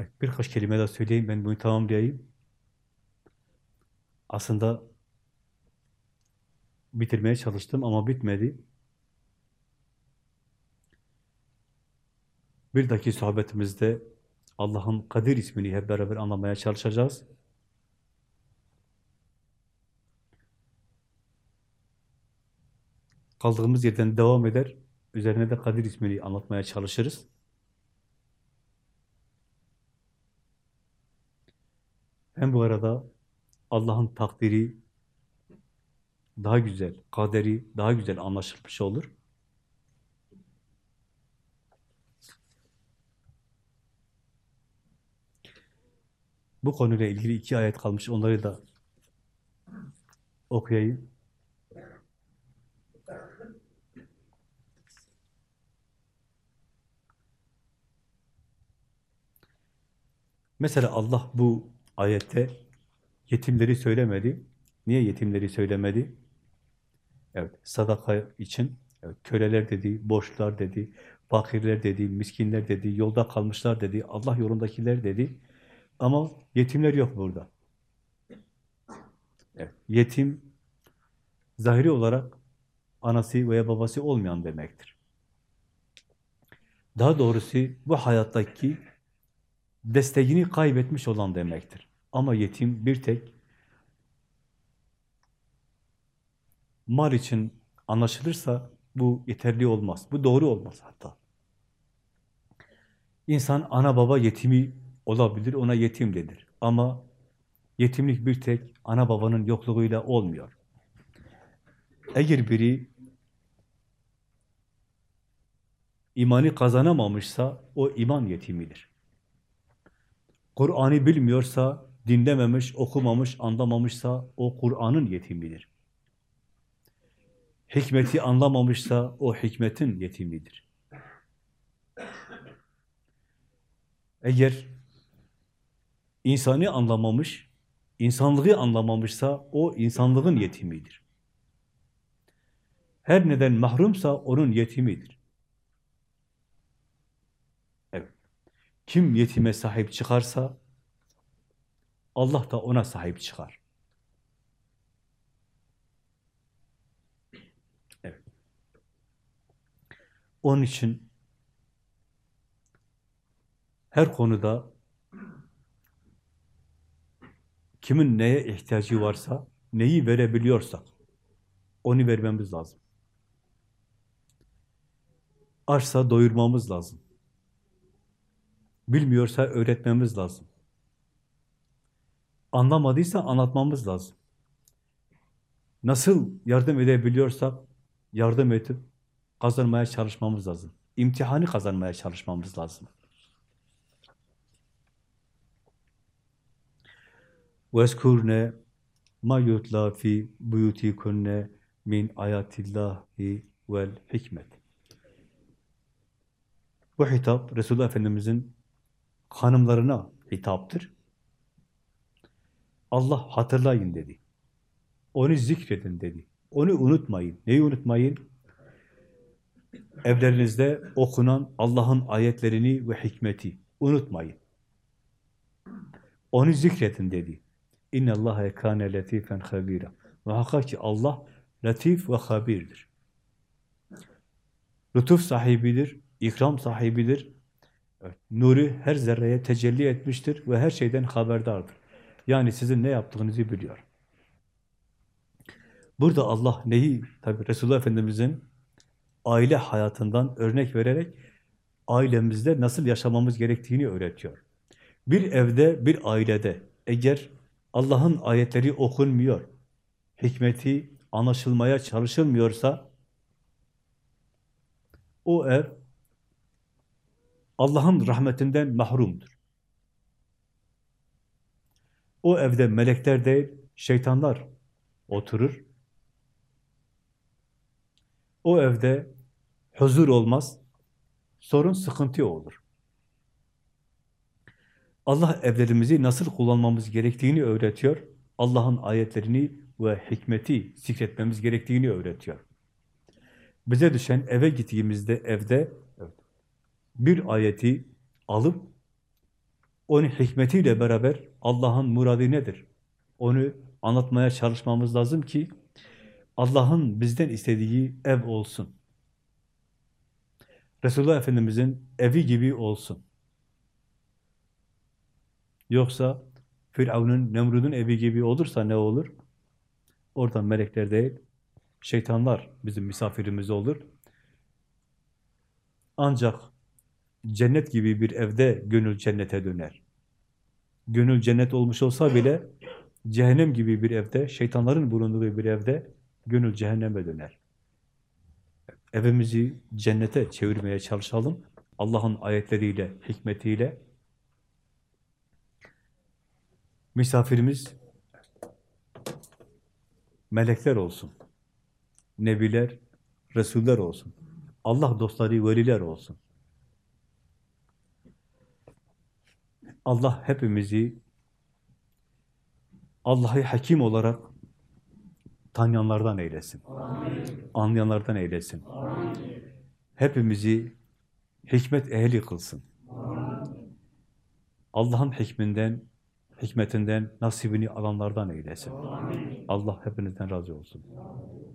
Evet, birkaç kelime daha söyleyeyim, ben bunu tamamlayayım. Aslında bitirmeye çalıştım ama bitmedi. Bir dahaki sohbetimizde Allah'ın Kadir ismini hep beraber anlamaya çalışacağız. Kaldığımız yerden devam eder. Üzerine de Kadir ismini anlatmaya çalışırız. Hem bu arada Allah'ın takdiri daha güzel, kaderi daha güzel anlaşılmış olur. Bu konuyla ilgili iki ayet kalmış. Onları da okuyayım. Mesela Allah bu ayette yetimleri söylemedi. Niye yetimleri söylemedi? Evet, sadaka için evet, köleler dedi, borçlar dedi, fakirler dedi, miskinler dedi, yolda kalmışlar dedi, Allah yolundakiler dedi. Ama yetimler yok burada. Evet, yetim zahiri olarak anası veya babası olmayan demektir. Daha doğrusu bu hayattaki desteğini kaybetmiş olan demektir. Ama yetim bir tek mal için anlaşılırsa bu yeterli olmaz. Bu doğru olmaz hatta. İnsan ana baba yetimi olabilir, ona yetim denir. Ama yetimlik bir tek ana babanın yokluğuyla olmuyor. Eğer biri imanı kazanamamışsa o iman yetimidir. Kur'an'ı bilmiyorsa, dinlememiş, okumamış, anlamamışsa o Kur'an'ın yetimidir. Hikmeti anlamamışsa o hikmetin yetimidir. Eğer insanı anlamamış, insanlığı anlamamışsa o insanlığın yetimidir. Her neden mahrumsa onun yetimidir. Evet. Kim yetime sahip çıkarsa Allah da ona sahip çıkar. Evet. Onun için her konuda kimin neye ihtiyacı varsa, neyi verebiliyorsak onu vermemiz lazım. Açsa doyurmamız lazım. Bilmiyorsa öğretmemiz lazım anlamadıysa anlatmamız lazım. Nasıl yardım edebiliyorsak yardım edip kazanmaya çalışmamız lazım. İmtihanı kazanmaya çalışmamız lazım. Veskurne ma yutla fi buyutikunne min ayatillahi vel hikmet. Bu hitap Resulullah Efendimizin hanımlarına hitaptır. Allah hatırlayın dedi. Onu zikredin dedi. Onu unutmayın. Neyi unutmayın? Evlerinizde okunan Allah'ın ayetlerini ve hikmeti unutmayın. Onu zikredin dedi. İnne Allahe kâne latifen habira. Muhakkak ki Allah latif ve habirdir. Lütuf sahibidir, ikram sahibidir. Evet, nuru her zerreye tecelli etmiştir ve her şeyden haberdardır. Yani sizin ne yaptığınızı biliyor. Burada Allah neyi, tabi Resulullah Efendimiz'in aile hayatından örnek vererek ailemizde nasıl yaşamamız gerektiğini öğretiyor. Bir evde, bir ailede eğer Allah'ın ayetleri okunmuyor, hikmeti anlaşılmaya çalışılmıyorsa o ev Allah'ın rahmetinden mahrumdur. O evde melekler değil, şeytanlar oturur. O evde huzur olmaz, sorun, sıkıntı olur. Allah evlerimizi nasıl kullanmamız gerektiğini öğretiyor. Allah'ın ayetlerini ve hikmeti zikretmemiz gerektiğini öğretiyor. Bize düşen eve gittiğimizde evde bir ayeti alıp onun hikmetiyle beraber Allah'ın muradı nedir? Onu anlatmaya çalışmamız lazım ki Allah'ın bizden istediği ev olsun. Resulullah Efendimiz'in evi gibi olsun. Yoksa Firavun'un, Nemrud'un evi gibi olursa ne olur? Oradan melekler değil, şeytanlar bizim misafirimiz olur. Ancak cennet gibi bir evde gönül cennete döner. Gönül cennet olmuş olsa bile cehennem gibi bir evde, şeytanların bulunduğu bir evde gönül cehenneme döner. Evimizi cennete çevirmeye çalışalım. Allah'ın ayetleriyle, hikmetiyle. Misafirimiz melekler olsun. Nebiler, Resuller olsun. Allah dostları, veliler olsun. Allah hepimizi Allah'ı hakim olarak tanıyanlardan eylesin. Amin. Anlayanlardan eylesin. Amin. Hepimizi hikmet ehli kılsın. Allah'ın hikminden, hikmetinden nasibini alanlardan eylesin. Amin. Allah hepinizden razı olsun. Amin.